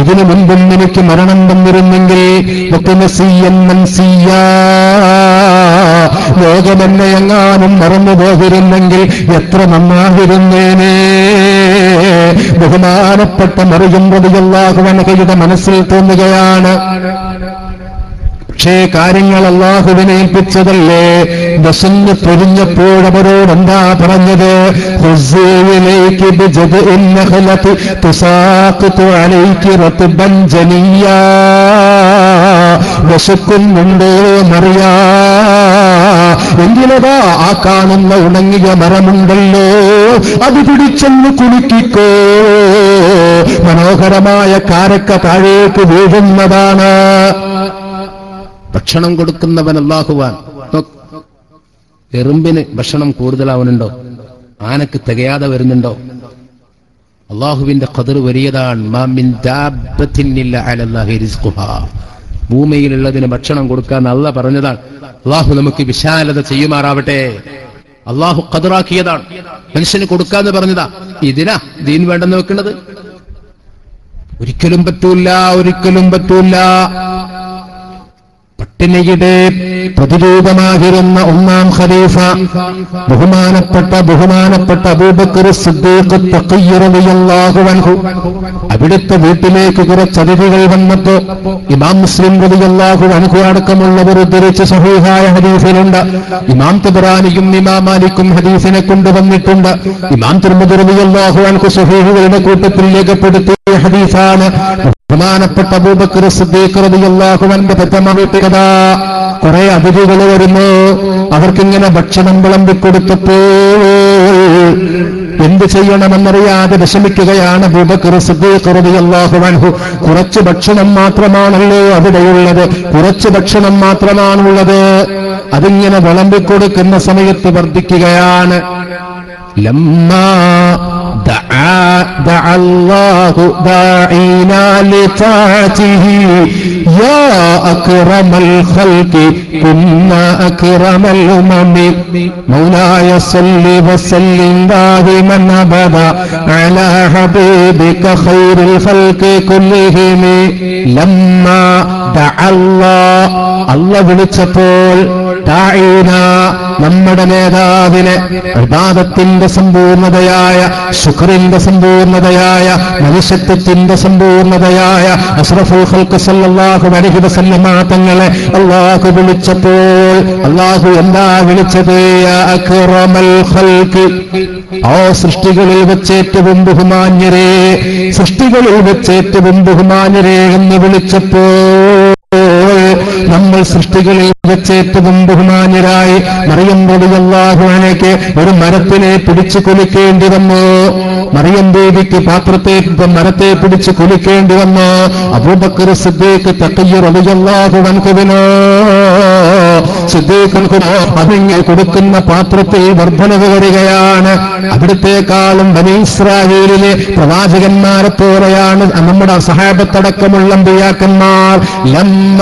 ഇതിനു മുൻപും എനിക്ക് മരണം വന്നിരുന്നെങ്കിൽ. ലോകമെന്നെ എങ്ങാനും മറന്നു പോകിരുന്നെങ്കിൽ എത്ര നന്നായിരുന്നേനേ ബഹുമാനപ്പെട്ട മറിയം പ്രതിയല്ലാഹുവനകയുടെ മനസ്സിൽ തോന്നുകയാണ് പക്ഷേ കാര്യങ്ങൾ അള്ളാഹുവിനെ ഏൽപ്പിച്ചതല്ലേ? ദസന്ന് പൊരിഞ്ഞപ്പോൾ അവരോട് എന്താ പറഞ്ഞത്. വിശക്കുന്നുണ്ടോ എന്നറിയാ. ആ കാണുന്ന ഉണങ്ങിയ മരമുണ്ടല്ലോ. അത് പിടിച്ചെന്ന് കുലുക്കിക്കോ. മനോഹരമായ കാരക്ക താഴേക്ക് വീഴുന്നതാണ്. ഭക്ഷണം കൊടുക്കുന്നവൻ അള്ളാഹുവാൻ. എറുമ്പിന് ഭക്ഷണം കൂടുതലാവുന്നുണ്ടോ? ആനക്ക് തികയാതെ വരുന്നുണ്ടോ? അള്ളാഹുവിന്റെ കതിർ വലിയതാണ്. ഭൂമിയിലുള്ളതിന് ഭക്ഷണം കൊടുക്കാൻ അല്ല പറഞ്ഞതാണ്. അള്ളാഹു നമുക്ക് വിശാലത ചെയ്യുമാറാവട്ടെ. അള്ളാഹു കതിറാക്കിയതാണ് മനുഷ്യന് കൊടുക്കാന്ന് പറഞ്ഞതാ. ഇതിനാ ദീൻ വേണ്ടെന്ന് വെക്കുന്നത്? ഒരിക്കലും പറ്റൂല ഒരിക്കലും പറ്റൂല. പട്ടിണിയുടെ പ്രതിരൂപമാകിരുന്ന ഒന്നാം ഖലീഫ ബഹുമാനപ്പെട്ട ബഹുമാനപ്പെട്ട അബൂബക്കർ സിദ്ദീഖ് അവിടുത്തെ വീട്ടിലേക്ക് കുറച്ച് അതിഥികൾ വന്നപ്പോ ഇമാം മുസ്ലിം റളിയല്ലാഹു അൻഹു അടക്കമുള്ളവർ ഉദ്ധരിച്ച സഹീഹായ ഹദീഫിലുണ്ട് ഇമാം തബറാനിയും ഇമാം മാലിക്കും ഹദീഫിനെ കൊണ്ടുവന്നിട്ടുണ്ട്. ഇമാം തിരുമതി റളിയല്ലാഹു അൻഹു സഹീഹുകളുടെ കൂട്ടത്തിൽ രേഖപ്പെടുത്തിയ ഹദീസാണ്. ബഹുമാനപ്പെട്ട അബൂബക്കർ സിദ്ദീഖ് റളിയല്ലാഹു പെറ്റമ്മ വീട്ടിൽ കഥ കുറെ അതിഥികൾ വരുന്നു. അവർക്കിങ്ങനെ ഭക്ഷണം വിളമ്പിക്കൊടുത്തപ്പോൾ എന്ത് ചെയ്യണമെന്നറിയാതെ വിഷമിക്കുകയാണ് അബൂബക്കർ സിദ്ദീഖ് റളിയല്ലാഹു അൻഹു. കുറച്ച് ഭക്ഷണം മാത്രമാണല്ലോ അവിടെയുള്ളത് കുറച്ച് ഭക്ഷണം മാത്രമാണുള്ളത്. അതിങ്ങനെ വിളമ്പിക്കൊടുക്കുന്ന സമയത്ത് വർദ്ധിക്കുകയാണ്. لما دعا دعا الله داعينا لطاعته يا أكرم الخلق كنا أكرم الأمم مولاي صل وسلم دائما أبدا على حبيبك خير الخلق كلهم لما دعا الله الله വിളിച്ചപ്പോൾ ദാഈന നമ്മുടെ നേതാവിനെ വിവാദത്തിന്റെ സമ്പൂർണതയായ ശുക്രിന്റെ സമ്പൂർണതയായ മനുഷ്യത്വത്തിന്റെ സമ്പൂർണതയായ അഷ്റഫുൽ ഖൽഖ് സല്ലല്ലാഹു അലൈഹി അല്ലാഹു വിളിച്ചപ്പോൾ അള്ളാഹു എന്താ വിളിച്ചത്? ഖൽഖ്. ആ സൃഷ്ടികളിൽ വെച്ചേറ്റവും ബഹുമാന്യരേ സൃഷ്ടികളിൽ വെച്ചേറ്റവും ബഹുമാന്യരേ എന്ന് വിളിച്ചപ്പോൾ നമ്മൾ സൃഷ്ടികളിൽ വെച്ചേറ്റവും ബഹുമാന്യരായി മറിയം റളിയല്ലാഹുഅനയ്ക്ക് ഒരു മരത്തിനെ പിടിച്ചു കൊലിക്കേണ്ടി വന്നു. മറിയം ദേവിക്ക് പാത്രത്തെ മരത്തെ പിടിച്ചു കൊലിക്കേണ്ടി വന്നു. അബൂബക്കർ സിദ്ദീഖ് തഖയ്യ റളിയല്ലാഹു അൻഹുവിനോ സിദ്ദീഖുൽക്കും അതിങ്ങ് കൊടുക്കുന്ന പാത്രത്തിൽ വർധനവ് വരികയാണ്. അവിടത്തേക്കാളും ബനീസ്രായേലിലെ പ്രവാചകന്മാരെ പോലെയാണ്. നമ്മുടെ സഹാബത്തടക്കമുള്ള അമ്പിയാക്കന്മാർ ലമ്മ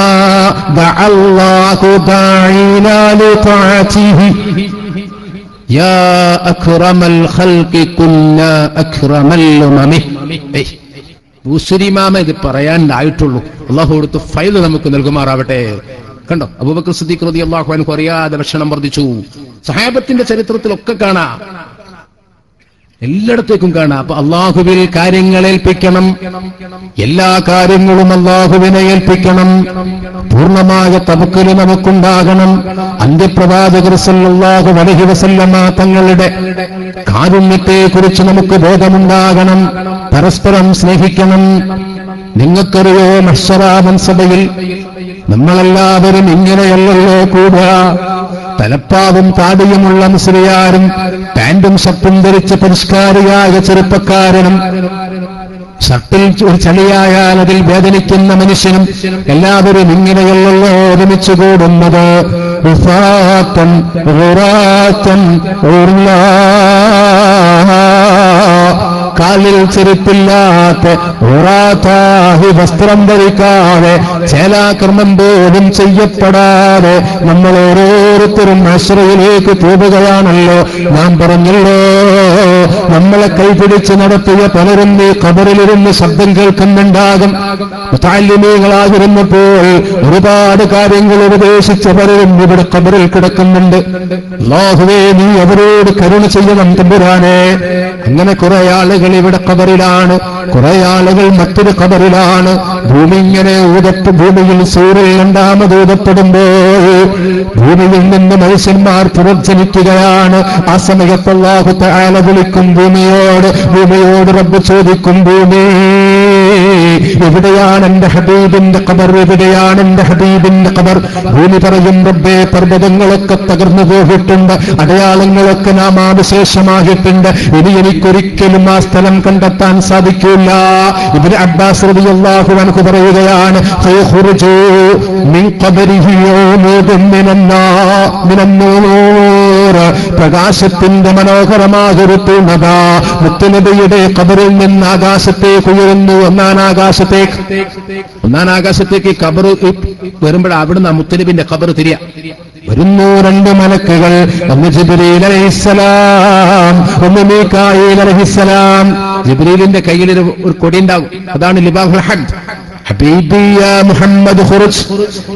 ദഅല്ലാഹു ദാഇനാ لطاعته. യാ അക്റമൽ الخلق كنا അക്റമൽ الأمم. ബൂസരിമാമ ഇത് പറയാനായിട്ടുള്ളൂ അള്ളാഹു കൊടുത്ത് ഫൈൽ നമുക്ക് നൽകുമാറാവട്ടെ. കണ്ടോ? അബൂബക്കർ സിദ്ദീഖ് റതി അള്ളാഹു അനുഹു അറിയാതെ ഭക്ഷണം വർദ്ധിച്ചു. സഹാബത്തിന്റെ ചരിത്രത്തിലൊക്കെ കാണാം. എല്ലായിടത്തേക്കും കാണാം. അപ്പൊ അള്ളാഹുവിൽ കാര്യങ്ങൾ ഏൽപ്പിക്കണം. എല്ലാ കാര്യങ്ങളും അള്ളാഹുവിനെ ഏൽപ്പിക്കണം. പൂർണമായ തവക്കൽ നമുക്കുണ്ടാകണം. അന്ത്യപ്രവാചകർ സല്ലാഹു അലൈഹി വസല്ലമ തങ്ങളുടെ കാരുണ്യത്തെ കുറിച്ച് നമുക്ക് ബോധമുണ്ടാകണം. പരസ്പരം സ്നേഹിക്കണം. നിങ്ങൾക്കറിയോ മഷറാമൻ സഭയിൽ? നമ്മളെല്ലാവരും ഇങ്ങനെയല്ലല്ലോ കൂടുക തലപ്പാവും താടിയുമുള്ള മുസ്ലിയാരും പാൻഡും ഷർട്ടും ധരിച്ച പരിഷ്കാരിയായ ചെറുപ്പക്കാരനും ഷർട്ടിൽ ഒരു ചളിയായാൽ അതിൽ വേദനിക്കുന്ന മനുഷ്യനും എല്ലാവരും ഇങ്ങനെയല്ലല്ലോ ഒരുമിച്ച് കൂടുന്നത്. ഉഫാത്തൻ, ഉറാത്തൻ, ഉർലാ. കാലിൽ ചെരുപ്പില്ലാത്ത ഓറാത്താഹി വസ്ത്രം ധരിക്കാതെ ചേലാക്രമം പോലും ചെയ്യപ്പെടാതെ നമ്മൾ ഓരോരുത്തരും ആശ്രയിലേക്ക് പോവുകയാണല്ലോ. ഞാൻ പറഞ്ഞല്ലോ നമ്മളെ കൈപിടിച്ച് നടത്തിയ പലരും ഈ കബറിലിരുന്ന് ശബ്ദം കേൾക്കുന്നുണ്ടാകും. താല്യമീകളായിരുന്നപ്പോൾ ഒരുപാട് കാര്യങ്ങൾ ഉപദേശിച്ച പലരും ഇവിടെ കബറിൽ കിടക്കുന്നുണ്ട്. അല്ലാഹുവേ നീ അവരോട് കരുണ ചെയ്യണം തമ്പുരാനെ. അങ്ങനെ കുറെ ആളുകൾ ഇവിടെ കബറിലാണ് കുറെ ആളുകൾ മറ്റൊരു കബറിലാണ് ഭൂമി ഇങ്ങനെ ഊതപ്പ് ഭൂമിയിൽ സൂര്യൻ രണ്ടാമത് ഊതപ്പെടുമ്പോൾ ഭൂമിയിൽ നിന്ന് മനുഷ്യന്മാർ പുനർജനിക്കുകയാണ്. ആ സമയത്ത് താല വിളിക്കും ഭൂമിയോട് ഭൂമിയോട് റബ്ബ് ചോദിക്കും ഭൂമി. എവിടെയാണ് എന്റെ ഹബീബിന്റെ കബർ എവിടെയാണ് എന്റെ ഹബീബിന്റെ കബർ ഭൂമി പറയും റബ്ബേ പർവതങ്ങളൊക്കെ തകർന്നു പോയിട്ടുണ്ട്. അടയാളങ്ങളൊക്കെ നാം നാമാവിശേഷമായിട്ടുണ്ട് ഇനി എനിക്കൊരിക്കലും ആ സ്ഥലം കണ്ടെത്താൻ സാധിക്കില്ല ഇബ്നു അബ്ബാസ് റബി അള്ളാഹു അൻഹു പറയുകയാണ് മിൻ കബരിഹിയോ മിനന്നാ- പ്രകാശത്തിന്റെ മനോഹരമായൊരു പൂർണത ഖബറിൽ നിന്ന് ആകാശത്തേക്ക് ഉയരുന്നു. ഒന്നാം ആകാശത്തേക്ക്. ഒന്നാം ആകാശത്തേക്ക് കബർ വരുമ്പോൾ അവിടുന്ന് മുത്തലിബിന്റെ കബർ തിരിയ. വരുന്നു രണ്ട് മലക്കുകൾ. ഒന്ന് ജിബ്രീൽ അലൈഹിസ്സലാം ഒന്ന് മീകായിൽ അലൈഹിസ്സലാം. ജിബ്രീലിന്റെ കയ്യിൽ ഒരു കൊടി ഉണ്ടാകും. അതാണ് ലിബാഹുൽ ഹദ്. മുഹമ്മദ് ഖുറുജ്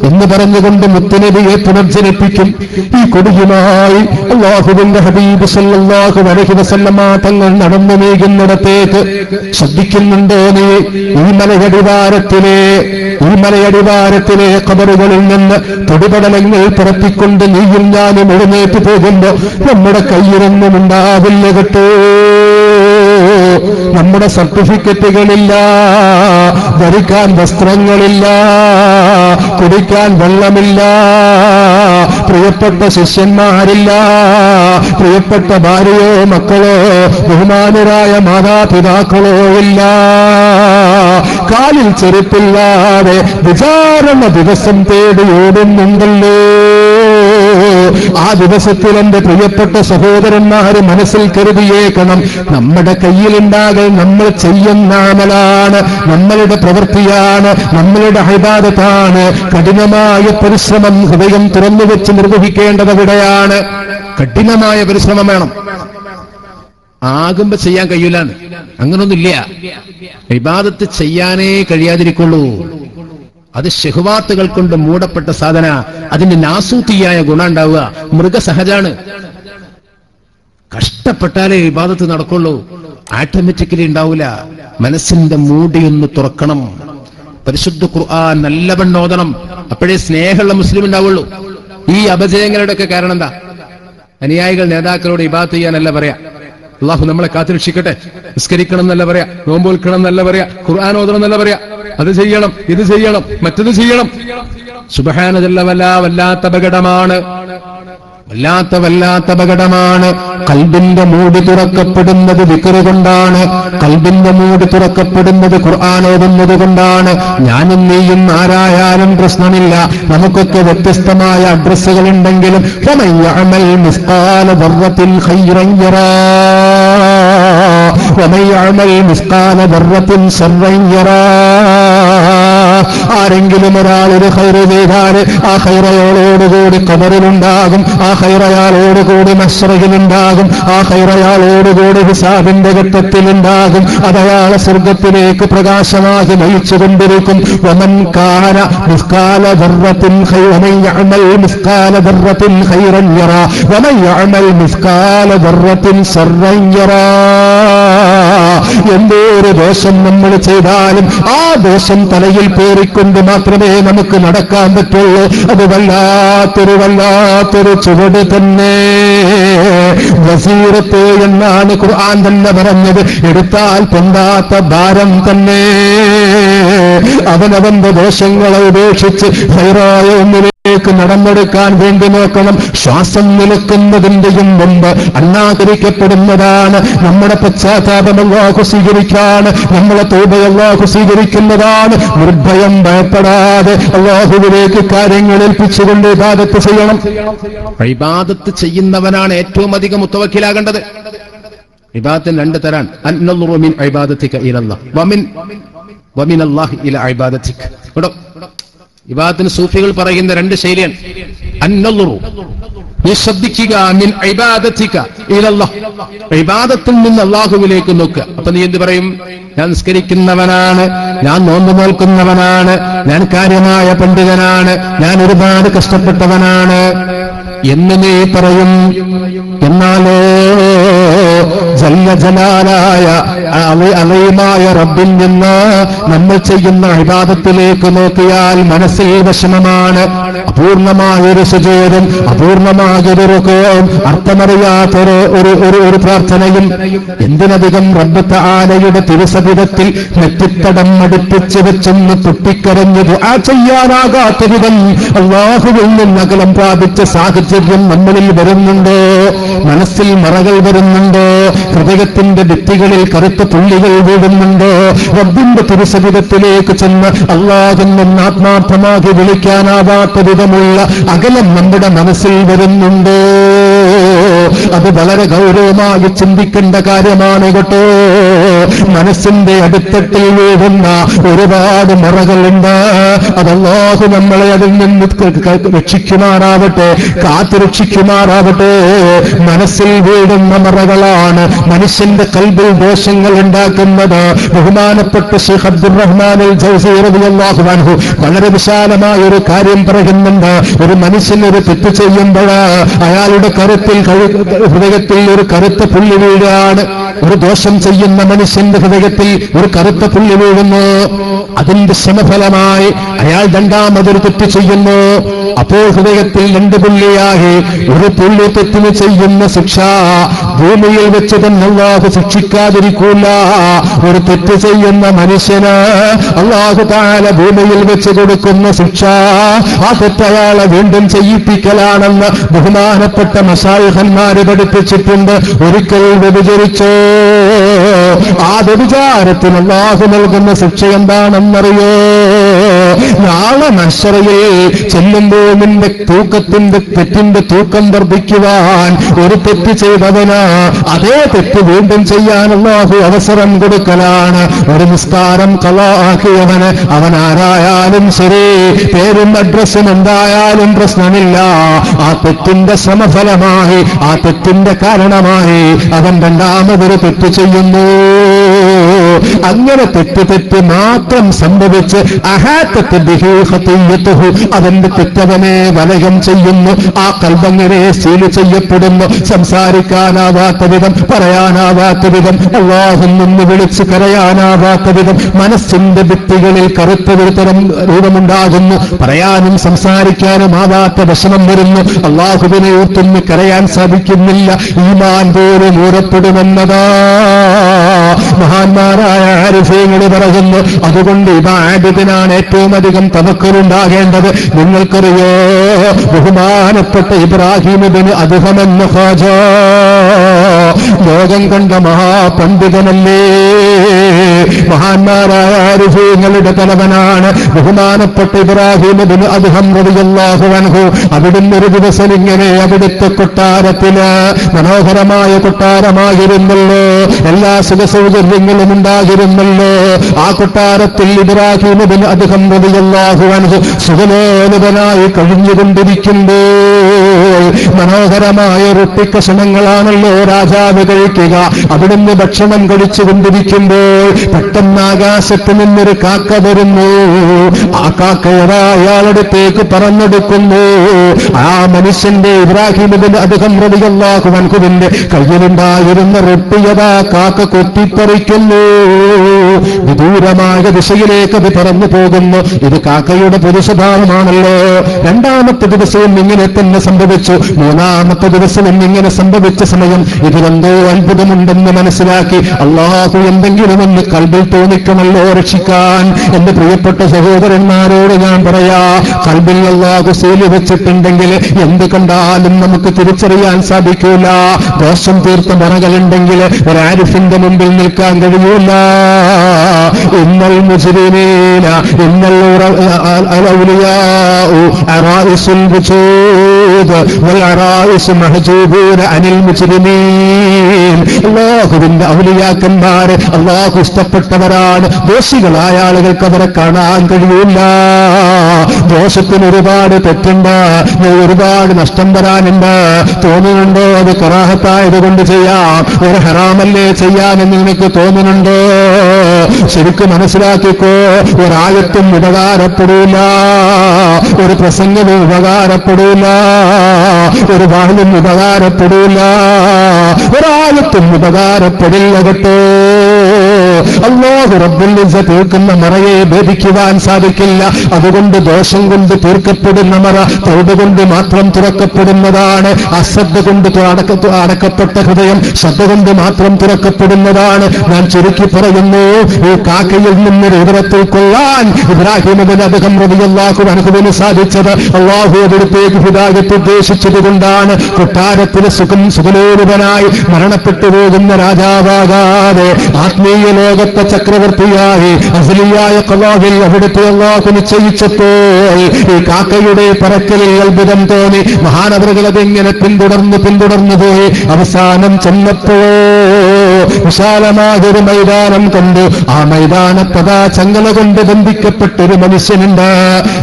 എന്ന് പറഞ്ഞുകൊണ്ട് മുത്തനബിയെ പുനർജനിപ്പിക്കും. ഈ കൊടിയുമായി അള്ളാഹുവിന്റെ ഹബീബ് സല്ലാഹു അലൈഹി തങ്ങൾ നടന്നു നീങ്ങുന്നിടത്തേക്ക് ശ്രദ്ധിക്കുന്നുണ്ടോ നീ. ഈ മലയടിവാരത്തിലെ ഈ മലയടിവാരത്തിലെ കബറുകളിൽ നിന്ന് പൊടിപടലങ്ങൾ പിറപ്പിക്കൊണ്ട് നീയും ഞാനും എഴുന്നേറ്റ് പോകുമ്പോ നമ്മുടെ കയ്യിലൊന്നും ഉണ്ടാവില്ല കേട്ടോ. നമ്മുടെ സർട്ടിഫിക്കറ്റുകളില്ല ധരിക്കാൻ വസ്ത്രങ്ങളില്ല കുടിക്കാൻ വെള്ളമില്ല പ്രിയപ്പെട്ട ശിഷ്യന്മാരില്ല പ്രിയപ്പെട്ട ഭാര്യയോ മക്കളോ ബഹുമാനരായ മാതാപിതാക്കളോ ഇല്ല. കാലിൽ ചെരുപ്പില്ലാതെ വിചാരണ ദിവസം തേടി ഓടുന്നുണ്ടല്ലോ. ആ ദിവസത്തിൽ എന്റെ പ്രിയപ്പെട്ട സഹോദരന്മാര് മനസ്സിൽ കരുതിയേക്കണം. നമ്മുടെ കയ്യിലുണ്ടാകൽ നമ്മൾ ചെയ്യുന്ന അമലാണ് നമ്മളുടെ പ്രവൃത്തിയാണ് നമ്മളുടെ ഹൈബാദത്താണ് കഠിനമായ പരിശ്രമം ഹൃദയം തുറന്നു വെച്ച് നിർവഹിക്കേണ്ടത് എവിടെയാണ് കഠിനമായ പരിശ്രമം വേണം. ആകുമ്പോ ചെയ്യാൻ കഴിയൂലാണ് അങ്ങനൊന്നുമില്ല. വിവാദത്ത് ചെയ്യാനേ കഴിയാതിരിക്കുള്ളൂ. അത് ഷെഹുവാത്തുകൾ കൊണ്ട് മൂടപ്പെട്ട സാധന. അതിന്റെ നാസൂത്തിയായ ഗുണം ഉണ്ടാവുക. മൃഗസഹജാണ്. കഷ്ടപ്പെട്ടാലേ വിവാദത്ത് നടക്കുള്ളൂ. ആറ്റോമാറ്റിക്കലി ഉണ്ടാവില്ല മനസ്സിന്റെ മൂടിയൊന്ന് തുറക്കണം. പരിശുദ്ധ ഖുർആൻ നല്ലവണ്ണം ഓതണം. അപ്പോഴേ സ്നേഹമുള്ള മുസ്ലിം ഉണ്ടാവുള്ളൂ. ഈ അപജയങ്ങളുടെ ഒക്കെ കാരണം എന്താ? അനുയായികൾ നേതാക്കളോട് ഇബാത്ത് ചെയ്യാനല്ല പറയാ. അള്ളാഹു നമ്മളെ കാത്തുരക്ഷിക്കട്ടെ. നിസ്കരിക്കണം എന്നല്ല പറയാ നോമ്പോൽക്കണം എന്നല്ല പറയാ ഖുർആൻ ഓതണം എന്നല്ല പറയാ. അത് ചെയ്യണം ഇത് ചെയ്യണം മറ്റത് ചെയ്യണം. സുബഹാനതല്ല വല്ല വല്ലാത്ത അപകടമാണ്. വല്ലാത്ത വല്ലാത്ത അപകടമാണ്. കൽബിന്റെ മൂടി തുറക്കപ്പെടുന്നത് വിക്കറ് കൊണ്ടാണ്. കൽബിന്റെ മൂടി തുറക്കപ്പെടുന്നത് ഖുർആാനോടുന്നത് കൊണ്ടാണ്. ഞാനും നീയും ആരായാലും പ്രശ്നമില്ല. നമുക്കൊക്കെ വ്യത്യസ്തമായ അഡ്രസ്സുകൾ ഉണ്ടെങ്കിലും ഹൈറയ്യറാ يعمل مثقال ذرة خيرا يرى ومن يعمل مثقال ذرة شرا يرى ആരെങ്കിലും ഒരാൾ ഒരു ഹൈറ് ചെയ്താൽ ആ ഹൈറയോളോടുകൂടി കബറിലുണ്ടാകും ആ ഹൈറയാളോടുകൂടി മശ്രയിലുണ്ടാകും ആ ഹൈറയാളോടുകൂടി ഹിസാബിന്റെ ഘട്ടത്തിലുണ്ടാകും അതയാളെ സ്വർഗത്തിലേക്ക് പ്രകാശമാക്കി നയിച്ചുകൊണ്ടിരിക്കും വമൻ കാന മിസ്കാല ധർവത്തിൻ വമൻ യഅമൽ മിസ്കാല ധർവത്തിൻ ഖൈറൻ യറാ വമൻ യഅമൽ എന്തോരു ദോഷം നമ്മൾ ചെയ്താലും ആ ദോഷം തലയിൽ പേറിക്കൊണ്ട് മാത്രമേ നമുക്ക് നടക്കാൻ പറ്റുള്ളൂ. അത് വല്ലാത്തൊരു വല്ലാത്തൊരു ചുവട് തന്നെ. വസീറത്ത് എന്നാണ് ഖുർആൻ തന്നെ പറഞ്ഞത്. എടുത്താൽ പൊന്താത്ത ഭാരം തന്നെ. അവനവന്റെ ദോഷങ്ങളെ ഉപേക്ഷിച്ച് ഹൈറായ ഒന്നിലേക്ക് നടന്നെടുക്കാൻ വേണ്ടി നോക്കണം. ശ്വാസം നിൽക്കുന്നതിന്റെയും മുമ്പ് അണ്ണാകരിക്കപ്പെടുന്നതാണ് നമ്മുടെ പശ്ചാത്താപം അള്ളാഹു സ്വീകരിക്കാണ്. നമ്മളെ തോപ സ്വീകരിക്കുന്നതാണ്. നിർഭയം ഭയപ്പെടാതെ അള്ളാഹുവിലേക്ക് കാര്യങ്ങൾ ഏൽപ്പിച്ചുകൊണ്ട് ഇബാദത്ത് ചെയ്യണം. ഇബാദത്ത് ചെയ്യുന്നവനാണ് ഏറ്റവും അധികം മുത്തവക്കിലാകേണ്ടത്. ഇബാദത്തിന് രണ്ട് തരാണ് അന്നല്ലുറു മിൻ ഇബാദത്തിക ഇലല്ലാഹ്. വമിൻ വമിൻ അള്ളാഹ് ഇല ഇബാദത്തിക്ക് കേട്ടോ? ഇബാദത്തിന് സൂഫികൾ പറയുന്ന രണ്ട് ശൈലിയാണ്. ഇബാദത്തിൽ നിന്ന് അള്ളാഹുവിലേക്ക് നോക്കുക. അപ്പൊ നീ എന്ത് പറയും? ഞാൻ നിസ്കരിക്കുന്നവനാണ്. ഞാൻ നോമ്പ് നോൽക്കുന്നവനാണ്. ഞാൻ കാര്യമായ പണ്ഡിതനാണ്. ഞാൻ ഒരുപാട് കഷ്ടപ്പെട്ടവനാണ്. എന്ന് നീ പറയും. എന്നാലോ ജല്ല ജലാലായ അളി- അളയുമായ റബ്ബിൽ നിന്ന് നമ്മൾ ചെയ്യുന്ന അഭിവാദത്തിലേക്ക് നോക്കിയാൽ മനസ്സിൽ വിഷമമാണ്. അപൂർണമായൊരു സുചേതം അപൂർണമായൊരു റുക്കവും അർത്ഥമറിയാത്തൊരു ഒരു ഒരു ഒരു പ്രാർത്ഥനയും എന്തിനധികം റബ്ബത്ത് ആലയുടെ തിരുസവിധത്തിൽ നെറ്റിത്തടം അടുപ്പിച്ച് വെച്ചെന്ന് തുട്ടിക്കരഞ്ഞ് ആ ചെയ്യാനാകാത്ത വിധം അള്ളാഹുവിൽ നിന്ന് അകലം പ്രാപിച്ച സാഹചര്യം നമ്മളിൽ വരുന്നുണ്ടോ? മനസ്സിൽ മറകൾ വരുന്നുണ്ടോ? ഹൃദയത്തിന്റെ ഭിത്തികളിൽ കറുത്ത പുള്ളികൾ വീഴുന്നുണ്ടോ. റബ്ബിന്റെ തിരുസവിധത്തിലേക്ക് ചെന്ന് അള്ളാഹെന്നും ആത്മാർത്ഥമാക്കി വിളിക്കാനാവാത്ത വിധമുള്ള അകലം നമ്മുടെ മനസ്സിൽ വരുന്നുണ്ടോ. അത് വളരെ ഗൗരവമായി ചിന്തിക്കേണ്ട കാര്യമാണ് കേട്ടോ മനസ്സിന്റെ അടിത്തട്ടിൽ വീഴുന്ന ഒരുപാട് മുറകളുണ്ട്. അതല്ലാഹു നമ്മളെ അതിൽ നിന്ന് രക്ഷിക്കുമാറാവട്ടെ കാത്തു രക്ഷിക്കുമാറാവട്ടെ. മനസ്സിൽ വീഴുന്ന മറകളാണ് മനുഷ്യന്റെ കൽബിൽ ദോഷങ്ങൾ ഉണ്ടാക്കുന്നത്. ബഹുമാനപ്പെട്ട ഷെയ്ഖ് അബ്ദുറഹ്മാൻ അൻഹു വളരെ വിശാലമായ ഒരു കാര്യം പറയുന്നുണ്ട്. ഒരു മനുഷ്യൻ ഒരു തെറ്റ് ചെയ്യുമ്പോൾ അയാളുടെ കരുത്തിൽ കഴി- ഹൃദയത്തിൽ ഒരു കറുത്ത പുല്ല് വീഴാണ്. ഒരു ദോഷം ചെയ്യുന്ന മനുഷ്യന്റെ ഹൃദയത്തിൽ ഒരു കറുത്ത പുല്ല് വീഴുന്നു. അതിന്റെ ശ്രമഫലമായി അയാൾ രണ്ടാമതൊരു തെറ്റ് ചെയ്യുന്നു. അപ്പോൾ ഹൃദയത്തിൽ രണ്ട് പുല്ലിയാകെ ഒരു പുല്ല് തെറ്റിന് ചെയ്യുന്ന ശിക്ഷ ഭൂമിയിൽ വെച്ച് തന്നെ അള്ളാഹു ശിക്ഷിക്കാതിരിക്കൂല. ഒരു തെറ്റ് ചെയ്യുന്ന മനുഷ്യന് അള്ളാഹു താല ഭൂമിയിൽ വെച്ച് കൊടുക്കുന്ന ശിക്ഷ ആ തെറ്റയാളെ വീണ്ടും ചെയ്യിപ്പിക്കലാണെന്ന് ബഹുമാനപ്പെട്ട മസായിഹന്മാര് പഠിപ്പിച്ചിട്ടുണ്ട്. ഒരിക്കൽ വ്യഭിചരിച്ചോ? ആ വ്യഭിചാരത്തിന് അള്ളാഹു നൽകുന്ന ശിക്ഷ എന്താണെന്നറിയോ? നാളെ മത്സരയിൽ ചെല്ലുമ്പോൾ നിന്റെ തൂക്കത്തിന്റെ തെറ്റിന്റെ തൂക്കം വർദ്ധിക്കുവാൻ ഒരു തെറ്റ് ചെയ്തവന്. അതേ തെറ്റ് വീണ്ടും ചെയ്യാൻ അള്ളാഹു അവസരം കൊടുക്കലാണ്. ഒരു നിസ്കാരം കളാക്കിയവന് അവൻ ആരായാലും ശരി. പേരും അഡ്രസ്സും എന്തായാലും പ്രശ്നമില്ല. ആ തെറ്റിന്റെ ശ്രമഫലമായി ആ തെറ്റിന്റെ കാരണമായി അവൻ രണ്ടാമതൊരു തെറ്റ് ചെയ്യുന്നു. അങ്ങനെ തെറ്റ് തെറ്റ് മാത്രം സംഭവിച്ച്. അവന്റെ തെറ്റവനെ വലയം ചെയ്യുന്നു. ആ കൽബങ്ങനെ സീൽ ചെയ്യപ്പെടുന്നു. സംസാരിക്കാനാവാത്ത വിധം പറയാനാവാത്ത വിധം അള്ളാഹും നിന്ന് വിളിച്ച് കരയാനാവാത്ത വിധം മനസ്സിന്റെ ഭിത്തികളിൽ കറുത്ത ഒരു രൂപമുണ്ടാകുന്നു. പറയാനും സംസാരിക്കാനും ആവാത്ത വിഷമം വരുന്നു. അള്ളാഹുവിനെ ഓർത്തുന്ന് കരയാൻ സാധിക്കുന്നില്ല. ഈമാൻ പോലും ഊറപ്പെടുമെന്നതാ മഹാന്മാരായ ആരിഫീങ്ങൾ പറയുന്നു അതുകൊണ്ട് ഇബാദത്തിനാണ് ഏറ്റവും അധികം തവക്കറുണ്ടാകേണ്ടത് നിങ്ങൾക്കറിയോ ബഹുമാനപ്പെട്ട ഇബ്രാഹിമിന് അതുഹമെന്ന ഹോജോ ലോകം കണ്ട മഹാപണ്ഡിതനല്ലേ? മഹാന്മാരായ ആരിഫീങ്ങളുടെ തലവനാണ് ബഹുമാനപ്പെട്ട ഇബ്രാഹിം അൻഹു. അവിടുന്ന് ഒരു ദിവസം ഇങ്ങനെ അവിടുത്തെ കൊട്ടാരത്തിൽ മനോഹരമായ കൊട്ടാരമായിരുന്നല്ലോ. എല്ലാ സുഖ സൗകര്യങ്ങളും ഉണ്ടായിരുന്നല്ലോ. ആ കൊട്ടാരത്തിൽ ഇബ്രാഹിമിന് അദ്ദേഹം റളിയല്ലാഹു അൻഹു സുഖലോലുപനായി കഴിഞ്ഞുകൊണ്ടിരിക്കുമ്പോൾ മനോഹരമായ റൊട്ടിക്കഷണങ്ങളാണല്ലോ രാജാവ് കഴിക്കുക. അവിടുന്ന് ഭക്ഷണം കഴിച്ചുകൊണ്ടിരിക്കുമ്പോൾ പെട്ടെന്ന് ആകാശത്ത് നിന്നൊരു കാക്ക വരുന്നു. ആ കാക്ക അയാളടുത്തേക്ക് പറന്നെടുക്കുന്നു. ആ മനുഷ്യന്റെ ഇബ്രാഹിമിന്റെ അദ്ദേഹം റളിയല്ലാഹു കുവിന്റെ കയ്യിലുണ്ടായിരുന്ന റൊട്ടിയതാ കാക്ക കൊത്തിപ്പറിക്കുന്നു. വിദൂരമായ ദിശയിലേക്ക് അത് പറന്നു പോകുന്നു. ഇത് കാക്കയുടെ പൊതുസ്വഭാവമാണല്ലോ. രണ്ടാമത്തെ ദിവസവും ഇങ്ങനെ തന്നെ സംഭവിച്ചു. മൂന്നാമത്തെ ദിവസവും ഇങ്ങനെ സംഭവിച്ച സമയം ഇതിലെന്തോ അത്ഭുതമുണ്ടെന്ന് മനസ്സിലാക്കി. അള്ളാഹു എന്തെങ്കിലും ഒന്ന് കൽബിൽ തോന്നിക്കണമല്ലോ രക്ഷിക്കാൻ. എന്റെ പ്രിയപ്പെട്ട സഹോദരന്മാരോട് ഞാൻ പറയാ കൽബിൽ അള്ളാഹു സൂൽ വെച്ചിട്ടുണ്ടെങ്കിൽ എന്ത് കണ്ടാലും നമുക്ക് തിരിച്ചറിയാൻ സാധിക്കൂല. ദോഷം തീർത്ത മറകളുണ്ടെങ്കിൽ ഒരാരിഫിന്റെ മുമ്പിൽ നിൽക്കാൻ കഴിയൂല. إن المجرمين إن الأولياء عرائس الوجود والعرائس محجوبون عن المجرمين. അള്ളാഹുവിന്റെ അവലിയാക്കന്മാർ അള്ളാഹു ഇഷ്ടപ്പെട്ടവരാണ്. ദോഷികളായ ആളുകൾക്ക് അവരെ കാണാൻ കഴിയില്ല. ദോഷത്തിന് ഒരുപാട് തെറ്റുണ്ട്. ഒരുപാട് നഷ്ടം വരാനുണ്ട്. തോന്നുന്നുണ്ടോ? അത് കറാഹത്തായത് കൊണ്ട് ചെയ്യാം. ഒരു ഹറാമല്ലേ ചെയ്യാനെന്ന് നിനക്ക് തോന്നുന്നുണ്ടോ? ശരിക്കും മനസ്സിലാക്കിക്കോ. ഒരാഴത്തും ഉപകാരപ്പെടൂല ഒരു പ്രസംഗവും ഉപകാരപ്പെടൂല ഒരു വാഹനം ഉപകാരപ്പെടൂല ഒരായത്തും ഉപകാരപ്പെടില്ല കേട്ടോ. അള്ളാഹു റബ്ബുൽ തീർക്കുന്ന മറയെ ഭേദിക്കുവാൻ സാധിക്കില്ല. അതുകൊണ്ട് ദോഷം കൊണ്ട് തീർക്കപ്പെടുന്ന മറ തൗട് കൊണ്ട് മാത്രം തുറക്കപ്പെടുന്നതാണ്. അശ്രദ്ധ കൊണ്ട് അടക്ക അടക്കപ്പെട്ട ഹൃദയം ശ്രദ്ധ കൊണ്ട് മാത്രം തുറക്കപ്പെടുന്നതാണ്. ഞാൻ ചുരുക്കി പറയുന്നു ഈ കാക്കയിൽ നിന്ന് വിവരത്തിൽ കൊള്ളാൻ ഇബ്രാഹിമിന് അദ്ദേഹം റബിയല്ലാഹു അനുഭവിന് സാധിച്ചത് അള്ളാഹു അതിർത്തേക്ക് ഹിതായത്ത് ഉദ്ദേശിച്ചത് കൊണ്ടാണ്. കൊട്ടാരത്തിന് സുഖം സുഖലോലുപനായി മരണപ്പെട്ടു പോകുന്ന രാജാവാകാതെ ആത്മീയ ലോകത്തെ ചക്രവർത്തിയായി അസലിയായ കലാവിൽ അവിടുത്തെ അള്ളാഹു നിശ്ചയിച്ചപ്പോൾ ഈ കാക്കയുടെ പറക്കലിൽ അത്ഭുതം തോന്നി. മഹാനവറുകൾ അതെങ്ങനെ പിന്തുടർന്ന് പിന്തുടർന്നു പോയി? അവസാനം ചെന്നപ്പോ വിശാലമായൊരു മൈതാനം കണ്ടു. ആ മൈതാനത്തതാ ചങ്ങല കൊണ്ട് ബന്ധിക്കപ്പെട്ടൊരു മനുഷ്യനുണ്ട്.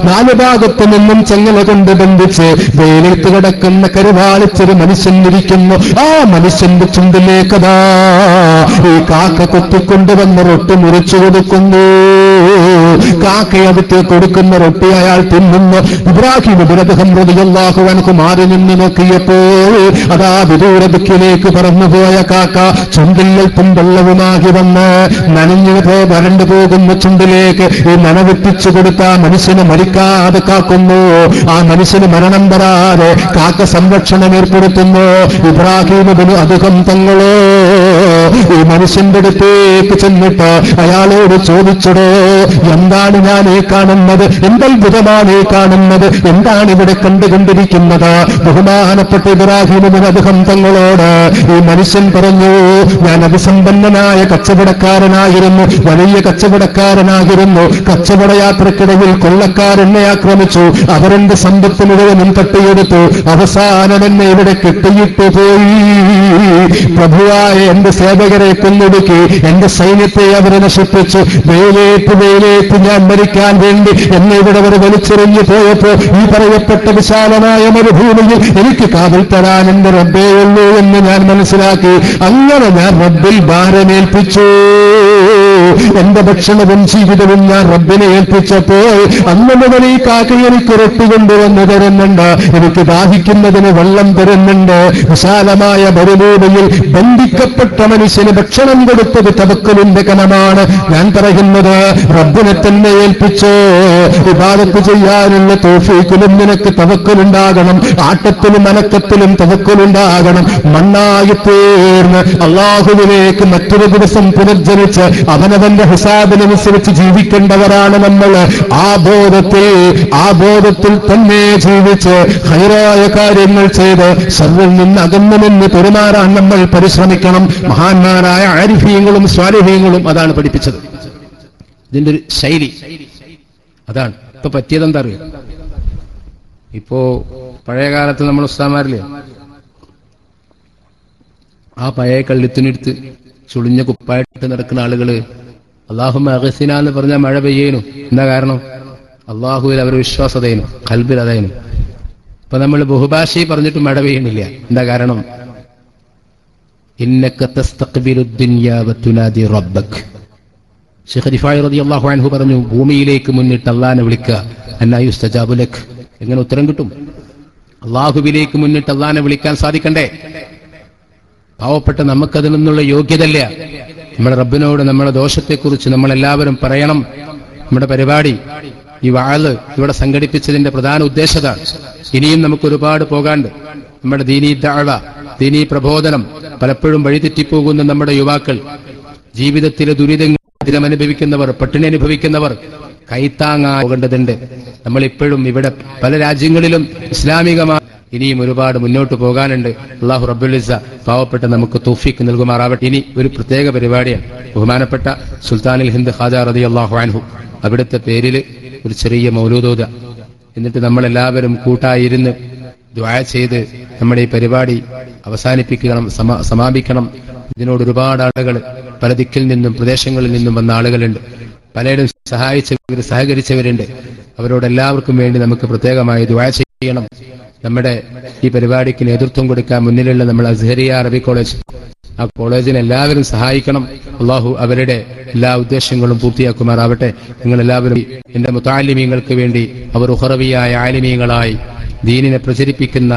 നാല് ഭാഗത്തു നിന്നും ചങ്ങല കൊണ്ട് ബന്ധിച്ച് വെയിലത്ത് കിടക്കുന്ന കരുവാളിച്ചൊരു മനുഷ്യൻ ഇരിക്കുന്നു. ആ മനുഷ്യന്റെ ചുണ്ടിലേക്കതാ ഈ കാക്ക കൊത്തിക്കൊണ്ടുവന്ന് റൊട്ടി മുറിച്ചു കൊടുക്കുന്നു. കാക്ക അടുത്ത് കൊടുക്കുന്ന റൊട്ടി അയാൾ തിന്നുന്നു. ഇബ്രാഹിം ദുരദഹം പ്രതിയല്ലാഹു അനക്ക് മാറി നിന്ന് നോക്കിയപ്പോൾ അതാ വിദൂര ദിക്കിലേക്ക് പറന്നുപോയ കാക്ക ചുണ്ടില്ലൽ അല്പം വെള്ളവുമാകി വന്ന് നനഞ്ഞു പോ വരണ്ടു പോകുന്ന ചുണ്ടിലേക്ക്. ഈ നനവിപ്പിച്ചു കൊടുത്ത മനുഷ്യന് മരിക്കാതെ കാക്കുന്നു. ആ മനുഷ്യന് മരണം വരാതെ കാക്ക സംരക്ഷണം ഏർപ്പെടുത്തുന്നു. ഇബ്രാഹിം അധികം തങ്ങളോ ഈ മനുഷ്യന്റെ അടുത്തേക്ക് ചെന്നിട്ട് അയാളോട് ചോദിച്ചടോ എന്താണ് ഞാൻ ഈ കാണുന്നത് എന്തത്ഭുതമാണ് കാണുന്നത്? എന്താണ് ഇവിടെ കണ്ടുകൊണ്ടിരിക്കുന്നത്? ബഹുമാനപ്പെട്ട ഇബ്രാഹിമിന് അദ്ദേഹം തങ്ങളോട് ഈ മനുഷ്യൻ പറഞ്ഞു ഞാൻ അതിസമ്പന്നനായ കച്ചവടക്കാരനായിരുന്നു വലിയ കച്ചവടക്കാരനായിരുന്നു. കച്ചവട യാത്രക്കിടയിൽ കൊള്ളക്കാരെന്നെ ആക്രമിച്ചു. അവരെന്റെ സമ്പത്ത് മുഴുവനും തട്ടിയെടുത്തു. അവസാനം എന്നെ ഇവിടെ കെട്ടിയിട്ടു പോയി. പ്രഭുവായ എന്റെ സേവകരെ കൊന്നൊടുക്കി എന്റെ സൈന്യത്തെ അവരെ നശിപ്പിച്ചു വെയിലേറ്റ് വെയിലേറ്റ് ഞാൻ മരിക്കാൻ വേണ്ടി എന്നെ ഇവിടെ അവർ വലിച്ചെറിഞ്ഞു പോയപ്പോ ഈ പറയപ്പെട്ട വിശാലമായ മരുഭൂമിയിൽ എനിക്ക് കാവൽ തരാൻ എന്റെ റബ്ബേ ഉള്ളൂ എന്ന് ഞാൻ മനസ്സിലാക്കി. അങ്ങനെ ഞാൻ റബ്ബിൽ ഭാരമേൽപ്പിച്ചു. എന്റെ ഭക്ഷണവും ജീവിതവും ഞാൻ റബ്ബിനെ ഏൽപ്പിച്ചപ്പോൾ അന്ന് മുതൽ ഈ കാക്ക എനിക്ക് റൊട്ടി കൊണ്ടുവന്ന് തരുന്നുണ്ട് എനിക്ക് ദാഹിക്കുന്നതിന് വെള്ളം തരുന്നുണ്ട്. വിശാലമായ മരുഭൂമിയിൽ ബന്ധിക്കപ്പെട്ട മനുഷ്യന് ഭക്ഷണം കൊടുത്തത് തവക്കലിന്റെ കനമാണ്. ഞാൻ പറയുന്നത് റബ്ബിനെ തന്നെ ഏൽപ്പിച്ചോ വിവാദത്ത് ചെയ്യാനുള്ള തോഫീക്കിലും നിനക്ക് തവക്കലുണ്ടാകണം. ആട്ടത്തിലും അനക്കത്തിലും തവക്കലുണ്ടാകണം. മണ്ണായി തീർന്ന് അള്ളാഹുവിലേക്ക് മറ്റൊരു ദിവസം പുനർജനിച്ച് അവനവന്റെ ഹിസാബിനനുസരിച്ച് ജീവിക്കേണ്ടവരാണ് നമ്മൾ. ആ ബോധത്തിൽ ആ ബോധത്തിൽ തന്നെ ജീവിച്ച് ഹൈറായ കാര്യങ്ങൾ ചെയ്ത് സർവിൽ നിന്ന് അകന്നു നിന്ന് പെരുമാറാൻ നമ്മൾ പരിശ്രമിക്കണം. മഹാന്മാരായ ആരിഫീങ്ങളും സ്വാലിഹീങ്ങളും അതാണ് പഠിപ്പിച്ചത്. ഇതിന്റെ ഒരു ശൈലി. അതാണ്. ഇപ്പൊ പറ്റിയതെന്താ അറിയോ? ഇപ്പോ പഴയ കാലത്ത് നമ്മൾ ഉസ്താമാരില്ലേ ആ പഴയ കള്ളിത്തിനെടുത്ത് ചുളിഞ്ഞ കുപ്പായിട്ട് നടക്കുന്ന ആളുകൾ അള്ളാഹുമ അഗസിന എന്ന് പറഞ്ഞാൽ മഴ പെയ്യേനു. എന്താ കാരണം? അള്ളാഹുവിൽ അവർ വിശ്വാസതയും കൽബിൽ അതേനു. ഇപ്പൊ നമ്മൾ ബഹുഭാഷി പറഞ്ഞിട്ട് മഴ പെയ്യണില്ല. എന്താ കാരണം? അൻഹു പറഞ്ഞു ഭൂമിയിലേക്ക് മുന്നിട്ട് അള്ളാഹിനെ വിളിക്കുക അന്നായുസ്തജാബു ലക്. എങ്ങനെ ഉത്തരം കിട്ടും? അള്ളാഹുവിലേക്ക് മുന്നിട്ട് അള്ളാഹിനെ വിളിക്കാൻ സാധിക്കണ്ടേ? പാവപ്പെട്ട നമുക്കതിൽ നിന്നുള്ള യോഗ്യതല്ല നമ്മുടെ റബ്ബിനോട് നമ്മുടെ ദോഷത്തെക്കുറിച്ച് നമ്മളെല്ലാവരും പറയണം. നമ്മുടെ പരിപാടി ഈ വാൾ ഇവിടെ സംഘടിപ്പിച്ചതിന്റെ പ്രധാന ഉദ്ദേശത. ഇനിയും നമുക്ക് ഒരുപാട് പോകാണ്ട് നമ്മുടെ ദീനീ ദാഴ ദീനീ പ്രബോധനം പലപ്പോഴും വഴിതെറ്റിപ്പോകുന്ന നമ്മുടെ യുവാക്കൾ ജീവിതത്തിലെ ദുരിതങ്ങൾ അനുഭവിക്കുന്നവർ പട്ടിണി അനുഭവിക്കുന്നവർ കൈത്താങ്ങാകേണ്ടതുണ്ട് നമ്മൾ ഇപ്പോഴും ഇവിടെ പല രാജ്യങ്ങളിലും ഇസ്ലാമികമായ ഇനിയും ഒരുപാട് മുന്നോട്ട് പോകാനുണ്ട്. അള്ളാഹു റബ്ബുലിസ പാവപ്പെട്ട നമുക്ക് തൗഫീക്ക് നൽകുമാറാവട്ടെ. ഇനി ഒരു പ്രത്യേക പരിപാടിയാണ്. ബഹുമാനപ്പെട്ട സുൽത്താനിൽ ഹിന്ദ് ഖാജ റതി അള്ളാഹു അൻഹു. അവിടുത്തെ പേരിൽ ഒരു ചെറിയ മൗലൂദോദ എന്നിട്ട് നമ്മളെല്ലാവരും കൂട്ടായിരുന്ന് ദ്വായ ചെയ്ത് നമ്മുടെ ഈ പരിപാടി അവസാനിപ്പിക്കണം സമാപിക്കണം. ഇതിനോട് ഒരുപാട് ആളുകൾ പല ദിക്കിൽ നിന്നും പ്രദേശങ്ങളിൽ നിന്നും വന്ന ആളുകളുണ്ട്. പലരും സഹായിച്ചവർ സഹകരിച്ചവരുണ്ട്. അവരോടെല്ലാവർക്കും വേണ്ടി നമുക്ക് പ്രത്യേകമായി ദ്വായ ചെയ്യണം. നമ്മുടെ ഈ പരിപാടിക്ക് നേതൃത്വം കൊടുക്കാൻ മുന്നിലുള്ള നമ്മൾ അസ്ഹരിയ അറബി കോളേജ്. ആ കോളേജിനെ എല്ലാവരും സഹായിക്കണം. അള്ളാഹു അവരുടെ എല്ലാ ഉദ്ദേശങ്ങളും പൂർത്തിയാക്കുമാറാവട്ടെ. നിങ്ങൾ എല്ലാവരും എന്റെ മുത്താലിമീങ്ങൾക്ക് വേണ്ടി അവർ ഉഹറവിയായ ആലിമീങ്ങളായി ദീനിനെ പ്രചരിപ്പിക്കുന്ന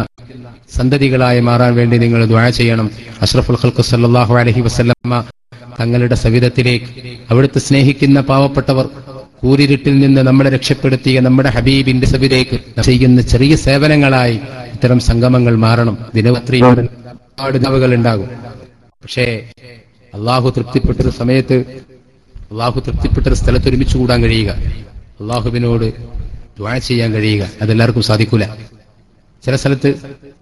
സന്തതികളായി മാറാൻ വേണ്ടി നിങ്ങൾ ദ്വാ ചെയ്യണം. അഷ്റഫുൽ ഖൽക്കു സല്ലാഹു അലഹി വസ്ലമ്മ തങ്ങളുടെ സവിധത്തിലേക്ക് അവിടുത്തെ സ്നേഹിക്കുന്ന പാവപ്പെട്ടവർ കൂരിരുട്ടിൽ നിന്ന് നമ്മളെ രക്ഷപ്പെടുത്തിയ നമ്മുടെ ഹബീബിന്റെ സബിലേക്ക് ചെയ്യുന്ന ചെറിയ സേവനങ്ങളായി ഇത്തരം സംഗമങ്ങൾ മാറണം. ദിനപത്രി ഒരുപാട് ഉണ്ടാകും. പക്ഷേ അള്ളാഹു തൃപ്തിപ്പെട്ട സമയത്ത് അള്ളാഹു തൃപ്തിപ്പെട്ട സ്ഥലത്ത് ഒരുമിച്ച് കൂടാൻ കഴിയുക. അള്ളാഹുവിനോട് ദ്വാ ചെയ്യാൻ കഴിയുക. അതെല്ലാവർക്കും സാധിക്കൂല. ചില സ്ഥലത്ത്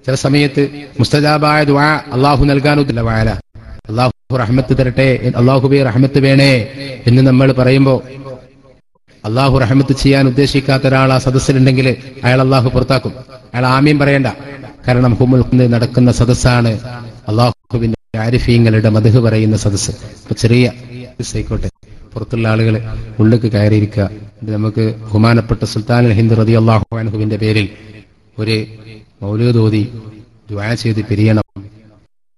ചില സമയത്ത് മുസ്തജാബായ ദ്വാ അള്ളാഹു നൽകാനൊന്നില്ല വായന. അള്ളാഹു റഹ്മത്ത് തരട്ടെ അള്ളാഹുബെ റഹ്മത്ത് വേണേ എന്ന് നമ്മൾ പറയുമ്പോ അള്ളാഹു റഹമത്ത് ചെയ്യാൻ ഉദ്ദേശിക്കാത്ത ഒരാൾ ആ സദസ്സിലുണ്ടെങ്കിൽ അയാൾ അള്ളാഹു പുറത്താക്കും. അയാൾ ആമീൻ പറയണ്ട. കാരണം ഹുമുൽ നടക്കുന്ന സദസ്സാണ് അള്ളാഹുവിന്റെ ആരിഫീങ്ങളുടെ മധു പറയുന്ന സദസ്സ്. ചെറിയ ആയിക്കോട്ടെ. പുറത്തുള്ള ആളുകൾ ഉള്ളിലേക്ക് കയറിയിരിക്കുക. നമുക്ക് ബഹുമാനപ്പെട്ട സുൽത്താൻ ഹിന്ദ് റതി അള്ളാഹു അനഹുവിന്റെ പേരിൽ ഒരു മൗലൂദ് ഓതി ചെയ്ത് പിരിയണം.